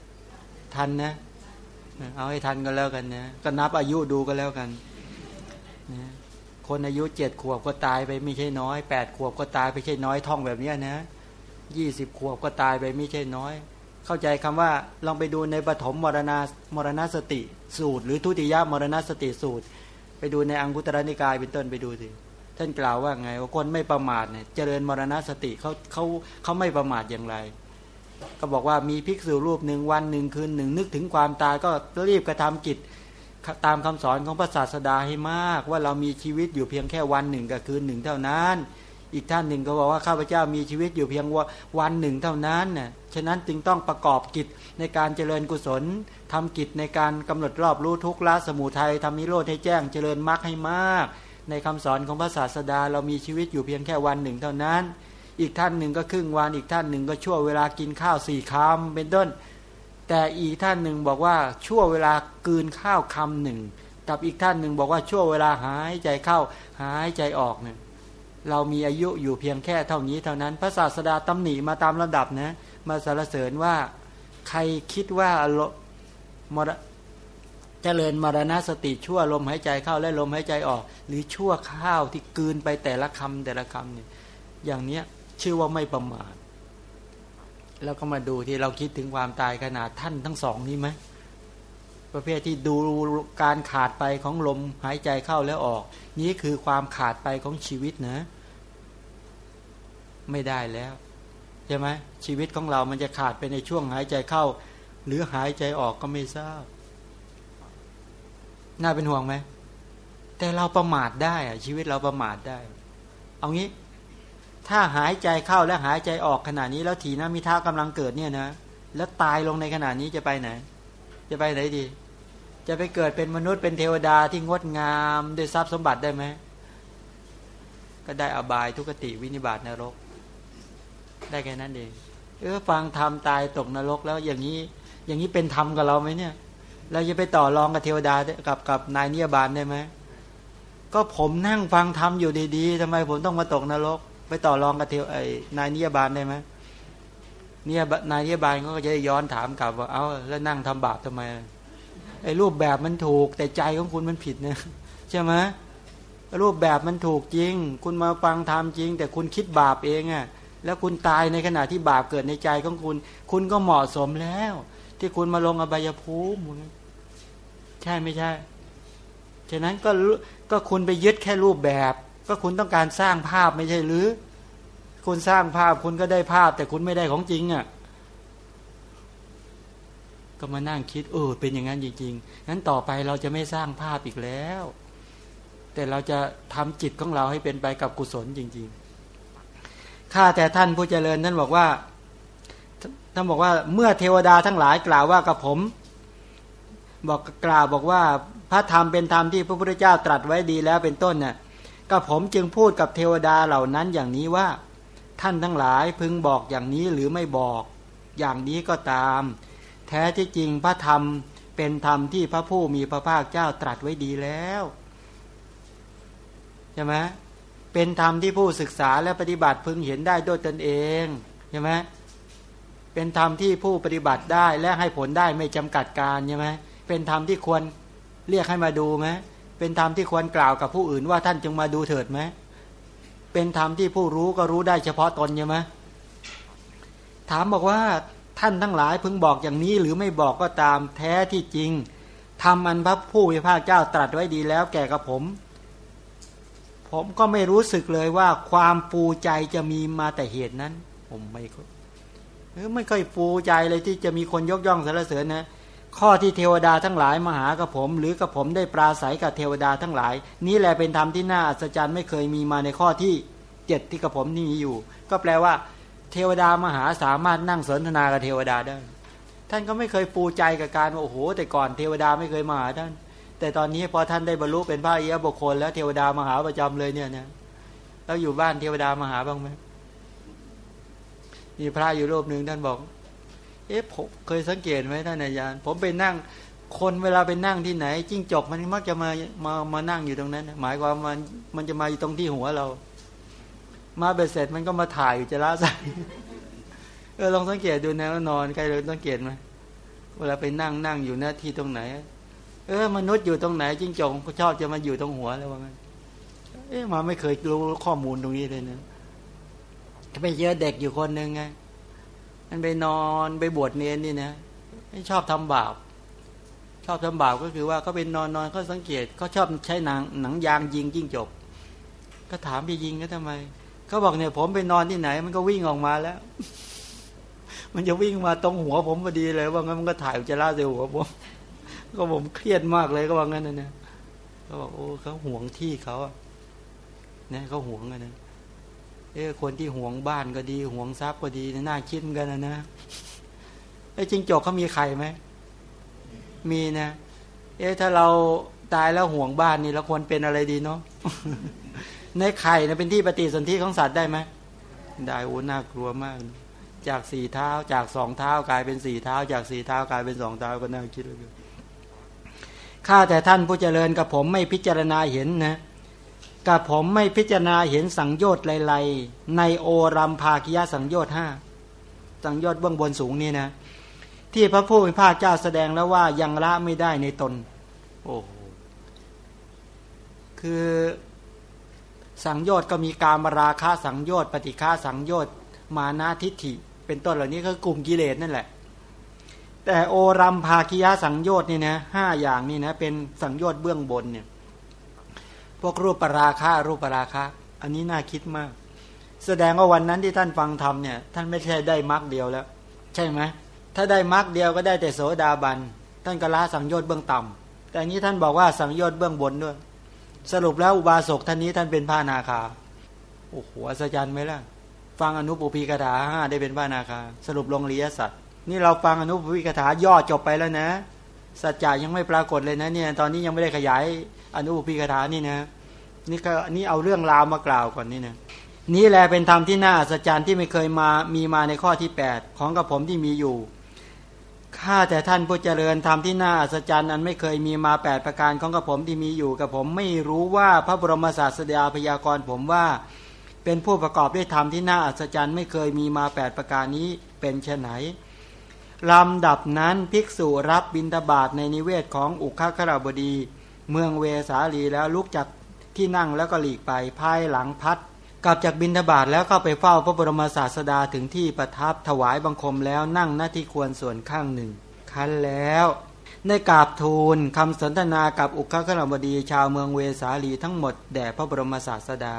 ทันนะ เอาให้ทันก็แล้วกันนะก็นับอายุดูก็แล้วกันนะคนอายุเจ็ดขวบก็ตายไปไม่ใช่น้อยแปดขวบก็ตายไปไม่ใช่น้อยท่องแบบนี้นะ ยี่สิบขวบก็ตายไปไม่ใช่น้อย เข้าใจคำว่าลองไปดูในปฐมมรณามรณสติสูตร หรือทุติยมรณสติสูตร ไปดูในอังคุตรนิกายเป็นต้นไปดูสิท่านกล่าวว่าไงว่าคนไม่ประมาทเนี่ยเจริญมรณสติเขาเขาเขาไม่ประมาทอย่างไร ก็บอกว่ามีภิกษุรูปหนึ่งวันหนึ่งคืนหนึ่งนึกถึงความตายก็รีบกระทำกิจตามคำสอนของพระศาสดาให้มาก ว่าเรามีชีวิตอยู่เพียงแค่วันหนึ่งกับคืนหนึ่งเท่านั้น อีกท่านหนึ่งก็บอกว่าข้าพเจ้ามีชีวิตอยู่เพียงวันหนึ่งเท่านั้นน่ะฉะนั้นจึงต้องประกอบกิจในการเจริญกุศลทำกิจในการกำหนดรอบรู้ทุกละสมุทัยทำนิโรธให้แจ้งเจริญมรรคให้มาก ในคำสอนของพระศาสดา เรามีชีวิตอยู่เพียงแค่วันหนึ่งเท่านั้น อีกท่านหนึ่งก็ครึ่งวันอีกท่านหนึ่งก็ชั่วเวลากินข้าวสี่คำเป็นต้น แต่อีกท่านหนึ่งบอกว่าชั่วเวลากืนข้าวคำหนึ่งกับอีกท่านหนึ่งบอกว่าชั่วเวลาหายใจเข้าหายใจออกเนี่ย เรามีอายุอยู่เพียงแค่เท่านี้เท่านั้น พระศาสดาตำหนิมาตามระดับนะ มาสรรเสริญว่าใครคิดว่าลมรเจริญมรณสติชั่วลมหายใจเข้าและลมหายใจออก หรือชั่วข้าวที่กืนไปแต่ละคำแต่ละคำเนี่ยอย่างเนี้ยชื่อว่าไม่ประมาทแล้วก็มาดูที่เราคิดถึงความตายขนาดท่านทั้งสองนี้ไหม ประเภทที่ดูการขาดไปของลมหายใจเข้าแล้วออก นี้คือความขาดไปของชีวิตนะ ไม่ได้แล้วใช่ไหมชีวิตของเรามันจะขาดไปในช่วงหายใจเข้า หรือหายใจออกก็ไม่ทราบ น่าเป็นห่วงไหมแต่เราประมาทได้อะชีวิตเราประมาทได้ เอางี้ ถ้าหายใจเข้าและหายใจออกขณะนี้แล้วถีนมิท่ากำลังเกิดเนี่ยนะแล้วตายลงในขณะนี้จะไปไหน จะไปไหนดี จะไปเกิดเป็นมนุษย์เป็นเทวดาที่งดงามด้วยทรัพย์สมบัติได้ไหมก็ได้อบายทุกติวินิบาตนรก ได้แค่นั้นเองเออฟังธรรมตายตกนรกแล้วอย่างนี้ อย่างนี้เป็นธรรมกับเราไหมเนี่ย เราจะไปต่อรองกับเทวดากับกับนายเนียบาลได้ไหมก็ผมนั่งฟังธรรมอยู่ดีๆทำไมผมต้องมาตกนรก ไปต่อรองกับเทวไอ้นายเนียบาลได้ไหม เนี่ยนายเทบาลเขาก็จะย้อนถามกลับว่า เอาแล้วนั่งทำบาปทำไมไอ้รูปแบบมันถูก แต่ใจของคุณมันผิดนะใช่ไหมรูปแบบมันถูกจริง คุณมาฟังธรรมจริง แต่คุณคิดบาปเองอะ่ะแล้วคุณตายในขณะที่บาปเกิดในใจของคุณ คุณก็เหมาะสมแล้ว ที่คุณมาลงอบายภูมิใช่ไม่ใช่ฉะนั้นก็ก็คุณไปยึดแค่รูปแบบ ก็คุณต้องการสร้างภาพไม่ใช่หรือ คุณสร้างภาพคุณก็ได้ภาพ แต่คุณไม่ได้ของจริงอะ่ะก็มานั่งคิดเออเป็นอย่างนั้นจริงๆงั้นต่อไปเราจะไม่สร้างภาพอีกแล้ว แต่เราจะทำจิตของเราให้เป็นไปกับกุศลจริงๆข้าแต่ท่านผู้เจริญท่านบอกว่าท่านบอกว่าเมื่อเทวดาทั้งหลายกล่าวว่ากับผม บอกกล่าวบอกว่าพระธรรมเป็นธรรมที่พระพุทธเจ้าตรัสไว้ดีแล้วเป็นต้นน่ะก็ผมจึงพูดกับเทวดาเหล่านั้นอย่างนี้ว่า ท่านทั้งหลายพึงบอกอย่างนี้หรือไม่บอกอย่างนี้ก็ตาม แท้ที่จริงพระธรรมเป็นธรรมที่พระผู้มีพระภาคเจ้าตรัสไว้ดีแล้วใช่ไหมเป็นธรรมที่ผู้ศึกษาและปฏิบัติพึงเห็นได้ด้วยตนเองใช่ไหมเป็นธรรมที่ผู้ปฏิบัติได้และให้ผลได้ไม่จำกัดการใช่ไหมเป็นธรรมที่ควรเรียกให้มาดูไหมเป็นธรรมที่ควรกล่าวกับผู้อื่นว่าท่านจงมาดูเถิดไหม เป็นธรรมที่ผู้รู้ก็รู้ได้เฉพาะตนใช่ไหมถามบอกว่าท่านทั้งหลายพึงบอกอย่างนี้หรือไม่บอกก็ตามแท้ที่จริงทำอันพระผู้มีพระเจ้าตรัสไว้ดีแล้วแก่กับผม ผมก็ไม่รู้สึกเลยว่าความฟูใจจะมีมาแต่เหตุนั้น ผมไม่ไม่ค่อยฟูใจเลยที่จะมีคนยกย่องสรรเสริญนะ ข้อที่เทวดาทั้งหลายมาหากับผม หรือกับผมได้ปราศัยกับเทวดาทั้งหลาย นี้แหละเป็นธรรมที่น่าอัศจรรย์ไม่เคยมีมาในข้อที่เจ็ดที่กับผมนี่มีอยู่ ก็แปลว่า เทวดามาหาสามารถนั่งสนทนากับเทวดาได้ ท่านก็ไม่เคยปูใจกับการว่าโอ้โห แต่ก่อนเทวดาไม่เคยมาหาท่าน แต่ตอนนี้พอท่านได้บรรลุเป็นพระเอียบุคคล แล้วเทวดามาหาประจำเลยเนี่ยนะแล้วอยู่บ้านเทวดามาหาบ้างไหมมีพระอยู่รูปหนึ่งท่านบอก เอ๊ะผมเคยสังเกตไหมท่านอาจารย์ผมไปนั่ง คนเวลาไปนั่งที่ไหน จิ้งจกมันมักจะมามามานั่งอยู่ตรงนั้น หมายความมันมันจะมาอยู่ตรงที่หัวเรา มาเบ็ดเสร็จมันก็มาถ่ายอยู่จะละใส่เออลองสังเกตดูนะว่านอนใครเลยสังเกตไหมเวลาไปนั่งนั่งอยู่หน้าที่ตรงไหน เออ มนุษย์อยู่ตรงไหนจิ้งจกก็ชอบจะมาอยู่ตรงหัวแล้วว่างั้นเอ๊ะมาไม่เคยรู้ข้อมูลตรงนี้เลยนะไปเจอะเด็กอยู่คนหนึ่งไง มันไปนอนไปบวชเนนนี่นะไม่ชอบทำบาป ชอบทำบาปก็คือว่าเขาเป็นนอนนอนเขาสังเกตเขาชอบใช้หนังหนังยางยิงจิ้งจบ ก็ถามไปยิงก็ทำไมเขาบอกเนี่ย ผมไปนอนที่ไหน มันก็วิ่งออกมาแล้ว มันจะวิ่งมาตรงหัวผมพอดีเลย ว่างั้นมันก็ถ่ายจะล่าใส่หัวผมก็ผมเครียดมากเลยก็ว่างั้นนะเนี่ยเขาบอกโอ้เขาห่วงที่เขาอะนะเขาห่วงกันนะ เออคนที่ห่วงบ้านก็ดีห่วงทรัพย์ก็ดีน่าคิดเหมือนกันนะนะไอ้จิงจกเขามีไข่ไหมมีนะ เอ๊ะถ้าเราตายแล้วห่วงบ้านนี่เราควรเป็นอะไรดีเนาะในไข่นะเป็นที่ปฏิสนธิของสัตว์ได้ไหมได้โอ้น่ากลัวมาก จากสี่เท้าจากสองเท้ากลายเป็นสี่เท้า จากสี่เท้ากลายเป็นสองเท้าก็น่าคิดเลยข้าแต่ท่านผู้เจริญกับผมไม่พิจารณาเห็นนะ กับผมไม่พิจารณาเห็นสังโยชน์ไลๆในโอรัมภาคิยะสังโยชน์ห้าสังโยชน์เบื้องบนสูงนี่นะ ที่พระผู้เป็นพระเจ้าแสดงแล้วว่ายังละไม่ได้ในตน โอ้คือสังโยชน์ก็มีการมราคาสังโยชน์ปฏิฆาสังโยชน์มานาทิฏฐิ เป็นต้นเหล่านี้ก็กลุ่มกิเลสนั่นแหละ แต่โอรัมภาคิยะสังโยชน์นี่นะห้าอย่างนี่นะเป็นสังโยชน์เบื้องบนเนี่ย พวกรูปปราคารูปปราคาอันนี้น่าคิดมาก แสดงว่าวันนั้นที่ท่านฟังธรรมเนี่ยท่านไม่ใช่ได้มรรคเดียวแล้ว ใช่ไหมถ้าได้มรรคเดียวก็ได้แต่โสดาบันท่านก็ละสังโยชน์เบื้องต่ำแต่นี้ท่านบอกว่าสังโยชน์เบื้องบนด้วย สรุปแล้วอุบาสกท่านนี้ท่านเป็นพระนาคาโอ้โหอัศจรรย์ไหมล่ะฟังอนุปุพีกถาห้าได้เป็นพระนาคา สรุปลงรียสัตว์นี่เราฟังอนุปุพีกถาย่อจบไปแล้วนะ สัจจะยังไม่ปรากฏเลยนะเนี่ยตอนนี้ยังไม่ได้ขยาย อนุปุพีกถานี่นะนี่ก็นี่เอาเรื่องราวมากล่าวก่อนนี่นะนี่แหละเป็นธรรมที่น่าอัศจรรย์ที่ไม่เคยมามีมาในข้อที่ 8 ของกับผมที่มีอยู่ข้าแต่ท่านผู้เจริญธรรมที่น่าอัศจรรย์อันไม่เคยมีมา 8 ประการของกับผมที่มีอยู่กับผมไม่รู้ว่าพระบรมศาสดาพยากรณ์ผมว่า เป็นผู้ประกอบด้วยธรรมที่น่าอัศจรรย์ไม่เคยมีมา 8 ประการนี้เป็นเช่นไหนลำดับนั้นภิกษุรับบิณฑบาตในนิเวศของอุคคราบดี เมืองเวสาลีแล้วลุกจากที่นั่งแล้วก็หลีกไปภายหลังพัดกลับจากบินทบาทแล้วก็ไปเฝ้าพระบรมศาสดาถึงที่ประทับถวายบังคมแล้วนั่งหน้าที่ควรส่วนข้างหนึ่ง คันแล้วได้กราบทูลคำสนทนากับอุคคณบดีชาวเมืองเวสาลีทั้งหมดแด่พระบรมศาสดา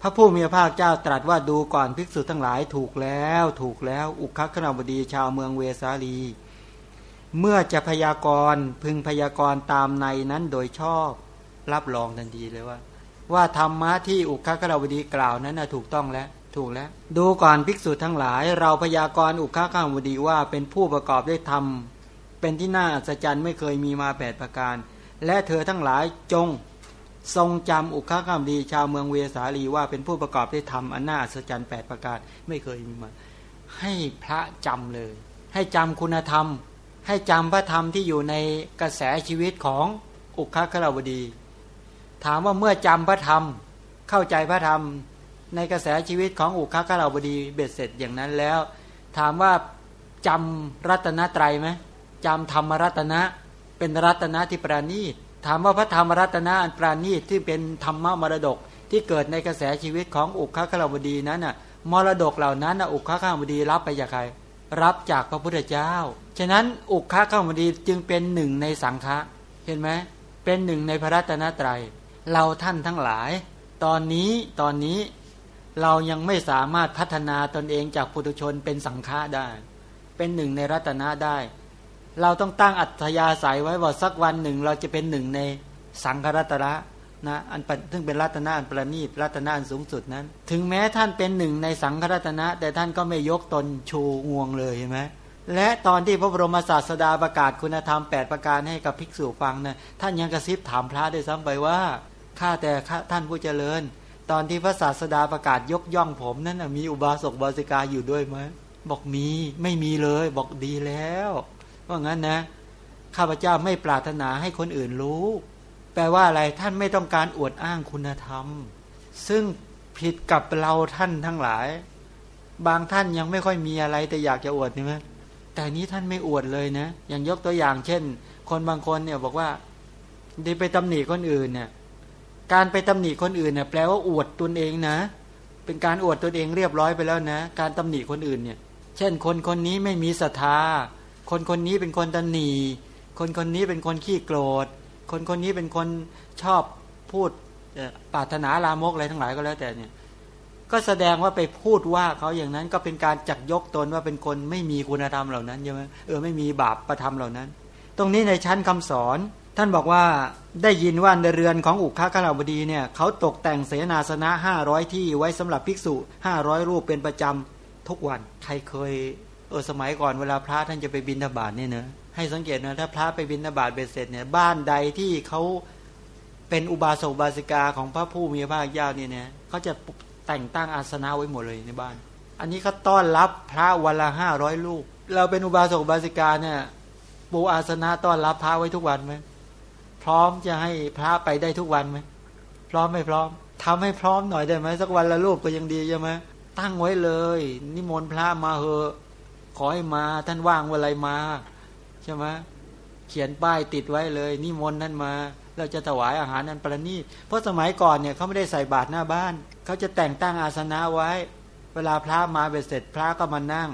พระผู้มีพระภาคเจ้าตรัสว่าดูก่อนภิกษุทั้งหลายถูกแล้ว ถูกแล้วอุคคณบดีชาวเมืองเวสาลี เมื่อจะพยากรณ์พึงพยากรณ์ตามในนั้นโดยชอบ รับรองทันทีเลยว่า ว่าธรรมะที่อุคคาราวดีกล่าวนั้นนะถูกต้องแล้วถูกแล้ว ดูก่อนภิกษุทั้งหลาย เราพยากรณ์อุคคาราวดีว่าเป็นผู้ประกอบด้วยธรรม เป็นที่น่าอัศจรรย์ไม่เคยมีมาแปดประการ และเธอทั้งหลายจงทรงจำอุคคาราวดีชาวเมืองเวสาลีว่าเป็นผู้ประกอบด้วยธรรมอันน่าอัศจรรย์แปดประการไม่เคยมีมา ให้พระจำเลย ให้จำคุณธรรม ให้จำพระธรรมที่อยู่ในกระแสชีวิตของอุคคาราวดี ถามว่าเมื่อจำพระธรรมเข้าใจพระธรรมในกระแสชีวิตของอุคาคาราบดีเบ็ดเสร็จอย่างนั้นแล้ว ถามว่าจำรัตนตรัยไหมจำธรรมรัตนะเป็นรัตนะที่ปราณีตถามว่าพระธรรมรัตนะอันปราณีตที่เป็นธรรมมรดกที่เกิดในกระแสชีวิตของอุคาคาราบดีนั้นน่ะมรดกเหล่านั้นอุคาคาราบดีรับไปจากใคร รับจากพระพุทธเจ้า ฉะนั้นอุคาคาราบดีจึงเป็นหนึ่งในสังฆะเห็นไหมเป็นหนึ่งในพระรัตนตรัย เราท่านทั้งหลาย ตอนนี้ตอนนี้เรายังไม่สามารถพัฒนาตนเองจากปุถุชนเป็นสังฆะได้ เป็นหนึ่งในรัตนะได้ เราต้องตั้งอัธยาศัยไว้ว่าสักวันหนึ่งเราจะเป็นหนึ่งในสังฆรัตนะ นะอันซึ่งเป็นรัตนะอันประณีตรัตนะอันสูงสุดนั้น ถึงแม้ท่านเป็นหนึ่งในสังฆรัตนะ แต่ท่านก็ไม่ยกตนชูงวงเลยเห็นไหมและตอนที่พระบรมศาสดาประกาศคุณธรรม 8 ประการให้กับภิกษุฟังนะท่านยังกระซิบถามพระด้วยซ้ำไปว่าข้าแต่ท่านผู้เจริญ ตอนที่พระศาสดาประกาศยกย่องผมนั้นมีอุบาสกบาสิกาอยู่ด้วยไหมบอกมีไม่มีเลยบอกดีแล้วว่างั้นนะ ข้าพเจ้าไม่ปรารถนาให้คนอื่นรู้ แปลว่าอะไรท่านไม่ต้องการอวดอ้างคุณธรรม ซึ่งผิดกับเราท่านทั้งหลาย บางท่านยังไม่ค่อยมีอะไรแต่อยากจะอวดใช่ไหมแต่นี้ท่านไม่อวดเลยนะ อย่างยกตัวอย่าง เช่น คนบางคนเนี่ยบอกว่าดีไปตำหนิคนอื่นเนี่ยการไปตำหนิคนอื่นเนี่ยแปลว่าอวดตนเองนะ เป็นการอวดตนเองเรียบร้อยไปแล้วนะ การตำหนิคนอื่นเนี่ย เช่น คนคนนี้ไม่มีศรัทธา คนคนนี้เป็นคนตำหนิคนคนนี้เป็นคนขี้โกรธ คนคนนี้เป็นคนชอบพูดปรารถนาลามกอะไรทั้งหลายก็แล้วแต่เนี่ย ก็แสดงว่าไปพูดว่าเขาอย่างนั้นก็เป็นการจักยกตนว่าเป็นคนไม่มีคุณธรรมเหล่านั้นใช่ไหมเออไม่มีบาปประธรรมเหล่านั้น ตรงนี้ในชั้นคำสอน ท่านบอกว่าได้ยินว่าในเรือนของอุคาคาราบดีเนี่ยเขาตกแต่งเสนาสนะห้าร้อยที่ไว้สำหรับภิกษุห้าร้อยรูปเป็นประจำทุกวันใครเคย เออสมัยก่อนเวลาพระท่านจะไปบินทบาทเนี่ยเนะให้สังเกตนะถ้าพระไปบินทบาทเบ็ดเสร็จเนี่ยบ้านใดที่เขาเป็นอุบาสกบาสิกาของพระผู้มีพระภาคเนี่ยเนี่ยเขาจะแต่งตั้งอาสนะไว้หมดเลยในบ้าน อันนี้เขาต้อนรับพระวันละห้าร้อยลูก เราเป็นอุบาสกบาสิกาเนี่ยปูอาสนะต้อนรับพระไว้ทุกวันไหมพร้อมจะให้พระไปได้ทุกวันไหมพร้อมไม่พร้อมทำให้พร้อมหน่อยได้ไหมสักวันละลูกก็ยังดีใช่ไหมตั้งไว้เลย นิมนต์พระมาเหอะ อให้มา ท่านว่างเวลามาใช่ไหมเขียนป้ายติดไว้เลยนิมนต์ท่านมา เราจะถวายอาหารนันประณีตเพราะสมัยก่อนเนี่ยเขาไม่ได้ใส่บาตรหน้าบ้าน เขาจะแต่งตั้งอาสนะไว้ เวลาพระมาเบ็ดเสร็จพระก็มานั่ง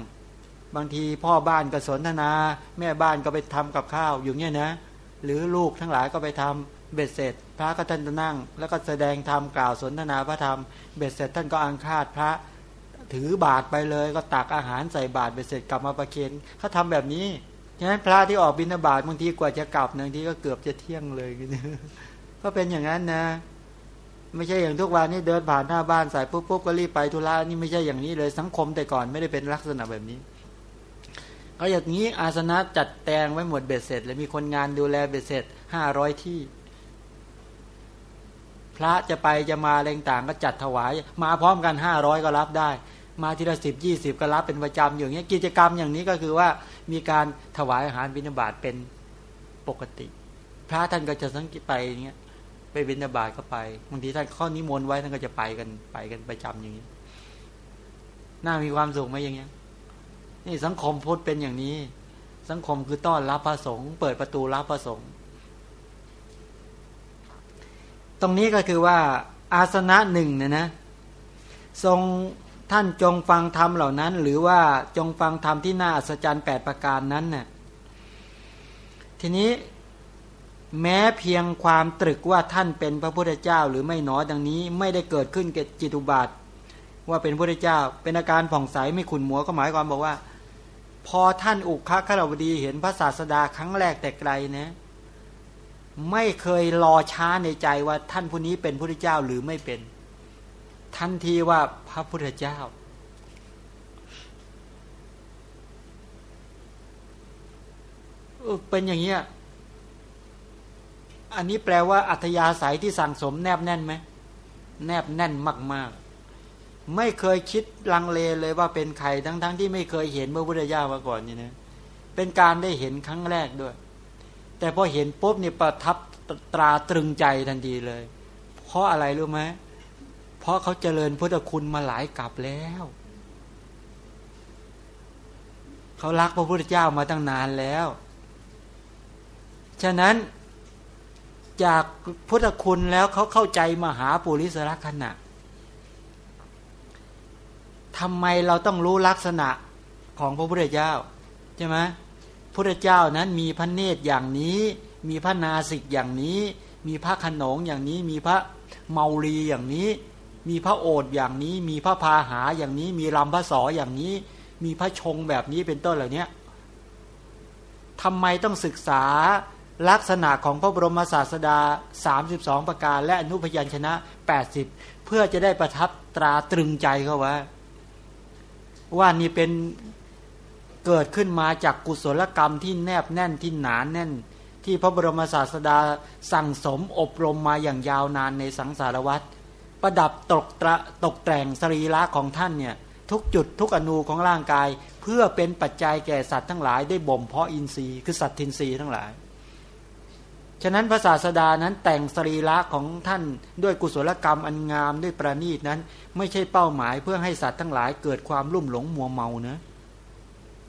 บางทีพ่อบ้านก็สนทนา แม่บ้านก็ไปทำกับข้าวอยู่เงี้ยนะ หรือลูกทั้งหลายก็ไปทำเบ็ดเสร็จ พระก็ท่านจะนั่ง แล้วก็แสดงธรรมกล่าวสนทนาพระธรรม เบ็ดเสร็จท่านก็อังคาดพระ ถือบาตรไปเลยก็ตักอาหารใส่บาตรเบ็ดเสร็จกลับมาประเคนเขาทาแบบนี้ฉะนั้นพระที่ออกบิณฑบาตบางทีกว่าจะกลับบางทีก็เกือบจะเที่ยงเลยก็เป็นอย่างนั้นนะ ไม่ใช่อย่างทุกวันนี้เดินผ่านหน้าบ้านใส่ปุ๊บปุ๊บก็รีบไปธุระนี่ไม่ใช่อย่างนี้เลยสังคมแต่ก่อนไม่ได้เป็นลักษณะแบบนี้ก็อย่างนี้อาสนะจัดแตงไว้หมดเบ็ดเสร็จเลยมีคนงานดูแลเบ็ดเสร็จห้าร้อยที่ พระจะไปจะมาอะไรต่างก็จัดถวาย มาพร้อมกันห้าร้อยก็รับได้ มาทีละสิบยี่สิบก็รับเป็นประจำอย่างนี้ยกิจกรรมอย่างนี้ก็คือว่ามีการถวายอาหารบิณฑบาตเป็นปกติ พระท่านก็จะสังกตไปอย่างเงี้ยไปบิณฑบาตก็ไปบางทีท่านข้อนิมนต์ไว้ท่านก็จะไปกันไปกันประจำอย่างนี้น่ามีความสุขไหมอย่างเงี้ยนี่สังคมพุทธเป็นอย่างนี้ สังคมคือต้อนรับพระสงฆ์เปิดประตูรับพระสงฆ์ ตรงนี้ก็คือว่าอาสนะหนึ่งเนี่ยนะทรงท่านจงฟังธรรมเหล่านั้น หรือว่าจงฟังธรรมที่น่าอัศจรรย์แปดประการนั้นเนะ่ยทีนี้แม้เพียงความตรึกว่าท่านเป็นพระพุทธเจ้าหรือไม่หนอดังนี้ ไม่ได้เกิดขึ้นเกจิตุบาท ว่าเป็นพระพุทธเจ้า เป็นอาการผ่องใสไม่ขุนหมัวก็หมายความบอกว่า พอท่านอุคคารวดีเห็นพระศาสดาครั้งแรกแต่ไกลนะ ไม่เคยรอช้าในใจว่าท่านผู้นี้เป็นพระเจ้าหรือไม่เป็น ทันทีว่าพระพุทธเจ้า เป็นอย่างนี้อันนี้แปลว่าอัธยาศัยที่สั่งสมแนบแน่นไหมแนบแน่นมาก ๆ ไม่เคยคิดลังเลเลยว่าเป็นใครทั้งๆทที่ไม่เคยเห็นเมื่อพุทธเจ้ามาก่อนนี่นะเป็นการได้เห็นครั้งแรกด้วย แต่พอเห็นปุ๊บเนี่ยประทับตราตรึงใจทันทีเลย เพราะอะไรรู้ไหมเพราะเขาเจริญพุทธคุณมาหลายกับแล้วเขารักพระพุทธเจ้ามาตั้งนานแล้ว ฉะนั้นจากพุทธคุณแล้วเขาเข้าใจมหาปุริสรักขณะทำไมเราต้องรู้ลักษณะของพระพุทธเจ้า ใช่ไหม พุทธเจ้านั้นมีพระเนตรอย่างนี้ มีพระนาสิกอย่างนี้ มีพระขนงอย่างนี้ มีพระเมารีอย่างนี้ มีพระโอษอย่างนี้ มีพระพาหาอย่างนี้ มีลำพระสออย่างนี้ มีพระชงแบบนี้เป็นต้นเหล่านี้ทำไมต้องศึกษาลักษณะของพระบรมศาสดา 32 ประการ และอนุพยัญชนะ 80 เพื่อจะได้ประทับตราตรึงใจเขาว่า ว่านี่เป็น เกิดขึ้นมาจากกุศลกรรมที่แนบแน่นที่หนานแน่น ที่พระบรมศาสดาสั่งสมอบรมมาอย่างยาวนานในสังสารวัฏประดับตกตะตกแต่งสรีระของท่านเนี่ยทุกจุดทุกอนูของร่างกาย เพื่อเป็นปัจจัยแก่สัตว์ทั้งหลายได้บ่มเพาะอินทรีย์คือสัตว์ทินทรีย์ทั้งหลาย ฉะนั้นพระศาสดานั้นแต่งสรีระของท่านด้วยกุศลกรรมอันงามด้วยประณีตนั้น ไม่ใช่เป้าหมายเพื่อให้สัตว์ทั้งหลายเกิดความลุ่มหลงมัวเมานะ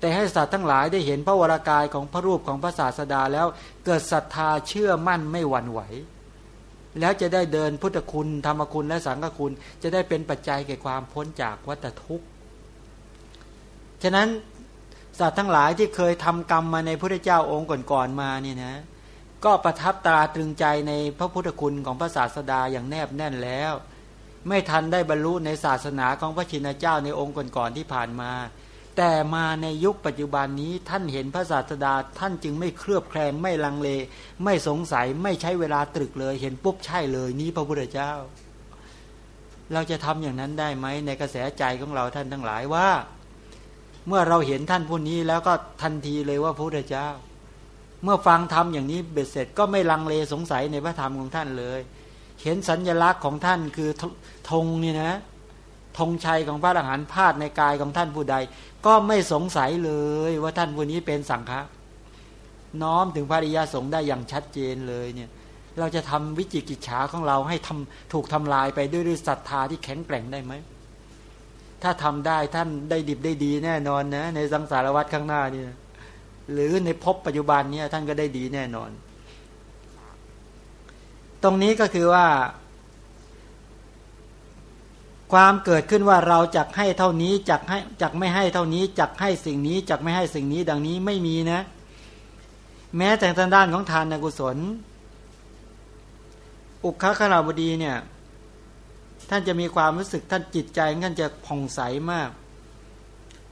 แต่ให้สัตว์ทั้งหลายได้เห็นพระวรากายของพระรูปของพระศาสดาแล้วเกิดศรัทธาเชื่อมั่นไม่หวั่นไหว แล้วจะได้เดินพุทธคุณธรรมคุณและสังฆคุณ จะได้เป็นปัจจัยแก่ความพ้นจากวัฏทุกข์ ฉะนั้นสัตว์ทั้งหลายที่เคยทำกรรมมาในพระเจ้าองค์ก่อนๆมาเนี่ยนะก็ประทับตราตรึงใจในพระพุทธคุณของพระศาสดาอย่างแนบแน่นแล้ว ไม่ทันได้บรรลุในศาสนาของพระชินเจ้าในองค์ก่อนๆที่ผ่านมา แต่มาในยุคปัจจุบันนี้ท่านเห็นพระศาสดา ท่านจึงไม่เคลือบแคลงไม่ลังเล ไม่สงสัยไม่ใช้เวลาตรึกเลย เห็นปุ๊บใช่เลย นี้พระพุทธเจ้า เราจะทำอย่างนั้นได้ไหมในกระแสใจของเราท่านทั้งหลายว่า เมื่อเราเห็นท่านผู้นี้แล้วก็ทันทีเลยว่าพระพุทธเจ้า เมื่อฟังธรรมอย่างนี้เบ็ดเสร็จก็ไม่ลังเลสงสัยในพระธรรมของท่านเลย เห็นสัญญลักษณ์ของท่านคือธงนี่นะธงชัยของพระอรหันต์พาดในกายของท่านผู้ใด ก็ไม่สงสัยเลยว่าท่านผู้นี้เป็นสังฆะน้อมถึงพระริยาสงฆ์ได้อย่างชัดเจนเลยเนี่ยเราจะทำวิจิกิจฉาของเราให้ทำถูกทำลายไปด้วยด้วยศรัทธาที่แข็งแกร่งได้ไหม ถ้าทำได้ท่านได้ดิบได้ดีแน่นอนนะในสังสารวัตรข้างหน้านี่หรือในภพปัจจุบันเนี่ยท่านก็ได้ดีแน่นอน ตรงนี้ก็คือว่า ความเกิดขึ้นว่าเราจักให้เท่านี้จักให้จักไม่ให้เท่านี้จักให้สิ่งนี้จักไม่ให้สิ่งนี้ดังนี้ไม่มีนะ แม้แต่ทางด้านของทานกุศล อุคคราบดีเนี่ย ท่านจะมีความรู้สึกท่านจิตใจท่านจะผ่องใสมาก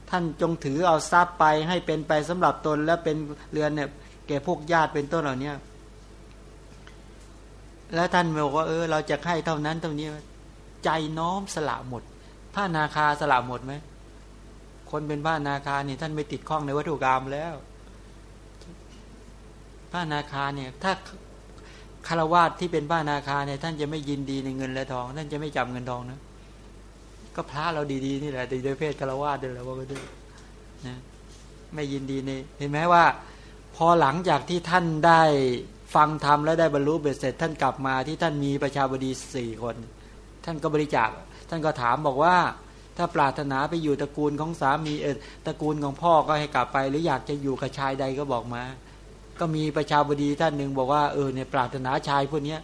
ท่านจงถือเอาทรัพย์ไปให้เป็นไปสำหรับตนและเป็นเรือนเนี่ยแก่พวกญาติเป็นต้นเหล่านี้แล้วท่านบอกว่าเออเราจะให้เท่านั้นเท่านี้ ใจน้อมสละหมดผ้านาคาสละหมดไหมคนเป็นผ้านาคาเนี่ยท่านไม่ติดข้องในวัตถุกรรมแล้วผ้านาคาเนี่ยถ้าคารวาสที่เป็นผ้านาคาเนี่ยท่านจะไม่ยินดีในเงินและทอง ท่านจะไม่จำเงินทองนะก็พระเราดีๆนี่แหละดีโดยเพศคารวาสเดียวแล้วว่าก็ด้วยนะไม่ยินดีในเห็นไหมว่า พอหลังจากที่ท่านได้ฟังธรรมแล้วได้บรรลุเบ็ดเสร็จ ท่านกลับมาที่ท่านมีประชาบดีสี่คน ท่านก็บริจาค ท่านก็ถามบอกว่า ถ้าปรารถนาไปอยู่ตระกูลของสามีเออตระกูลของพ่อก็ให้กลับไป หรืออยากจะอยู่กับชายใดก็บอกมา ก็มีประชาบดีท่านหนึ่งบอกว่าเออเนี่ยปรารถนาชายพวกนี้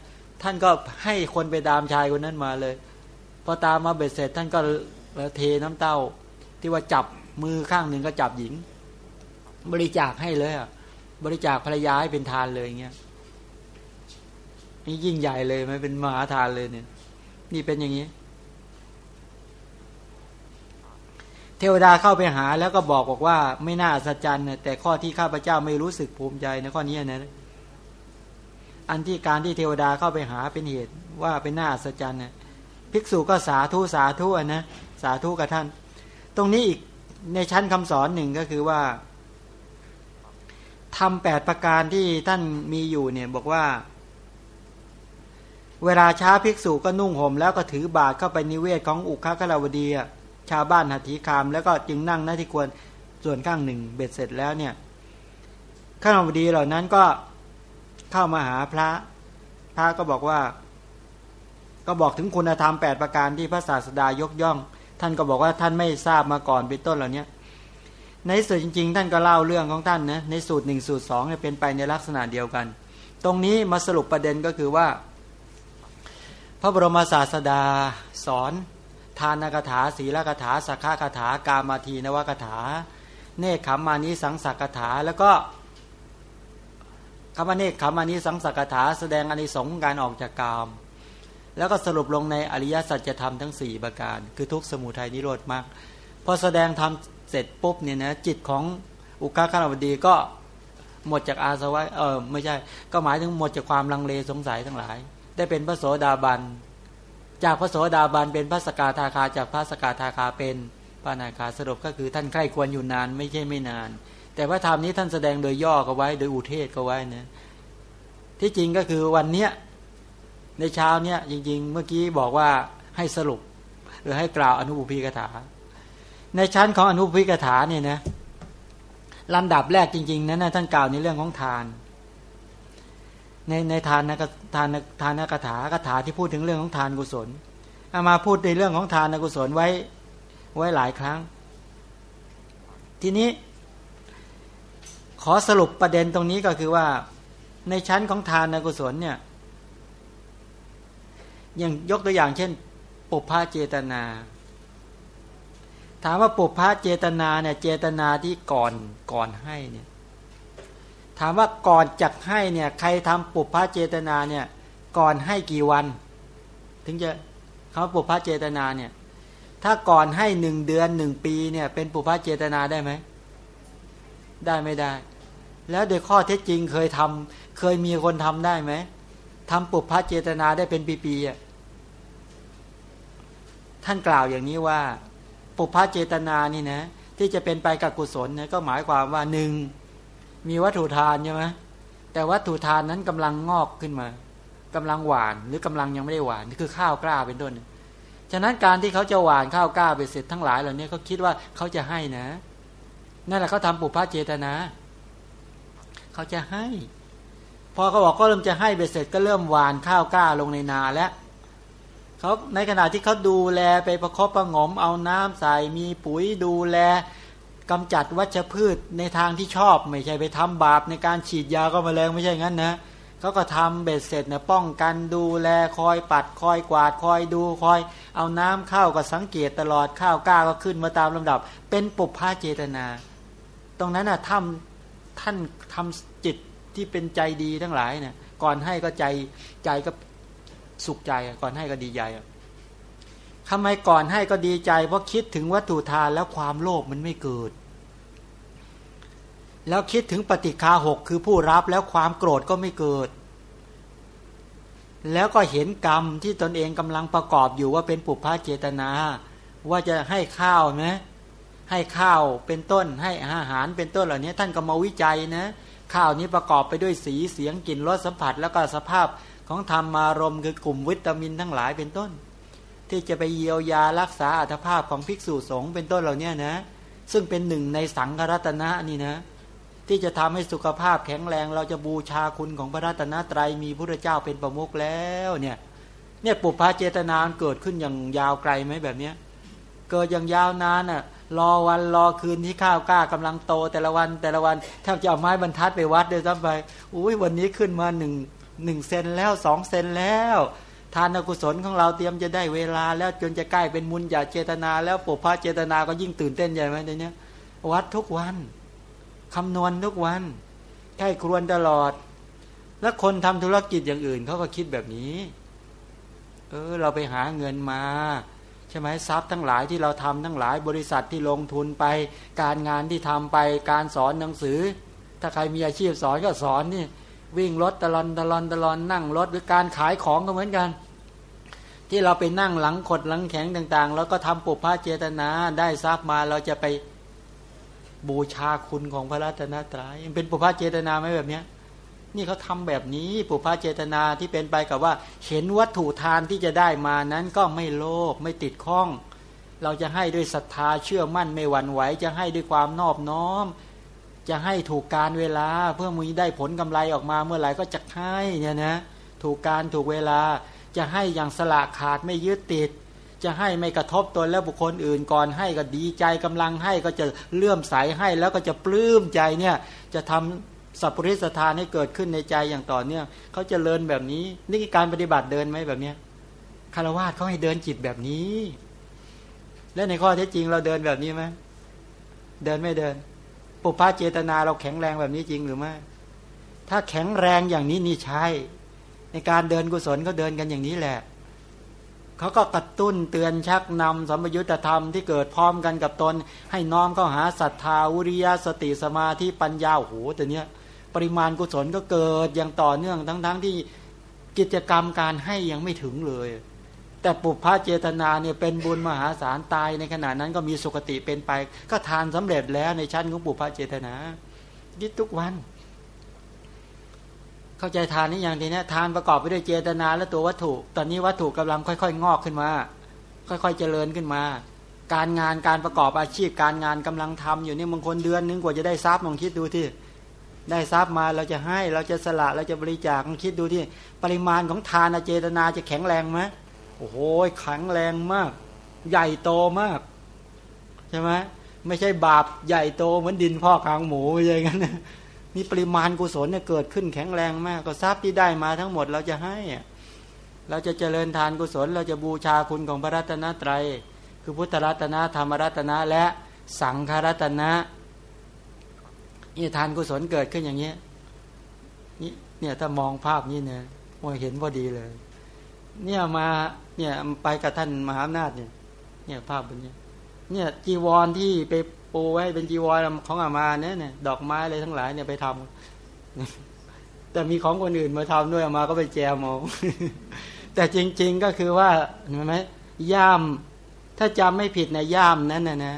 ท่านก็ให้คนไปตามชายคนนั้นมาเลยพอตามมาเบ็ดเสร็จท่านก็เทน้ำเต้า ที่ว่าจับมือข้างหนึ่งก็จับหญิง บริจาคให้เลยอะบริจาคภรรยาให้เป็นทานเลยเงี้ยนี่ยิ่งใหญ่เลยไม่เป็นมหาทานเลยเนี่ย นี่เป็นอย่างนี้ เทวดาเข้าไปหาแล้วก็บอกบอกว่า ไม่น่าอัศจรรย์แต่ข้อที่ข้าพเจ้าไม่รู้สึกภูมิใจในข้อนี้นะอันที่การที่เทวดาเข้าไปหาเป็นเหตุว่าเป็นน่าอัศจรรย์นะภิกษุก็สาธุสาธุนะสาธุกับท่าน ตรงนี้อีกในชั้นคำสอนหนึ่งก็คือว่าทำแปดประการที่ท่านมีอยู่เนี่ยบอกว่า เวลาช้าภิกษุก็นุ่งห่มแล้วก็ถือบาตรเข้าไปนิเวศของอุคคลาวดีชาวบ้านหัตถีคาม แล้วก็จึงนั่งหน้าที่ควรส่วนข้างหนึ่งเบ็ดเสร็จแล้วเนี่ยข้าวดีเหล่านั้นก็เข้ามาหาพระ พระก็บอกว่า ก็บอกถึงคุณธรรมแปดประการที่พระศาสดายกย่อง ท่านก็บอกว่าท่านไม่ทราบมาก่อนเป็นต้นเหล่านี้ในส่วนจริง ๆ ท่านก็เล่าเรื่องของท่านนะในสูตรหนึ่งสูตรสองเป็นไปในลักษณะเดียวกัน ตรงนี้มาสรุปประเด็นก็คือว่า พระบรมศาสดาสอนทานกถาศีลกถาสักขกถากามาทีนวกถา เนคขมานิสังสักถาแล้วก็คำว่าเนคขมานิสังสักถา แสดงอนิสงส์การออกจากกาม แล้วก็สรุปลงในอริยสัจธรรมทั้ง 4 ประการ คือทุกสมุทัยนิโรธมากพอแสดงธรรมเสร็จปุ๊บเนี่ยนะจิตของอุกาคารวดีก็หมดจากอาสวะเออไม่ใช่ ก็หมายถึงหมดจากความลังเลสงสัยทั้งหลาย ได้เป็นพระโสดาบัน จากพระโสดาบันเป็นพระสกาทาคา จากพระสกาทาคาเป็นพระนาคาสรุปก็คือท่านใคร่ควรอยู่นานไม่ใช่ไม่นาน แต่ว่าธรรมนี้ท่านแสดงโดยย่อก็ไว้ โดยอุเทศก็ไว้นะที่จริงก็คือวันเนี้ยในเช้าเนี้ยจริง ๆ เมื่อกี้บอกว่าให้สรุป หรือให้กล่าวอนุบุพีกถา ในชั้นของอนุบุพีกถาเนี่ยนะลำดับแรกจริง ๆ นั้นนะท่านกล่าวในเรื่องของทาน ในในทานนะทานทานกถากถาที่พูดถึงเรื่องของทานกุศลเอามาพูดในเรื่องของทานกุศลไว้ไว้หลายครั้ง ทีนี้ ขอสรุปประเด็นตรงนี้ก็คือว่า ในชั้นของทานกุศลเนี่ยอย่างยกตัวอย่างเช่น ปุพพะเจตนา ถามว่าปุพพะเจตนาเนี่ยเจตนาที่ก่อนก่อนให้เนี่ย ถามว่าก่อนจักให้เนี่ยใครทำปุพพะเจตนาเนี่ยก่อนให้กี่วัน ถึงจะคำว่าปุพพะเจตนาเนี่ยถ้าก่อนให้หนึ่งเดือนหนึ่งปีเนี่ยเป็นปุพพะเจตนาได้ไหมได้ไม่ได้ แล้วโดยข้อเท็จจริงเคยทำเคยมีคนทำได้ไหมทำปุพพะเจตนาได้เป็นปีๆอะท่านกล่าวอย่างนี้ว่าปุพพะเจตนานี่นะที่จะเป็นไปกับกุศลเนี่ยก็หมายความว่าหนึ่ง มีวัตถุทานใช่ไหมแต่วัตถุทานนั้นกำลังงอกขึ้นมากำลังหวานหรือกำลังยังไม่ได้หวานนี่คือข้าวกล้าเป็นต้นฉะนั้นการที่เขาจะหวานข้าวกล้าไปเสร็จทั้งหลายเหล่านี้เขาคิดว่าเขาจะให้นะนั่นแหละเขาทำปุพพะเจตนาเขาจะให้ พอเขาบอกก็เริ่มจะให้ไปเสร็จก็เริ่มหวานข้าวกล้าลงในนาแล้วเขาในขณะที่เขาดูแลไปประคบประงมเอาน้ำใส่มีปุ๋ยดูแล กำจัดวัชพืชในทางที่ชอบ ไม่ใช่ไปทำบาปในการฉีดยาก็มาแรงไม่ใช่งั้นนะเขาก็ทำเบ็ดเสร็จเนี่ยป้องกันดูแลคอยปัดคอยกวาดคอยดูคอย เอาน้ำเข้าก็สังเกตตลอดข้าวกล้าก็ขึ้นมาตามลำดับ เป็นปุพพาเจตนา ตรงนั้นน่ะทำท่านทำจิตที่เป็นใจดีทั้งหลายเนี่ยก่อนให้ก็ใจใจก็สุขใจก่อนให้ก็ดีใจ ทำไมก่อนให้ก็ดีใจ เพราะคิดถึงวัตถุทานแล้วความโลภมันไม่เกิด แล้วคิดถึงปฏิคาหกคือผู้รับแล้วความโกรธก็ไม่เกิด แล้วก็เห็นกรรมที่ตนเองกำลังประกอบอยู่ว่าเป็นปุพพะเจตนา ว่าจะให้ข้าวไหมให้ข้าวเป็นต้นให้อาหารเป็นต้นเหล่านี้ท่านก็มาวิจัยนะข้าวนี้ประกอบไปด้วยสีเสียงกลิ่นรสสัมผัส แล้วก็สภาพของธรรมารมคือกลุ่มวิตามินทั้งหลายเป็นต้น ที่จะไปเยียวยารักษาอัตภาพของภิกษุสงฆ์เป็นต้นเหล่านี้นะ ซึ่งเป็นหนึ่งในสังฆรัตนะนี่นะ ที่จะทำให้สุขภาพแข็งแรง เราจะบูชาคุณของพระรัตนตรัยมีพระเจ้าเป็นประมุขแล้วเนี่ยเนี่ยปุพพะเจตนาเกิดขึ้นอย่างยาวไกลไหมแบบเนี้ยเกิดอย่างยาวนานอะรอวันรอคืนที่ข้าวกล้ากำลังโตแต่ละวันแต่ละวันแทบจะเอาไม้บรรทัดไปวัดเลยซ้ำไปอุ้ยวันนี้ขึ้นมาหนึ่งหนึ่งเซนแล้วสองเซนแล้ว ทานกุศลของเราเตรียมจะได้เวลา แล้วจนจะใกล้เป็นมุญญาเจตนา แล้วปุพพะเจตนาก็ยิ่งตื่นเต้นใหญ่ไหมเดี๋ยวนี้วัดทุกวันคำนวณทุกวันใกล้ครวนตลอด แล้วคนทำธุรกิจอย่างอื่นเขาก็คิดแบบนี้ เออ เราไปหาเงินมา ใช่ไหมทรัพย์ทั้งหลายที่เราทำทั้งหลายบริษัทที่ลงทุนไป การงานที่ทำไปการสอนหนังสือ ถ้าใครมีอาชีพสอนก็สอนนี่ วิ่งรถตลอนตลอนตลอนนั่งรถหรือการขายของก็เหมือนกัน ที่เราไปนั่งหลังขดหลังแข็งต่าง ๆ แล้วก็ทำปุพพะเจตนาได้ทรัพย์มาเราจะไปบูชาคุณของพระรัตนตรยัยเป็นปุพพะเจตนาไหมแบบเนี้ยนี่เขาทาแบบนี้ปุพพะเจตนาที่เป็นไปกับว่า เห็นวัตถุทานที่จะได้มานั้นก็ไม่โลภไม่ติดข้อง เราจะให้ด้วยศรัทธาเชื่อมั่นไม่หวั่นไหวจะให้ด้วยความนอบน้อม จะให้ถูกการเวลาเพื่อมีได้ผลกำไรออกมาเมื่อไหร่ก็จะให้เนี่ยนะถูกการถูกเวลาจะให้อย่างสละขาดไม่ยึดติด จะให้ไม่กระทบตนและบุคคลอื่นก่อนให้ก็ดีใจกำลังให้ก็จะเลื่อมใสให้แล้วก็จะปลื้มใจเนี่ยจะทำสัพพุริสทานให้เกิดขึ้นในใจอย่างต่อเนื่องเขาจะเลินแบบนี้ นี่คือการปฏิบัติเดินไหมแบบเนี้ยคารวะเขาให้เดินจิตแบบนี้ และในข้อเท็จจริงเราเดินแบบนี้ไหมเดินไม่เดิน ปุพพะเจตนาเราแข็งแรงแบบนี้จริงหรือไม่ถ้าแข็งแรงอย่างนี้นี่ใช่ในการเดินกุศลก็เดินกันอย่างนี้แหละเขาก็กระตุ้นเตือนชักนำสัมยุญธรรมที่เกิดพร้อมกันกับตน ให้น้อมเข้าหาศรัทธาวิริยะสติสมาธิปัญญาโอ้โหแต่เนี้ยปริมาณกุศลก็เกิดอย่างต่อเนื่องทั้งๆทที่กิจกรรมการให้ยังไม่ถึงเลย แต่ปุพพะเจตนาเนี่ยเป็นบุญมหาศาลตายในขณะนั้นก็มีสุคติเป็นไป ก็ทานสำเร็จแล้วในชั้นของปุพพะเจตนายึดทุกวัน เข้าใจทานนี้อย่างทีนี้ทานประกอบไปด้วยเจตนาและตัววัตถุ ตอนนี้วัตถุกำลังค่อย ๆ งอกขึ้นมา ค่อย ๆ เจริญขึ้นมา การงานการประกอบอาชีพการงานกำลังทำอยู่นี่บางคนเดือนนึงกว่าจะได้ทรัพย์ลองคิดดูที่ได้ทรัพย์มาเราจะให้เราจะสละเราจะบริจาคลองคิดดูที่ปริมาณของทานเจตนาจะแข็งแรงไหม อ้โหแข็งแรงมาก ใหญ่โตมากใช่ไหมไม่ใช่บาปใหญ่โตเหมือนดินพ่อกลางหมูอย่างนั้นมีปริมาณกุศลเนี่ยเกิดขึ้นแข็งแรงมาก ก็ทรัพย์ที่ได้มาทั้งหมดเราจะให้ เราจะเจริญทานกุศล เราจะบูชาคุณของพระรัตนตรัย คือพุทธรัตนะธรรมรัตนะและสังฆรัตนะนี่ทานกุศลเกิดขึ้นอย่างนี้นี่เนี่ยถ้ามองภาพนี้เนี่ยมองเห็นพอดีเลย เนี่ยมา เนี่ยไปกับท่านมหาอำนาจเนี่ย เนี่ยภาพบนนี้เนี่ยจีวรที่ไปปูไว้เป็นจีวรของอามาเนี่ยเนี่ยดอกไม้อะไรทั้งหลายเนี่ยไปทำแต่มีของคนอื่นมาทำด้วยอามาก็ไปแจมเอาแต่จริง ๆก็คือว่าเห็นไหมย่าม ถ้าจำไม่ผิดในย่ามนั้นนะนะ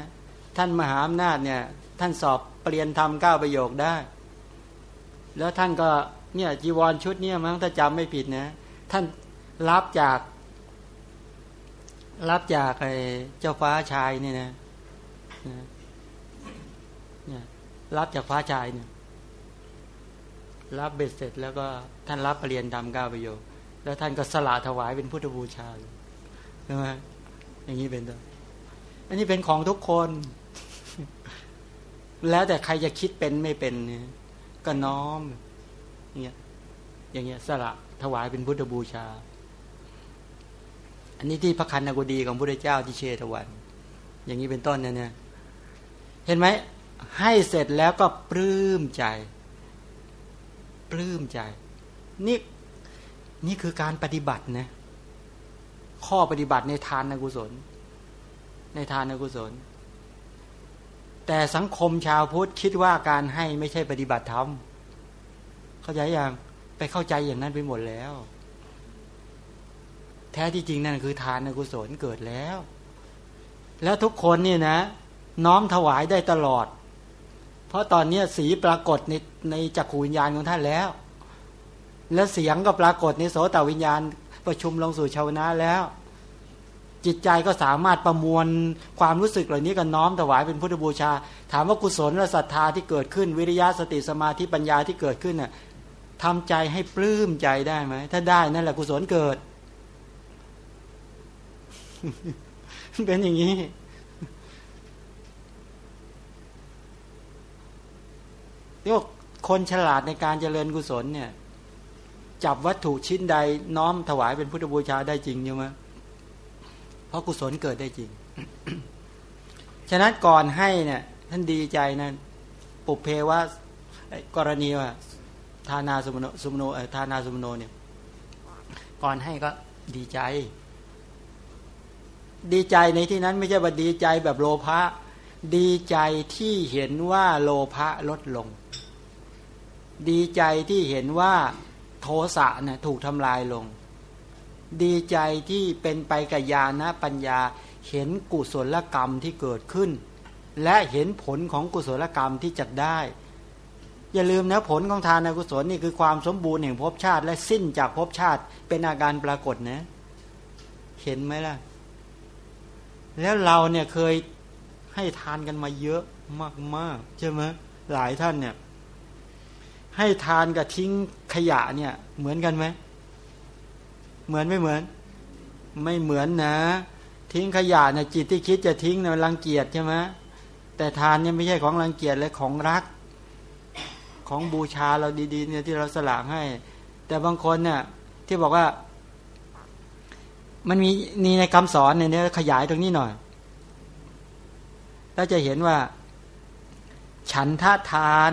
ท่านมหาอำนาจเนี่ย ท่านสอบเปลี่ยนทำเก้าประโยคได้ แล้วท่านก็เนี่ยจีวรชุดเนี่ยมั้งถ้าจำไม่ผิดนะ ท่านรับจาก รับจากไอ้เจ้าฟ้าชายนี่นะเนี่ยรับจากฟ้าชายเนี่ย รับเบ็ดเสร็จแล้วก็ท่านรับปรริยนทำก้าประโยคแล้วท่านก็สละถวายเป็นพุทธบูชาใช่ไหมอย่างนี้เป็นต้นอันนี้เป็นของทุกคน แล้วแต่ใครจะคิดเป็นไม่เป็นเนี่ยก็น้อมอย่างเงี้ยอย่างเงี้ยสละถวายเป็นพุทธบูชา อันนี้ที่พระคันนกุดีของพระเจ้าที่เชตวัน อย่างนี้เป็นต้นเนี่ยเห็นไหมให้เสร็จแล้วก็ปลื้มใจ ปลื้มใจ นี่นี่คือการปฏิบัตินะข้อปฏิบัติในทานนกุศล ในทานนกุศล แต่สังคมชาวพุทธคิดว่าการให้ไม่ใช่ปฏิบัติธรรมเข้าใจยังไปเข้าใจอย่างนั้นไปหมดแล้ว แท้ที่จริงนั่นคือทานกุศลเกิดแล้ว แล้วทุกคนนี่นะ น้อมถวายได้ตลอด เพราะตอนนี้สีปรากฏในในจักรวิญญาณของท่านแล้ว และเสียงก็ปรากฏในโสตวิญญาณประชุมลงสู่ชาวนาแล้ว จิตใจก็สามารถประมวลความรู้สึกเหล่านี้กันน้อมถวายเป็นพุทธบูชา ถามว่ากุศลและศรัทธาที่เกิดขึ้นวิริยะสติสมาธิปัญญาที่เกิดขึ้นน่ะทำใจให้ปลื้มใจได้ไหมถ้าได้นั่นแหละกุศลเกิด เป็นอย่างนี้ ยกคนฉลาดในการเจริญกุศลเนี่ย จับวัตถุชิ้นใดน้อมถวายเป็นพุทธบูชาได้จริงใช่ไหมเพราะกุศลเกิดได้จริง ฉะนั้นก่อนให้เนี่ย ท่านดีใจนะปุเพว่ากรณีว่าทานาสุมโนสุมโนทานาสุมโนเนี่ย ก่อนให้ก็ดีใจ ดีใจในที่นั้นไม่ใช่ว่าดีใจแบบโลภะดีใจที่เห็นว่าโลภะลดลง ดีใจที่เห็นว่าโทสะนะ่ะถูกทำลายลง ดีใจที่เป็นไปกับญาณปัญญาเห็นกุศลกรรมที่เกิดขึ้น และเห็นผลของกุศลกรรมที่จัดได้ อย่าลืมนะผลของทานกุศลนี่คือความสมบูรณ์แห่งภพชาติ และสิ้นจากภพชาติเป็นอาการปรากฏนะ เห็นไหมล่ะ แล้วเราเนี่ยเคยให้ทานกันมาเยอะมากๆใช่ไหมหลายท่านเนี่ย ให้ทานกับทิ้งขยะเนี่ย เหมือนกันไหมเหมือนไม่เหมือน ไม่เหมือนนะ ทิ้งขยะเนี่ยจิตที่คิดจะทิ้งเนี่ยรังเกียจใช่ไหมแต่ทานเนี่ยไม่ใช่ของรังเกียจเลยของรัก ของบูชาเราดีๆเนี่ยที่เราสละให้ แต่บางคนเนี่ยที่บอกว่า มันมีนี่ในคำสอนในนี้ขยายตรงนี้หน่อยเราจะเห็นว่า ฉันทะทาน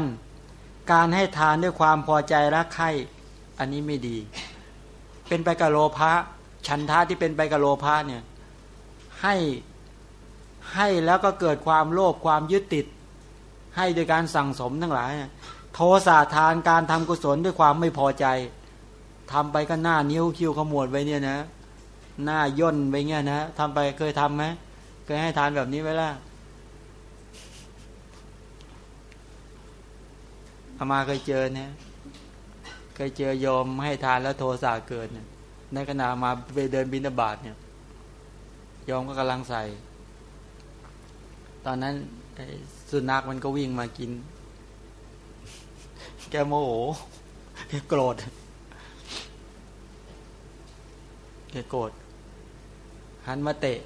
การให้ทานด้วยความพอใจรักใคร่อันนี้ไม่ดี เป็นไปกับโลภะฉันทะที่เป็นไปกับโลภะเนี่ย ให้ให้แล้วก็เกิดความโลภความยึดติด ให้โดยการสั่งสมทั้งหลาย โทสะทานการทำกุศลด้วยความไม่พอใจทำไปก็หน้านิ้วคิ้วขมวดไว้เนี่ยนะ หน้าย่นไปเงี้ยนะทำไปเคยทํำไหมเคยให้ทานแบบนี้ไว้ล่ะอามาเคยเจอเนี่ยเคยเจอยอมให้ทานแล้วโทสะเกิดเนี่ยในขณะมาไปเดินบินาบาตเนี่ยยอมก็กำลังใส่ ตอนนั้นสุนัขมันก็วิ่งมากิน แกโมโหแกโกรธแกโกรธ หันมาเตะ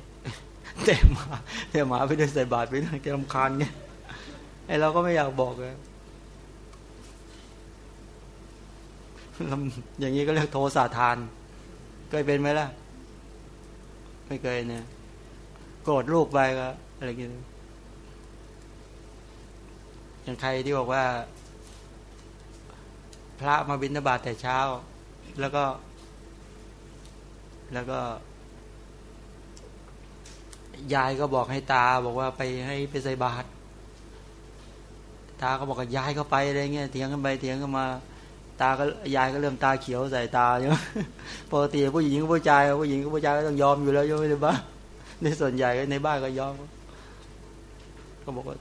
เตะหมาเตะหมาไปด้วยใส่บาตรไปด้วยแกรำคาญไงไอเราก็ไม่อยากบอกเลยอย่างนี้ก็เรียกโทสะทาน เคยเป็นไหมล่ะ ไม่เคยเนี่ยโกรธลูกไปก็อะไรกินอย่างใครที่บอกว่า พระมาบิณฑบาตแต่เช้า แล้วก็ แล้วก็ ยายก็บอกให้ตาบอกว่าไปให้ไปใส่บาตรตาก็บอกกับยายก็ไปอะไรเงี้ยเถียงกันไปเถียงกันมา ตาก็ยายก็เริ่มตาเขียวใส่ตาอยู่ปกติผู้หญิงกับผู้ชายผู้หญิงกับผู้ชายก็ต้องยอมอยู่แล้วยอมในบ้านในส่วนใหญ่ในบ้านก็ยอม ก็บอกว่า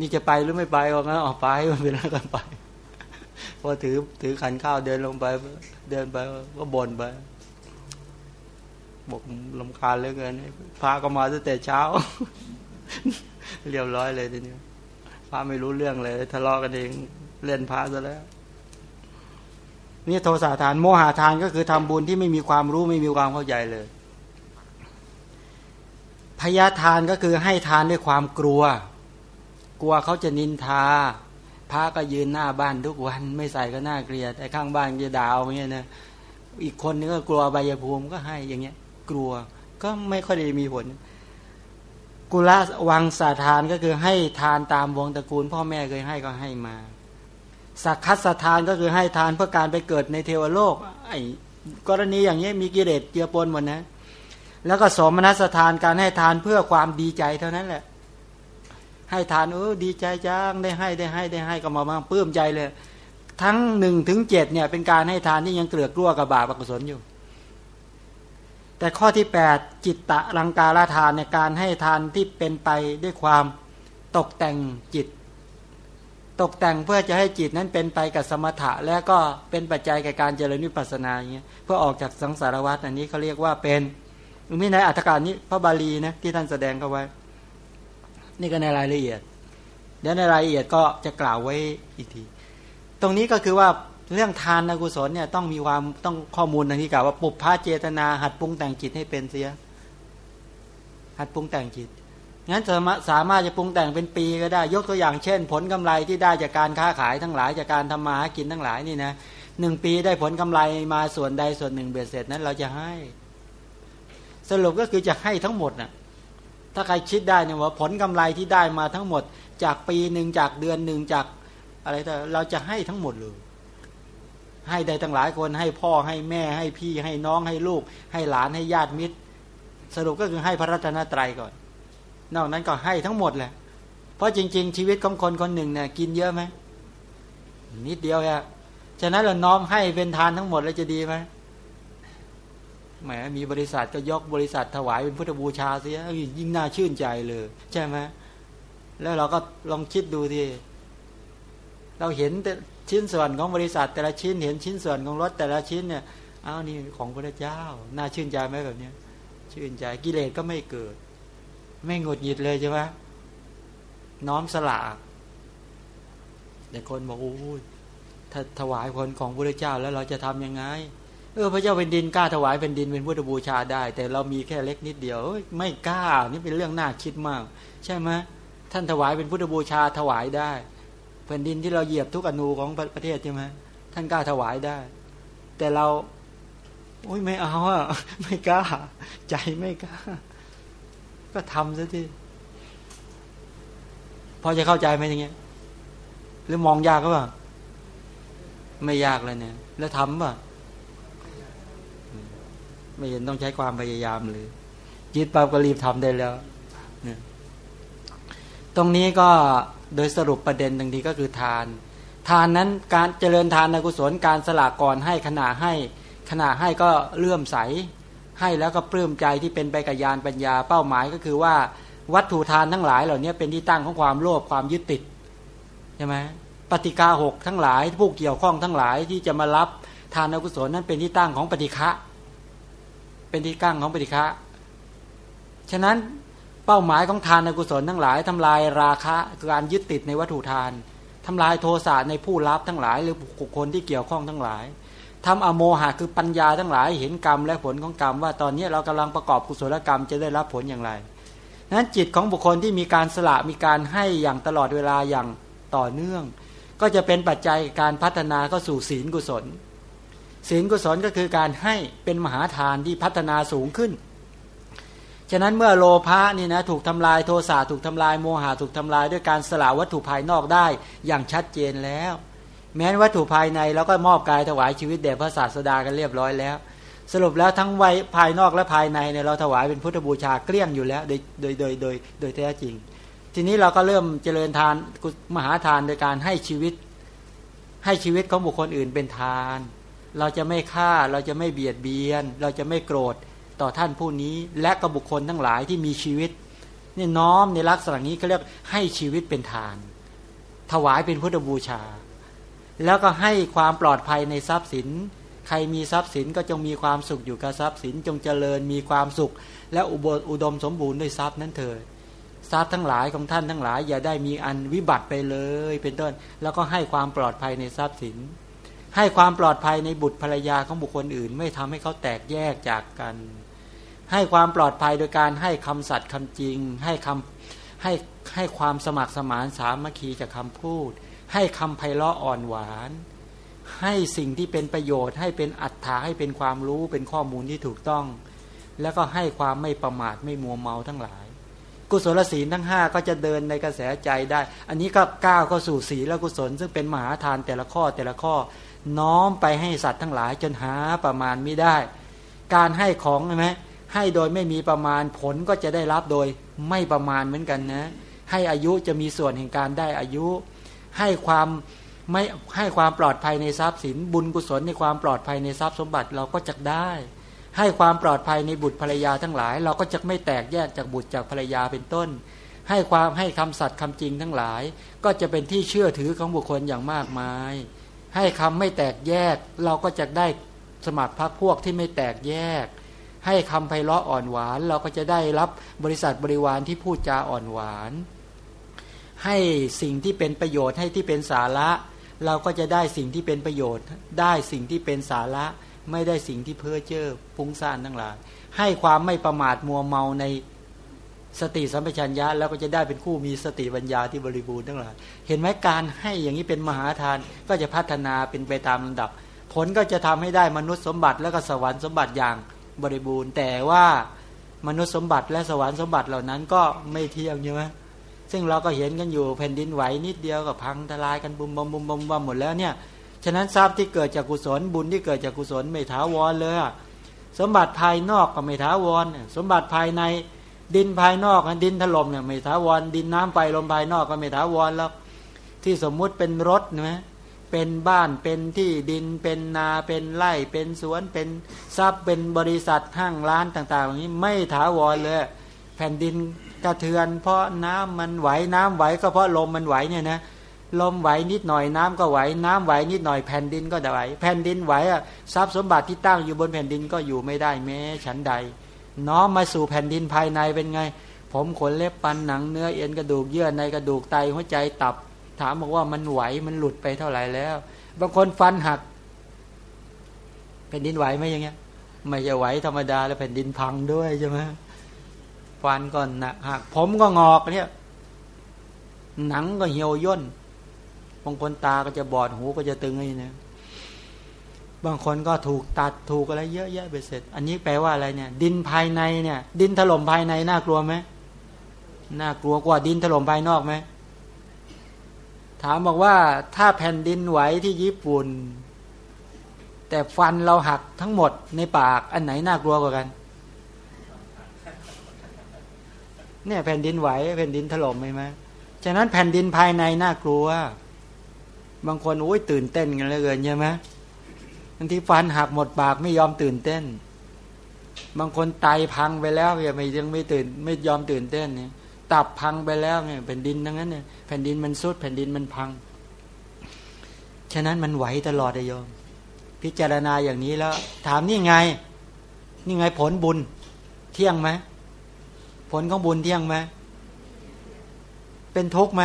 นี่จะไปหรือไม่ไปก็งั้นออกไปมันเป็นอะไรกันไปพอถือถือขันข้าวเดินลงไป เดินไปก็บ่นไป บอกลำคาญเหลือเกินพระก็มาตั้งแต่เช้า เรียบร้อยเลยทีนี้พระไม่รู้เรื่องเลย ทะเลาะกันเองเล่นพระซะแล้วนี่โทสะทานโมหะทานก็คือทำบุญที่ไม่มีความรู้ไม่มีความเข้าใจเลย พยาทานก็คือให้ทานด้วยความกลัว กลัวเขาจะนินทา พระก็ยืนหน้าบ้านทุกวัน ไม่ใส่ก็น่าเกลียดไอ้ข้างบ้านจะด่าอย่างเงี้ยนะอีกคนนึงก็กลัวใบยภูมิก็ให้อย่างเงี้ย กลัว ก็ไม่ค่อยได้มีผล กุลวังสาทานก็คือให้ทานตามวงตระกูล พ่อแม่เคยให้ก็ให้มาสักคัสทานก็คือให้ทานเพื่อการไปเกิดในเทวโลก ไอ้กรณีอย่างนี้มีกิเลสเจือปนหมดนะ แล้วก็สมนัสทานการให้ทานเพื่อความดีใจเท่านั้นแหละ ให้ทานเออดีใจจังได้ให้ได้ให้ได้ให้ก็มาบ้างปลื้มใจเลย ทั้งหนึ่งถึงเจ็ดเนี่ยเป็นการให้ทานที่ยังเกลือกลัวกับบาปอกุศลอยู่ แต่ข้อที่ 8 จิตตะรังการทานในการให้ทานที่เป็นไปด้วยความตกแต่งจิต ตกแต่งเพื่อจะให้จิตนั้นเป็นไปกับสมถะ และก็เป็นปัจจัยแก่การเจริญวิปัสสนาอย่างเงี้ยเพื่อออกจากสังสารวัฏอันนี้เขาเรียกว่าเป็นมีในอัตถการนี้พระบาลีนะที่ท่านแสดงเข้าไว้ นี่ก็ในรายละเอียดเดี๋ยวในรายละเอียดก็จะกล่าวไว้อีกที ตรงนี้ก็คือว่า เรื่องทานกุศลเนี่ยต้องมีความต้องข้อมูลทางที่กล่าวว่าปุพพาเจตนา หัดปรุงแต่งจิตให้เป็นเสีย หัดปรุงแต่งจิตงั้นสามารถจะปรุงแต่งเป็นปีก็ได้ ยกตัวอย่างเช่น ผลกำไรที่ได้จากการค้าขายทั้งหลายจากการทำมาหากินทั้งหลายนี่นะหนึ่งปีได้ผลกำไรมาส่วนใดส่วนหนึ่งเบียดเสร็จนั้น เราจะให้ สรุปก็คือจะให้ทั้งหมดนะ่ะถ้าใครคิดได้เนี่ยว่าผลกำไรที่ได้มาทั้งหมด จากปีหนึ่งจากเดือนหนึ่งจากอะไรแต่เราจะให้ทั้งหมดเลย ให้ได้ตั้งหลายคนให้พ่อให้แม่ให้พี่ให้น้องให้ลูก ให้หลานให้ญาติมิตร สรุปก็คือให้พระรัตนตรัยก่อน นอกนั้นก็ให้ทั้งหมดแหละ เพราะจริง ๆ ชีวิตของคนคนหนึ่งเนี่ยกินเยอะไหมนิดเดียวอะฉะนั้นเราน้อมให้เป็นทานทั้งหมดแล้วจะดีไหมแหมมีบริษัทก็ยกบริษัทถวายเป็นพุทธบูชาเสียยิ่งน่าชื่นใจเลย ใช่ไหมแล้วเราก็ลองคิดดูทีเราเห็นแต่ ชิ้นส่วนของบริษัท แต่ละชิ้นเห็นชิ้นส่วนของรถแต่ละชิ้นเนี่ยอ้าวนี่ของพระเจ้า น่าชื่นใจไหมแบบเนี้ยชื่นใจกิเลสก็ไม่เกิด ไม่หงุดหงิดเลยใช่ไหมน้อมสละแต่คนบอกโอ้ยถ้าถวายคนของพระเจ้าแล้วเราจะทํำยังไง เออพระเจ้าเป็นดินกล้าถวายเป็นดินเป็นพุทธบูชาได้ แต่เรามีแค่เล็กนิดเดียวไม่กล้านี่เป็นเรื่องน่าคิดมาก ใช่ไหมท่านถวายเป็นพุทธบูชาถวายได้ ผ่นดินที่เราเหยียบทุกอนูของประเทศใช่ไหมท่านกล้าถวายได้ แต่เราโอ้ยไม่เอาอะไม่กล้า ใจไม่กล้า ก็ทำซะที่พอจะเข้าใจไหมอย่างเงี้ย หรือมองยากก็ป่ะไม่ยากเลยเนี่ย แล้วทำป่ะ ไม่เห็นต้องใช้ความพยายามเลยจิตปั๊บก็รีบทำได้แล้วเนี่ยตรงนี้ก็ โดยสรุปประเด็นตรงนี้ก็คือทาน ทานนั้นการเจริญทานในกุศลการสละก่อนให้ขณะให้ขณะให้ก็เลื่อมใส ให้แล้วก็ปลื้มใจที่เป็นไปกับยานปัญญาเป้าหมายก็คือว่าวัตถุทานทั้งหลายเหล่านี้เป็นที่ตั้งของความโลภความยึดติดใช่ไหมปฏิกาหกทั้งหลายผู้เกี่ยวข้องทั้งหลายที่จะมารับทานอกุศลนั้นเป็นที่ตั้งของปฏิฆะเป็นที่ตั้งของปฏิฆะฉะนั้น ป้าหมายของทานในกุศลทั้งหลายทำลายราคะการยึดติดในวัตถุทานทำลายโทสะในผู้รับทั้งหลาย หรือบุคคลที่เกี่ยวข้องทั้งหลายทำอโมหะคือปัญญาทั้งหลายเห็นกรรมและผลของกรรม ว่าตอนนี้เรากำลังประกอบกุศลกรรมจะได้รับผลอย่างไรนั้นจิตของบุคคลที่มีการสละมีการให้อย่างตลอดเวลาอย่างต่อเนื่อง ก็จะเป็นปัจจัยการพัฒนาก็สู่ศีลกุศล ศีลกุศลก็คือการให้เป็นมหาทานที่พัฒนาสูงขึ้น ฉะนั้นเมื่อโลภะนี่นะถูกทำลายโทสะถูกทำลายโมหะถูกทำลายด้วยการสละวัตถุภายนอกได้อย่างชัดเจนแล้ว แม้นวัตถุภายในเราก็มอบกายถวายชีวิตแด่พระศาสดากันเรียบร้อยแล้ว สรุปแล้วทั้งไว้ภายนอกและภายในเนี่ยเราถวายเป็นพุทธบูชาเกลี้ยงอยู่แล้วโดยโดยโดยโดยโดยแท้จริง ทีนี้เราก็เริ่มเจริญทานมหาทานโดยการให้ชีวิตให้ชีวิตของบุคคลอื่นเป็นทาน เราจะไม่ฆ่าเราจะไม่เบียดเบียน เราจะไม่โกรธ ต่อท่านผู้นี้ และกับบุคคลทั้งหลายที่มีชีวิตนี่น้อมในลักษณะนี้เขาเรียกให้ชีวิตเป็นทาน ถวายเป็นพุทธบูชา แล้วก็ให้ความปลอดภัยในทรัพย์สิน ใครมีทรัพย์สินก็จงมีความสุขอยู่กับทรัพย์สินจงเจริญมีความสุข และอุบอุดมสมบูรณ์ด้วยทรัพย์นั้นเถิดทรัพย์ทั้งหลายของท่านทั้งหลาย อย่าได้มีอันวิบัติไปเลย เป็นต้น แล้วก็ให้ความปลอดภัยในทรัพย์สิน ให้ความปลอดภัยในบุตรภรรยาของบุคคลอื่น ไม่ทำให้เขาแตกแยกจากกัน ให้ความปลอดภัยโดยการให้คำสัตย์คำจริง ให้คำให้ให้ความสมัครสมานสามัคคีจากคำพูด ให้คำไพเราะอ่อนหวาน ให้สิ่งที่เป็นประโยชน์ ให้เป็นอัตถาให้เป็นความรู้เป็นข้อมูลที่ถูกต้อง แล้วก็ให้ความไม่ประมาทไม่มัวเมาทั้งหลาย กุศลศีลทั้งห้าก็จะเดินในกระแสใจได้ อันนี้ก็ก้าวเข้าสู่ศีลและกุศล ซึ่งเป็นมหาทานแต่ละข้อแต่ละข้อน้อมไปให้สัตว์ทั้งหลายจนหาประมาณไม่ได้ การให้ของใช่ไหม ให้โดยไม่มีประมาณผลก็จะได้รับโดยไม่ประมาณเหมือนกันนะ ให้อายุจะมีส่วนแห่งการได้อายุ ให้ความไม่ให้ความปลอดภัยในทรัพย์สิน บุญกุศลในความปลอดภัยในทรัพย์สมบัติเราก็จะได้ ให้ความปลอดภัยในบุตรภรรยาทั้งหลาย เราก็จะไม่แตกแยกจากบุตรจากภรรยาเป็นต้น ให้ความให้คำสัตย์คำจริงทั้งหลาย ก็จะเป็นที่เชื่อถือของบุคคลอย่างมากมาย ให้คำไม่แตกแยก เราก็จะได้สมัครพรรคพวกที่ไม่แตกแยก ให้คำไพเราะอ่อนหวาน เราก็จะได้รับบริษัทบริวารที่พูดจาอ่อนหวาน ให้สิ่งที่เป็นประโยชน์ให้ที่เป็นสาระ เราก็จะได้สิ่งที่เป็นประโยชน์ ได้สิ่งที่เป็นสาระ ไม่ได้สิ่งที่เพ้อเจ้อฟุ้งซ่านทั้งหลายให้ความไม่ประมาทมัวเมาในสติสัมปชัญญะแล้วก็จะได้เป็นคู่มีสติปัญญาที่บริบูรณ์ทั้งหลายเห็นไหมการให้อย่างนี้เป็นมหาทานก็จะพัฒนาเป็นไปตามลำดับ ผลก็จะทำให้ได้มนุษย์สมบัติแล้วก็สวรรค์สมบัติอย่าง บริบูรณ์ แต่ว่ามนุษย์สมบัติและสวรรค์สมบัติเหล่านั้นก็ไม่เที่ยงใช่ไหมซึ่งเราก็เห็นกันอยู่แผ่นดินไหวนิดเดียวกับพังทลายกันบุมบมบุมบมบมหมดแล้วเนี่ยฉะนั้นทรัพย์ที่เกิดจากกุศลบุญที่เกิดจากกุศลไม่ถาวรเลยสมบัติภายนอกก็ไม่ถาวรสมบัติภายในดินภายนอกดินถล่มเนี่ยไม่ถาวรดินน้ำไปลมภายนอกก็ไม่ถาวรแล้ว ที่สมมุติเป็นรถนะ เป็นบ้านเป็นที่ดินเป็นนาเป็นไร่เป็นสวนเป็นทรัพย์เป็นบริษัทห้างร้านต่างๆอย่างนี้ไม่ถาวรเลย แผ่นดินกระเทือน เพราะน้ำมันไหวน้ำไหวก็เพราะลมมันไหวเนี่ยนะลมไหวนิดหน่อยน้ำก็ไหวน้ำไหวนิดหน่อยแผ่นดินก็ไหวแผ่นดินไหวอะทรัพย์สมบัติที่ตั้งอยู่บนแผ่นดินก็อยู่ไม่ได้แม้ฉันใด น้อมมาสู่แผ่นดินภายในเป็นไง ผมขนเล็บปันหนังเนื้อเอ็นกระดูกเยื่อในกระดูกไตหัวใจตับ ถามบอกว่ามันไหวมันหลุดไปเท่าไหร่แล้ว บางคนฟันหักแผ่นดินไหวไหมอย่างเงี้ย ไม่จะไหวธรรมดาแล้วแผ่นดินพังด้วยใช่ไหมฟันก่อนหนักหักผมก็งอกเนี่ย หนังก็เหี่ยวย่นบางคนตาก็จะบอดหูก็จะตึงอะไรเนี่ยบางคนก็ถูกตัดถูกอะไรเยอะแยะไปเสร็จ อันนี้แปลว่าอะไรเนี่ย ดินภายในเนี่ย ดินถล่มภายในน่ากลัวไหมน่ากลัวกว่าดินถล่มภายนอกไหม ถามบอกว่าถ้าแผ่นดินไหวที่ญี่ปุ่น แต่ฟันเราหักทั้งหมดในปากอันไหนน่ากลัวกว่ากัน เนี่ยแผ่นดินไหวแผ่นดินถล่มไหมไหมฉะนั้นแผ่นดินภายในน่ากลัว บางคนโอ้ยตื่นเต้นกันเลยเกินใช่ไหมบางทีฟันหักหมดปากไม่ยอมตื่นเต้น บางคนไตพังไปแล้วยังไม่ยังไม่ตื่น ไม่ยอมตื่นเต้นเนี่ย ตับพังไปแล้วเนี่ยแผ่นดินทั้งนั้นเนี่ยแผ่นดินมันสุดแผ่นดินมันพัง ฉะนั้นมันไหวตลอดเลยโยม พิจารณาอย่างนี้แล้ว ถามนี่ไง นี่ไงผลบุญ เที่ยงไหมผลของบุญเที่ยงไหมเป็นทุกข์ไหม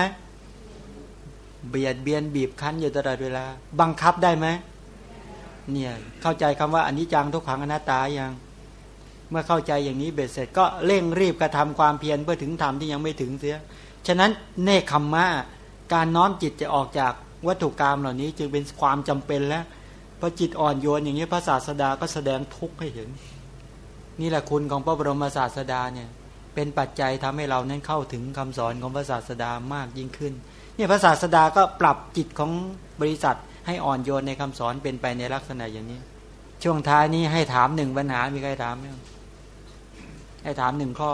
เบียดเบียนบีบคั้นอยู่ตลอดเวลา บังคับได้ไหมเนี่ยเข้าใจคำว่าอันนี้จังทุกขังอนัตตาอย่าง เมื่อเข้าใจอย่างนี้เบ็ดเสร็จก็เร่งรีบกระทำความเพียรเพื่อถึงธรรมที่ยังไม่ถึงเสีย ฉะนั้นเนคขมมะการน้อมจิตจะออกจากวัตถุกรรมเหล่านี้จึงเป็นความจำเป็นแล้วพอจิตอ่อนโยนอย่างนี้พระศาสดาก็แสดงทุกข์ให้เห็น นี่แหละคุณของพระบรมศาสดาเนี่ยเป็นปัจจัยทำให้เรานั้นเข้าถึงคำสอนของพระศาสดามากยิ่งขึ้นเนี่ยพระศาสดาก็ปรับจิตของบริษัทให้อ่อนโยนในคำสอนเป็นไปในลักษณะอย่างนี้ ช่วงท้ายนี้ให้ถามหนึ่งปัญหามีใครถามไหม ให้ถามหนึ่งข้อ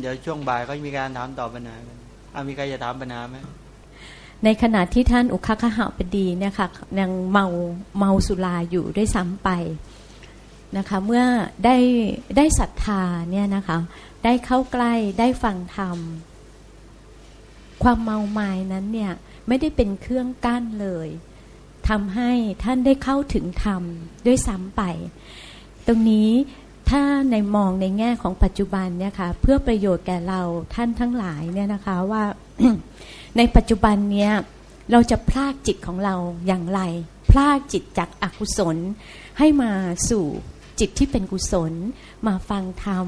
เดี๋ยวช่วงบ่ายก็มีการถามตอบปัญหากันอามีใครจะถามปัญหาไหมในขณะที่ท่านอุคคหะปดีเนี่ยค่ะยังเมาเมาสุราอยู่ด้วยซ้ำไปนะคะเมื่อได้ได้ศรัทธาเนี่ยนะคะได้เข้าใกล้ได้ฟังธรรม ความเมาไม้นั้นเนี่ยไม่ได้เป็นเครื่องกั้นเลยทำให้ท่านได้เข้าถึงธรรมด้วยซ้ำไป ตรงนี้ ถ้าในมองในแง่ของปัจจุบันเนี่ยค่ะเพื่อประโยชน์แก่เราท่านทั้งหลายเนี่ยนะคะว่าในปัจจุบันเนี้ยเราจะพลากจิตของเราอย่างไร พลากจิตจากอากุศล ให้มาสู่จิตที่เป็นกุศล มาฟังธรรม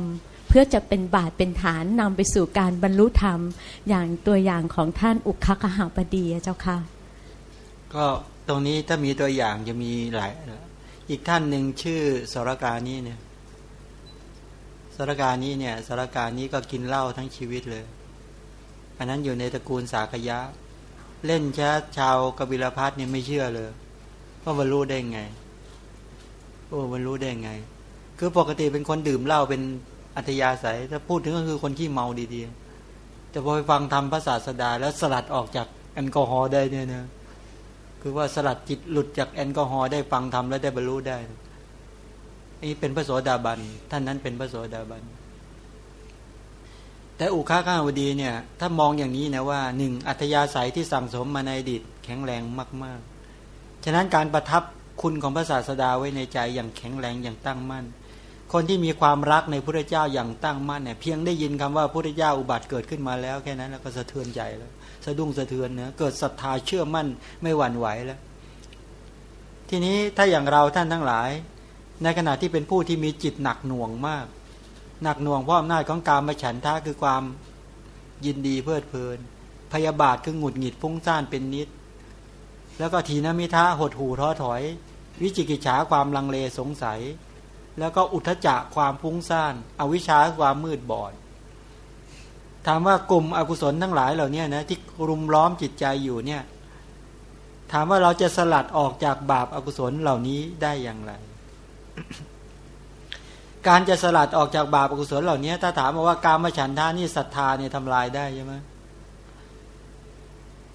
เพื่อจะเป็นบาทเป็นฐานนำไปสู่การบรรลุธรรม อย่างตัวอย่างของท่านอุคคหาปดีเจ้าค่ะ ก็ตรงนี้ถ้ามีตัวอย่างจะมีหลาย อีกท่านหนึ่งชื่อสรการนี้เนี่ย สารการนี้เนี่ยสารการนี้ก็กินเหล้าทั้งชีวิตเลย อันนั้นอยู่ในตระกูลสากยะ เล่นแค่ชาวกบิลพัทเนี่ยไม่เชื่อเลยว่ามันรู้ได้ไงโอ้มันรู้ได้ไง คือปกติเป็นคนดื่มเหล้าเป็นอัธยาศัย ถ้าพูดถึงก็คือคนที่เมาดีๆแต่พอไปฟังทำภาษาสดา แล้วสลัดออกจากแอลกอฮอล์ได้เนี่ยนะคือว่าสลัดจิตหลุดจากแอลกอฮอล์ได้ฟังทำแล้วได้บรรลุได้ นี่เป็นพระโสดาบันท่านนั้นเป็นพระโสดาบันแต่อุคาข้าวดีเนี่ย ถ้ามองอย่างนี้นะว่าหนึ่งอัธยาศัยที่สั่งสมมาในอดีตแข็งแรงมาก ๆ ฉะนั้นการประทับคุณของพระศาสดาไว้ในใจอย่างแข็งแรงอย่างตั้งมั่น คนที่มีความรักในพระเจ้าอย่างตั้งมั่นเนี่ยเพียงได้ยินคำว่าพระเจ้าอุบัติเกิดขึ้นมาแล้วแค่นั้นแล้วก็สะเทือนใจแล้ว สะดุ้งสะเทือนเนะเกิดศรัทธาเชื่อมั่นไม่หวั่นไหวแล้ว ทีนี้ถ้าอย่างเราท่านทั้งหลาย ในขณะที่เป็นผู้ที่มีจิตหนักหน่วงมาก หนักหน่วงเพราะอำนาจของการมาฉันทะคือความยินดีเพลิดเพลิน พยาบาทคือหงุดหงิดพุ่งซ่านเป็นนิด แล้วก็ทีนมิทะหดหูท้อถอย วิจิกิจฉาความลังเลสงสัย แล้วก็อุทจักความพุ่งซ่าน อวิชชาความมืดบอดถามว่ากลุ่มอกุศลทั้งหลายเหล่านี้นะที่รุมล้อมจิตใจอยู่เนี่ย ถามว่าเราจะสลัดออกจากบาปอากุศลเหล่านี้ได้อย่างไร การจะสลัดออกจากบาปอกุศลเหล่านี้ถ้าถามว่าการมาฉันทานี่ศรัทธาเนี่ยทำลายได้ใช่ไหม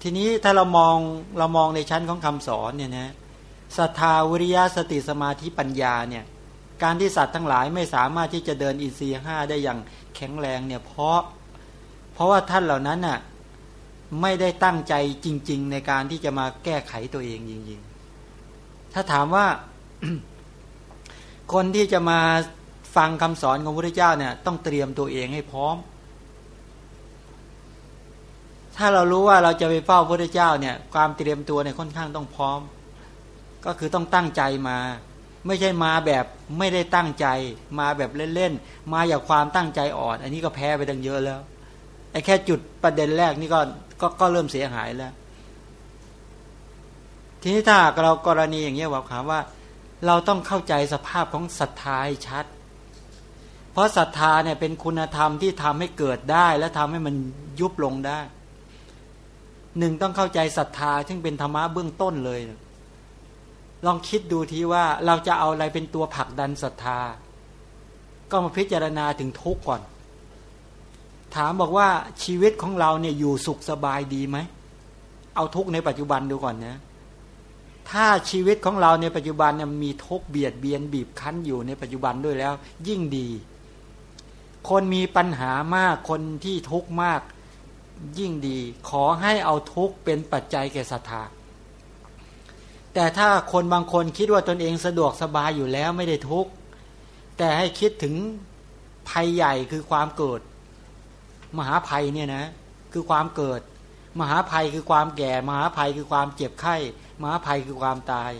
ทีนี้ถ้าเรามองเรามองในชั้นของคำสอนเนี่ยนะศรัทธาวิริยะสติสมาธิปัญญาเนี่ย การที่สัตว์ทั้งหลายไม่สามารถที่จะเดินอินทรีย์ห้าได้อย่างแข็งแรงเนี่ยเพราะ เพราะว่าท่านเหล่านั้นน่ะไม่ได้ตั้งใจจริง ๆ ในการที่จะมาแก้ไขตัวเองจริง ๆ ถ้าถามว่า คนที่จะมาฟังคำสอนของพระเจ้าเนี่ย ต้องเตรียมตัวเองให้พร้อม ถ้าเรารู้ว่าเราจะไปเฝ้าพระเจ้าเนี่ย ความเตรียมตัวเนี่ยค่อนข้างต้องพร้อม ก็คือต้องตั้งใจมา ไม่ใช่มาแบบไม่ได้ตั้งใจ มาแบบเล่นๆมาอย่างความตั้งใจอ่อน อันนี้ก็แพ้ไปดังเยอะแล้วไอ้แค่จุดประเด็นแรกนี่ก็ก็ก็เริ่มเสียหายแล้ว ทีนี้ถ้าเรากรณีอย่างเงี้ยว่าถามว่า เราต้องเข้าใจสภาพของศรัทธาให้ชัด เพราะศรัทธาเนี่ยเป็นคุณธรรมที่ทำให้เกิดได้ และทำให้มันยุบลงได้หนึ่งต้องเข้าใจศรัทธาซึ่งเป็นธรรมะเบื้องต้นเลย ลองคิดดูทีว่าเราจะเอาอะไรเป็นตัวผลักดันศรัทธา ก็มาพิจารณาถึงทุกก่อน ถามบอกว่าชีวิตของเราเนี่ยอยู่สุขสบายดีไหม เอาทุกในปัจจุบันดูก่อนนะ ถ้าชีวิตของเราในปัจจุบันเนี่ยมีทุกเบียดเบียนบีบคั้นอยู่ในปัจจุบันด้วยแล้ว ยิ่งดี คนมีปัญหามากคนที่ทุกข์มากยิ่งดี ขอให้เอาทุกข์เป็นปัจจัยแก่ศรัทธาแต่ถ้าคนบางคนคิดว่าตนเองสะดวกสบายอยู่แล้วไม่ได้ทุกข์แต่ให้คิดถึงภัยใหญ่คือความเกิด มหาภัยเนี่ยนะ คือความเกิด มหาภัยคือความแก่ มหาภัยคือความเจ็บไข้ มหาภัยคือความตาย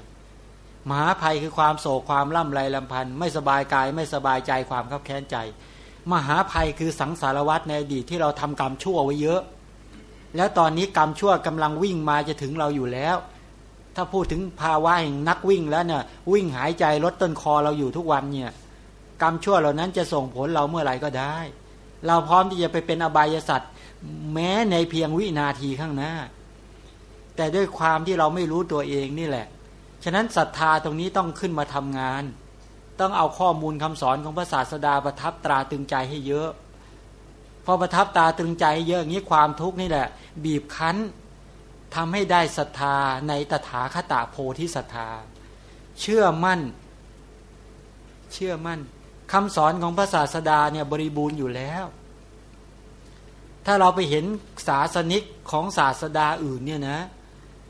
มหาภัยคือความโศกความล่ำไรลำพันธ์ไม่สบายกายไม่สบายใจความขับแค้นใจ มหาภัยคือสังสารวัตในอดีตที่เราทำกรรมชั่วไว้เยอะ แล้วตอนนี้กรรมชั่วกำลังวิ่งมาจะถึงเราอยู่แล้ว ถ้าพูดถึงภาวะแห่งนักวิ่งแล้วเนี่ยวิ่งหายใจลดต้นคอเราอยู่ทุกวันเนี่ยกรรมชั่วเหล่านั้นจะส่งผลเราเมื่อไหร่ก็ได้ เราพร้อมที่จะไปเป็นอบายสัตว์ แม้ในเพียงวินาทีข้างหน้า แต่ด้วยความที่เราไม่รู้ตัวเองนี่แหละ ฉะนั้นศรัทธาตรงนี้ต้องขึ้นมาทำงาน ต้องเอาข้อมูลคำสอนของพระศาสดาประทับตราตึงใจให้เยอะพอประทับตาตึงใจเยอะอย่างนี้ความทุกข์นี่แหละ บีบคั้นทำให้ได้ศรัทธาในตถาคตโพธิศรัทธา เชื่อมั่น เชื่อมั่นคำสอนของพระศาสดาเนี่ยบริบูรณ์อยู่แล้ว ถ้าเราไปเห็นศาสนิกของศาสดาอื่นเนี่ยนะ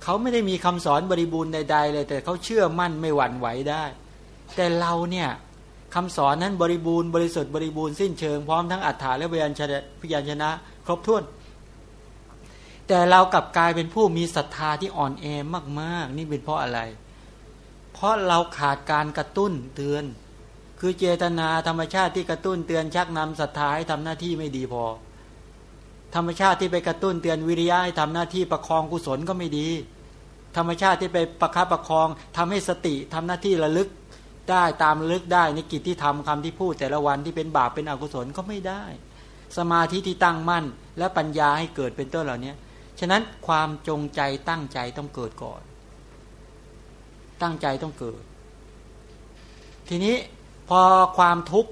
เขาไม่ได้มีคำสอนบริบูรณ์ใด ๆ เลย แต่เขาเชื่อมั่นไม่หวั่นไหวได้ แต่เราเนี่ยคำสอนนั้นบริบูรณ์บริสุทธิ์บริบูรณ์สิ้นเชิงพร้อมทั้งอัฏฐาและพยัญชนะพยัญชนะ ครบถ้วน แต่เรากลับกลายเป็นผู้มีศรัทธาที่อ่อนแอมาก ๆ นี่เป็นเพราะอะไร เพราะเราขาดการกระตุ้นเตือน คือเจตนาธรรมชาติที่กระตุ้นเตือนชักนำศรัทธาให้ทำหน้าที่ไม่ดีพอ ธรรมชาติที่ไปกระตุ้นเตือนวิริยะให้ทำหน้าที่ประคองกุศลก็ไม่ดี ธรรมชาติที่ไปประคับประคองทำให้สติทำหน้าที่ระลึกได้ตามระลึกได้ในกิจที่ทำคำที่พูดแต่ละวันที่เป็นบาปเป็นอกุศลก็ไม่ได้ สมาธิที่ตั้งมั่น และปัญญาให้เกิดเป็นต้นเหล่านี้ฉะนั้นความจงใจตั้งใจต้องเกิดก่อน ตั้งใจต้องเกิด ทีนี้พอความทุกข์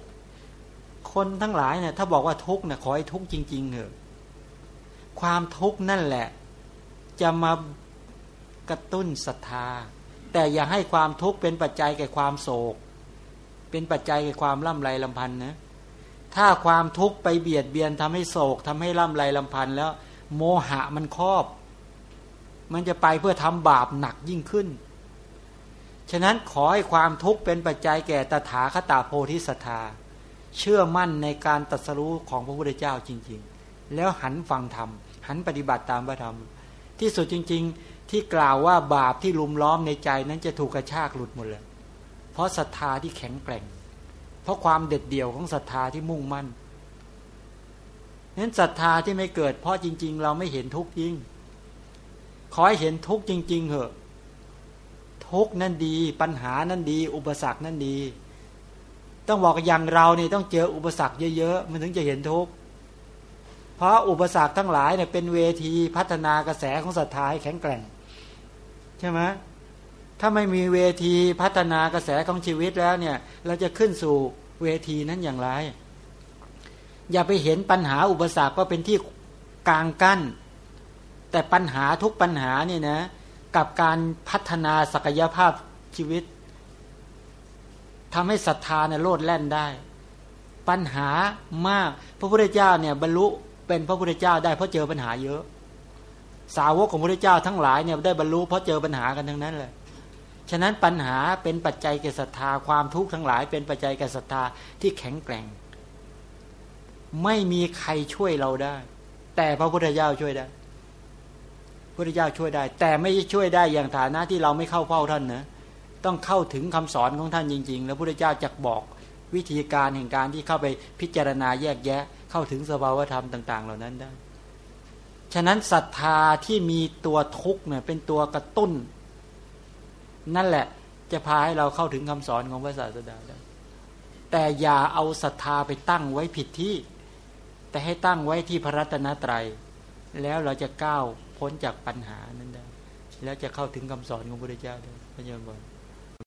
คนทั้งหลายเนี่ยถ้าบอกว่าทุกข์เนี่ยขอให้ทุกข์จริงๆเถอะ ความทุกข์นั่นแหละ จะมากระตุ้นศรัทธา แต่อย่าให้ความทุกข์เป็นปัจจัยแก่ความโศก เป็นปัจจัยแก่ความล่ำไรลำพันธ์นะถ้าความทุกข์ไปเบียดเบียนทำให้โศกทำให้ล่ำไรลำพันธ์แล้ว โมหะมันครอบ มันจะไปเพื่อทำบาปหนักยิ่งขึ้น ฉะนั้นขอให้ความทุกข์เป็นปัจจัยแก่ตถาคตาโพธิสัตธาเชื่อมั่นในการตัดสรู้ของพระพุทธเจ้าจริง ๆ แล้วหันฟังธรรม หันปฏิบัติตามพระธรรม ที่สุดจริง ๆ ที่กล่าวว่าบาปที่ลุมล้อมในใจนั้นจะถูกกระชากหลุดหมดเลย เพราะศรัทธาที่แข็งแกร่ง เพราะความเด็ดเดี่ยวของศรัทธาที่มุ่งมั่นนั้นศรัทธาที่ไม่เกิด เพราะจริง ๆ เราไม่เห็นทุกข์จริงขอให้เห็นทุกข์จริง ๆเหอะ ทุกข์นั่นดี ปัญหานั่นดี อุปสรรคนั่นดี ต้องบอกอย่างเราเนี่ยต้องเจออุปสรรคเยอะๆมันถึงจะเห็นทุกข์ เพราะอุปสรรคทั้งหลายเนี่ยเป็นเวทีพัฒนากระแสของศรัทธาให้แข็งแกร่ง ใช่ไหมถ้าไม่มีเวทีพัฒนากระแสของชีวิตแล้วเนี่ย เราจะขึ้นสู่เวทีนั้นอย่างไร อย่าไปเห็นปัญหาอุปสรรคว่าเป็นที่กลางกั้น แต่ปัญหาทุกปัญหาเนี่ยนะ กับการพัฒนาศักยภาพชีวิตทำให้ศรัทธาเนี่ยโลดแล่นได้ ปัญหามาก พระพุทธเจ้าเนี่ยบรรลุ เป็นพระพุทธเจ้าได้เพราะเจอปัญหาเยอะ สาวกของพระพุทธเจ้าทั้งหลายเนี่ยได้บรรลุเพราะเจอปัญหากันทั้งนั้นเลยฉะนั้นปัญหาเป็นปัจจัยแก่ศรัทธาความทุกข์ทั้งหลาย เป็นปัจจัยแก่ศรัทธาที่แข็งแกร่ง ไม่มีใครช่วยเราได้ แต่พระพุทธเจ้าช่วยได้พระพุทธเจ้าช่วยได้ แต่ไม่ช่วยได้อย่างฐานะที่เราไม่เข้าเฝ้าท่านนะต้องเข้าถึงคำสอนของท่านจริง ๆ แล้วพระพุทธเจ้าจะบอกวิธีการแห่งการที่เข้าไปพิจารณาแยกแยะ เข้าถึงสภาวธรรมต่าง ๆ เหล่านั้นได้ ฉะนั้นศรัทธาที่มีตัวทุกเนี่ยเป็นตัวกระตุ้น นั่นแหละจะพาให้เราเข้าถึงคำสอนของพระศาสดาได้ แต่อย่าเอาศรัทธาไปตั้งไว้ผิดที่ แต่ให้ตั้งไว้ที่พระรัตนตรัย แล้วเราจะก้าวพ้นจากปัญหานั้นได้ แล้วจะเข้าถึงคำสอนของพระพุทธเจ้าได้พระเจ้าบอก